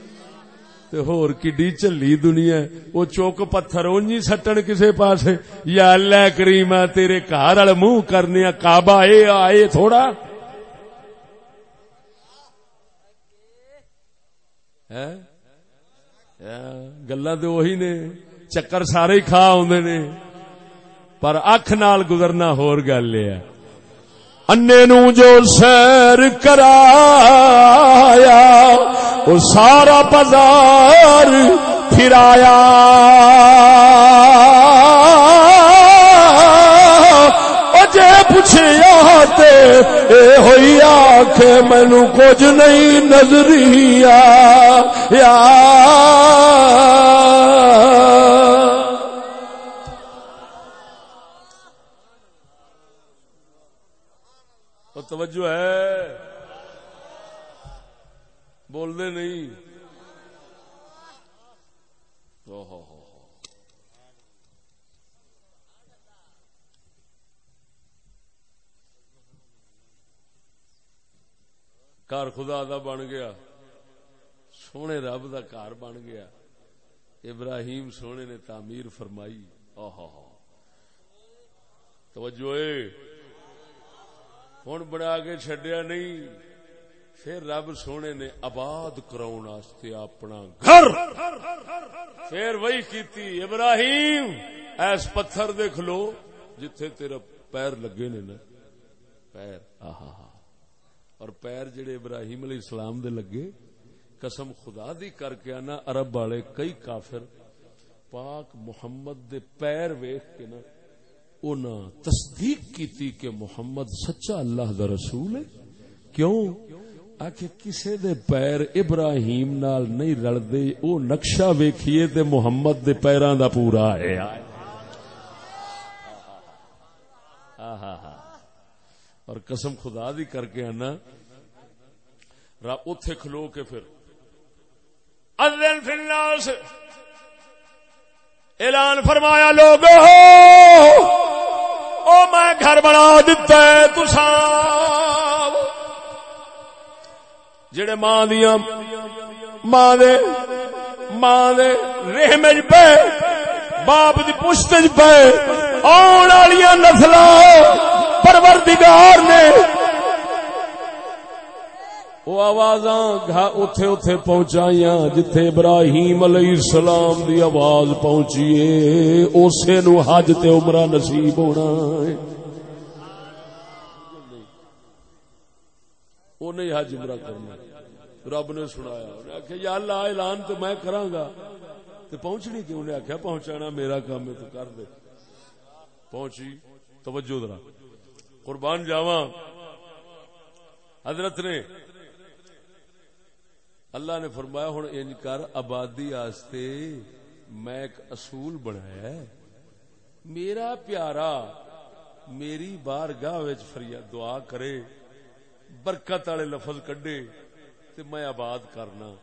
تے ہور کڈی چلی دنیا ہے۔ او چوک پتھر اونجی سٹن کسے پاسے۔ یا اللہ کریمہ تیرے گھر والے منہ کرنے کعبہ اے آئے تھوڑا۔ گلا تو وہی نے، چکر سارے ہی کھا آدھے نے۔ پر اکھ نال گزرنا ہور گل ہے۔ انے نو جو سیر کرایا وہ سارا بازار پھرایا۔ پوچھیا تے اے ہوئی آخ مینو کچھ نہیں نظری یا۔ توجہ ہے۔ بول دے نہیں۔ گھر خدا دا بن گیا سونے رب دا گھر بن گیا ابراہیم سونے نے تعمیر فرمائی توجہ ہوں بنا کے چڈیا نہیں پھر رب سونے نے آباد کراؤ اپنا گھر پھر وہی کیتی ابراہیم ایس پتھر دیکھ لو جتھے تیرا پیر لگے نے نا پیر آہا اور پیر جڑے ابراہیم علیہ السلام دے لگے، قسم خدا دی کر کے آنا، عرب والے کئی کافر پاک محمد دے پیر ویخ کے نا، اونا تصدیق کیتی کہ محمد سچا اللہ دا رسول ہے۔ کیوں؟ آکے کسے دے پیر ابراہیم نال نہیں رل دے او نقشہ ویکھیے تے محمد دے پیران دا پورا ہے۔ اور قسم خدا دی کر کے آنا۔ اتے کھلو کے پھر۔ اذن فی الناس۔ اعلان فرمایا لوگ او میں گھر بنا دتا ہے تسا جڑے ماں دیا ماں دے ماں دے رحم پہ باپ دی پشت پہ آن والی نسل پروردگار نے وہ آواز اتے اتے پہنچائی جتھے ابراہیم علیہ السلام دی آواز پہنچی اسے نو حج تے عمرہ نصیب ہونا ہے۔ وہ نہیں حج عمرہ کرنا۔ رب نے سنایا انہیں آخیا یا اللہ، اعلان تو میں کراں گا تو پہنچنی کیوں؟ نے آخیا پہنچانا میرا کام ہے، تو کر دے۔ پہنچی، توجہ ذرا۔ قربان جاواں۔ حضرت نے اللہ نے فرمایا ہوں انج کر آبادی آستے میں ایک اصول بنایا میرا پیارا میری بار گاہ فریاد، دعا کرے، برکت والے لفظ کڈے تے میں آباد کرنا۔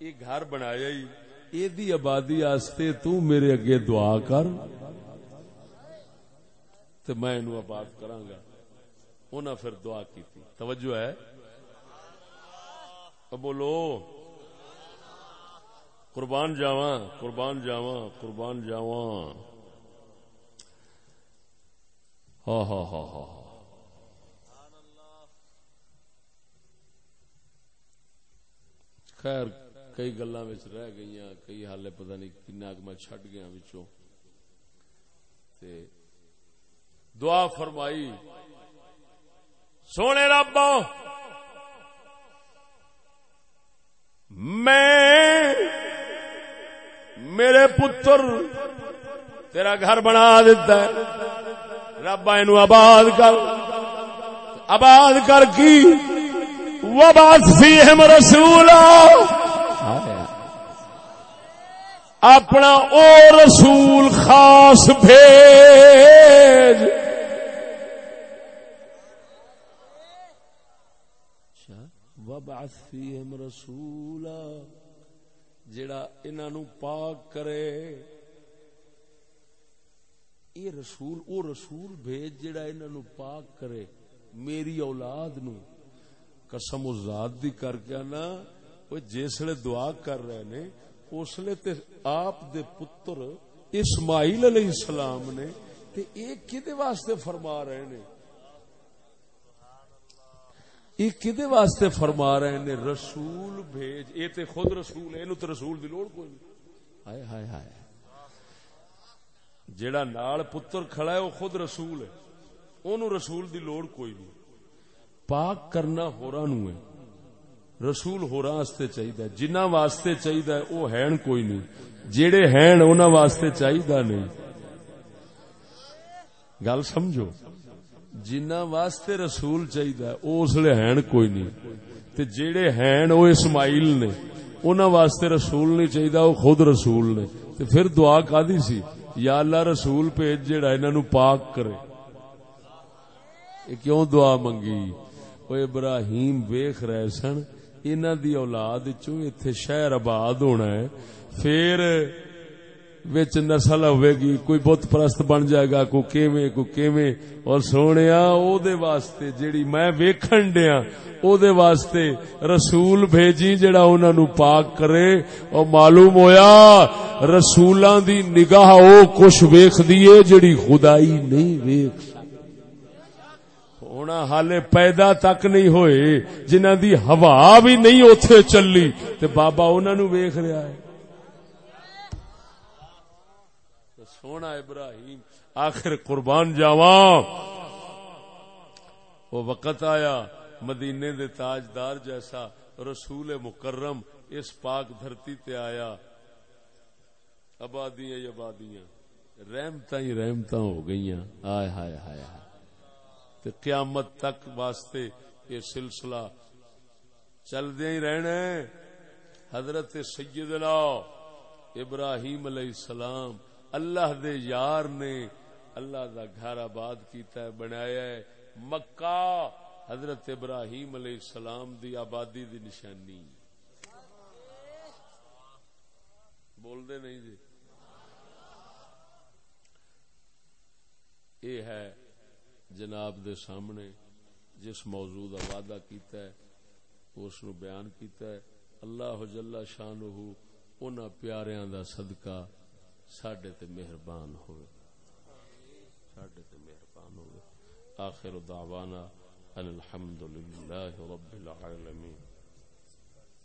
یہ گھر بنایا ہی یہ آبادی آستے تو میرے اگے دعا کر تے میں انو آباد کراں گا۔ انہاں پھر دعا کیتی۔ توجہ ہے؟ بولو۔ قربان جاواں قربان جاواں قربان جاواں۔ ہاں ہاں ہاں ہاں خیر، کئی گلا رہ گئی کئی حالے پتہ نہیں کنا میں چڈ گیا دعا فرمائی۔ سونے رب میں میرے پتر تیرا گھر بنا دیتا ہے۔ رب نو آباد کر۔ آباد کر کی؟ وہ بات سی ہم رسول اپنا او رسول خاص بھیج۔ وبعث فیہم رسولا۔ جڑا انہاں نو پاک کرے اے رسول او رسول بھیج جڑا انہاں نو پاک کرے، میری اولاد نو۔ قسم ذات دی کر کے نا او جسلے دعا کر رہے نے اسلے تے آپ دے پتر اسماعیل علیہ السلام نے، تے ایک کدے واسطے فرما رہے نے؟ یہ کدے واسطے فرما رہے نے رسول بھیج۔ یہ تے خود رسول ہے تو رسول دی لوڑ کوئی نہیں۔ ہائے ہائے ہائے۔ جیڑا نال پتر کھڑا ہے، وہ خود رسول ہے۔ اونوں رسول دی لوڑ کوئی نہیں۔ پاک کرنا ہورا نو ہے۔ رسول ہورا واسطے چاہیے جنہ واسطے چاہیے وہ ہے کوئی نہیں۔ جیڑے ہیں، انہاں واسطے چاہیے نہیں۔ گل سمجھو۔ جنہ واسطے رسول چاہیے اس لیے ہے کوئی نہیں۔ تے جیڑے ہیں وہ اسماعیل نے انہوں واسطے رسول نہیں چاہیے وہ خود رسول نے۔ تے پھر دعا کا سی؟ یا اللہ رسول بھیج جہا انہوں پاک کرے۔ کیوں دعا منگی؟ وہ ابراہیم ویخ رہے سن انہوں دی اولاد چو اتنے شہر آباد ہونا ہے۔ پھر وچ نسل ہوئے گی کوئی بت پرست بن جائے گا، کوئی کیویں کوئی کیویں۔ اور سونے او دے واسطے جیڑی میں ویکھن دیا او دے واسطے رسول بھیجی جڑا انہاں نو پاک کرے۔ اور معلوم ہویا، رسولاں دی نگاہ او کچھ ویکھ دیے جڑی خدائی نہیں ویکھ ہونا حالے پیدا تک نہیں ہوئے جنہ دی ہوا بھی نہیں اوتھے چلی، تے بابا انہاں نو ویکھ رہا ہے۔ سونا ابراہیم، آخر قربان جاواں۔ وہ وقت آیا، مدینے دے تاجدار جیسا رسول مکرم اس پاک دھرتی تے آیا۔ آبادیاں آبادیاں رحمت ہی رحمت ہو گئی ہائے ہائے ہائے تے قیامت تک واسطے یہ سلسلہ چل دیا ہی رہنا حضرت سیدنا ابراہیم علیہ السلام اللہ دے یار نے اللہ دا گھر آباد کیتا ہے، بنایا ہے۔ مکہ حضرت ابراہیم علیہ السلام دی آبادی دی نشانی۔ بول دے نہیں جی۔ یہ ہے جناب دے سامنے، جس موضوع کا وعدہ کیتا ہے، اس نو بیان کیتا ہے۔ اللہ جل شان ان پیاریاں دا صدقہ ساڈے تے مہربان ہوئے۔ ساڈے تے مہربان ہوئے۔ آخر دعوانا ان الحمد للہ رب العالمین۔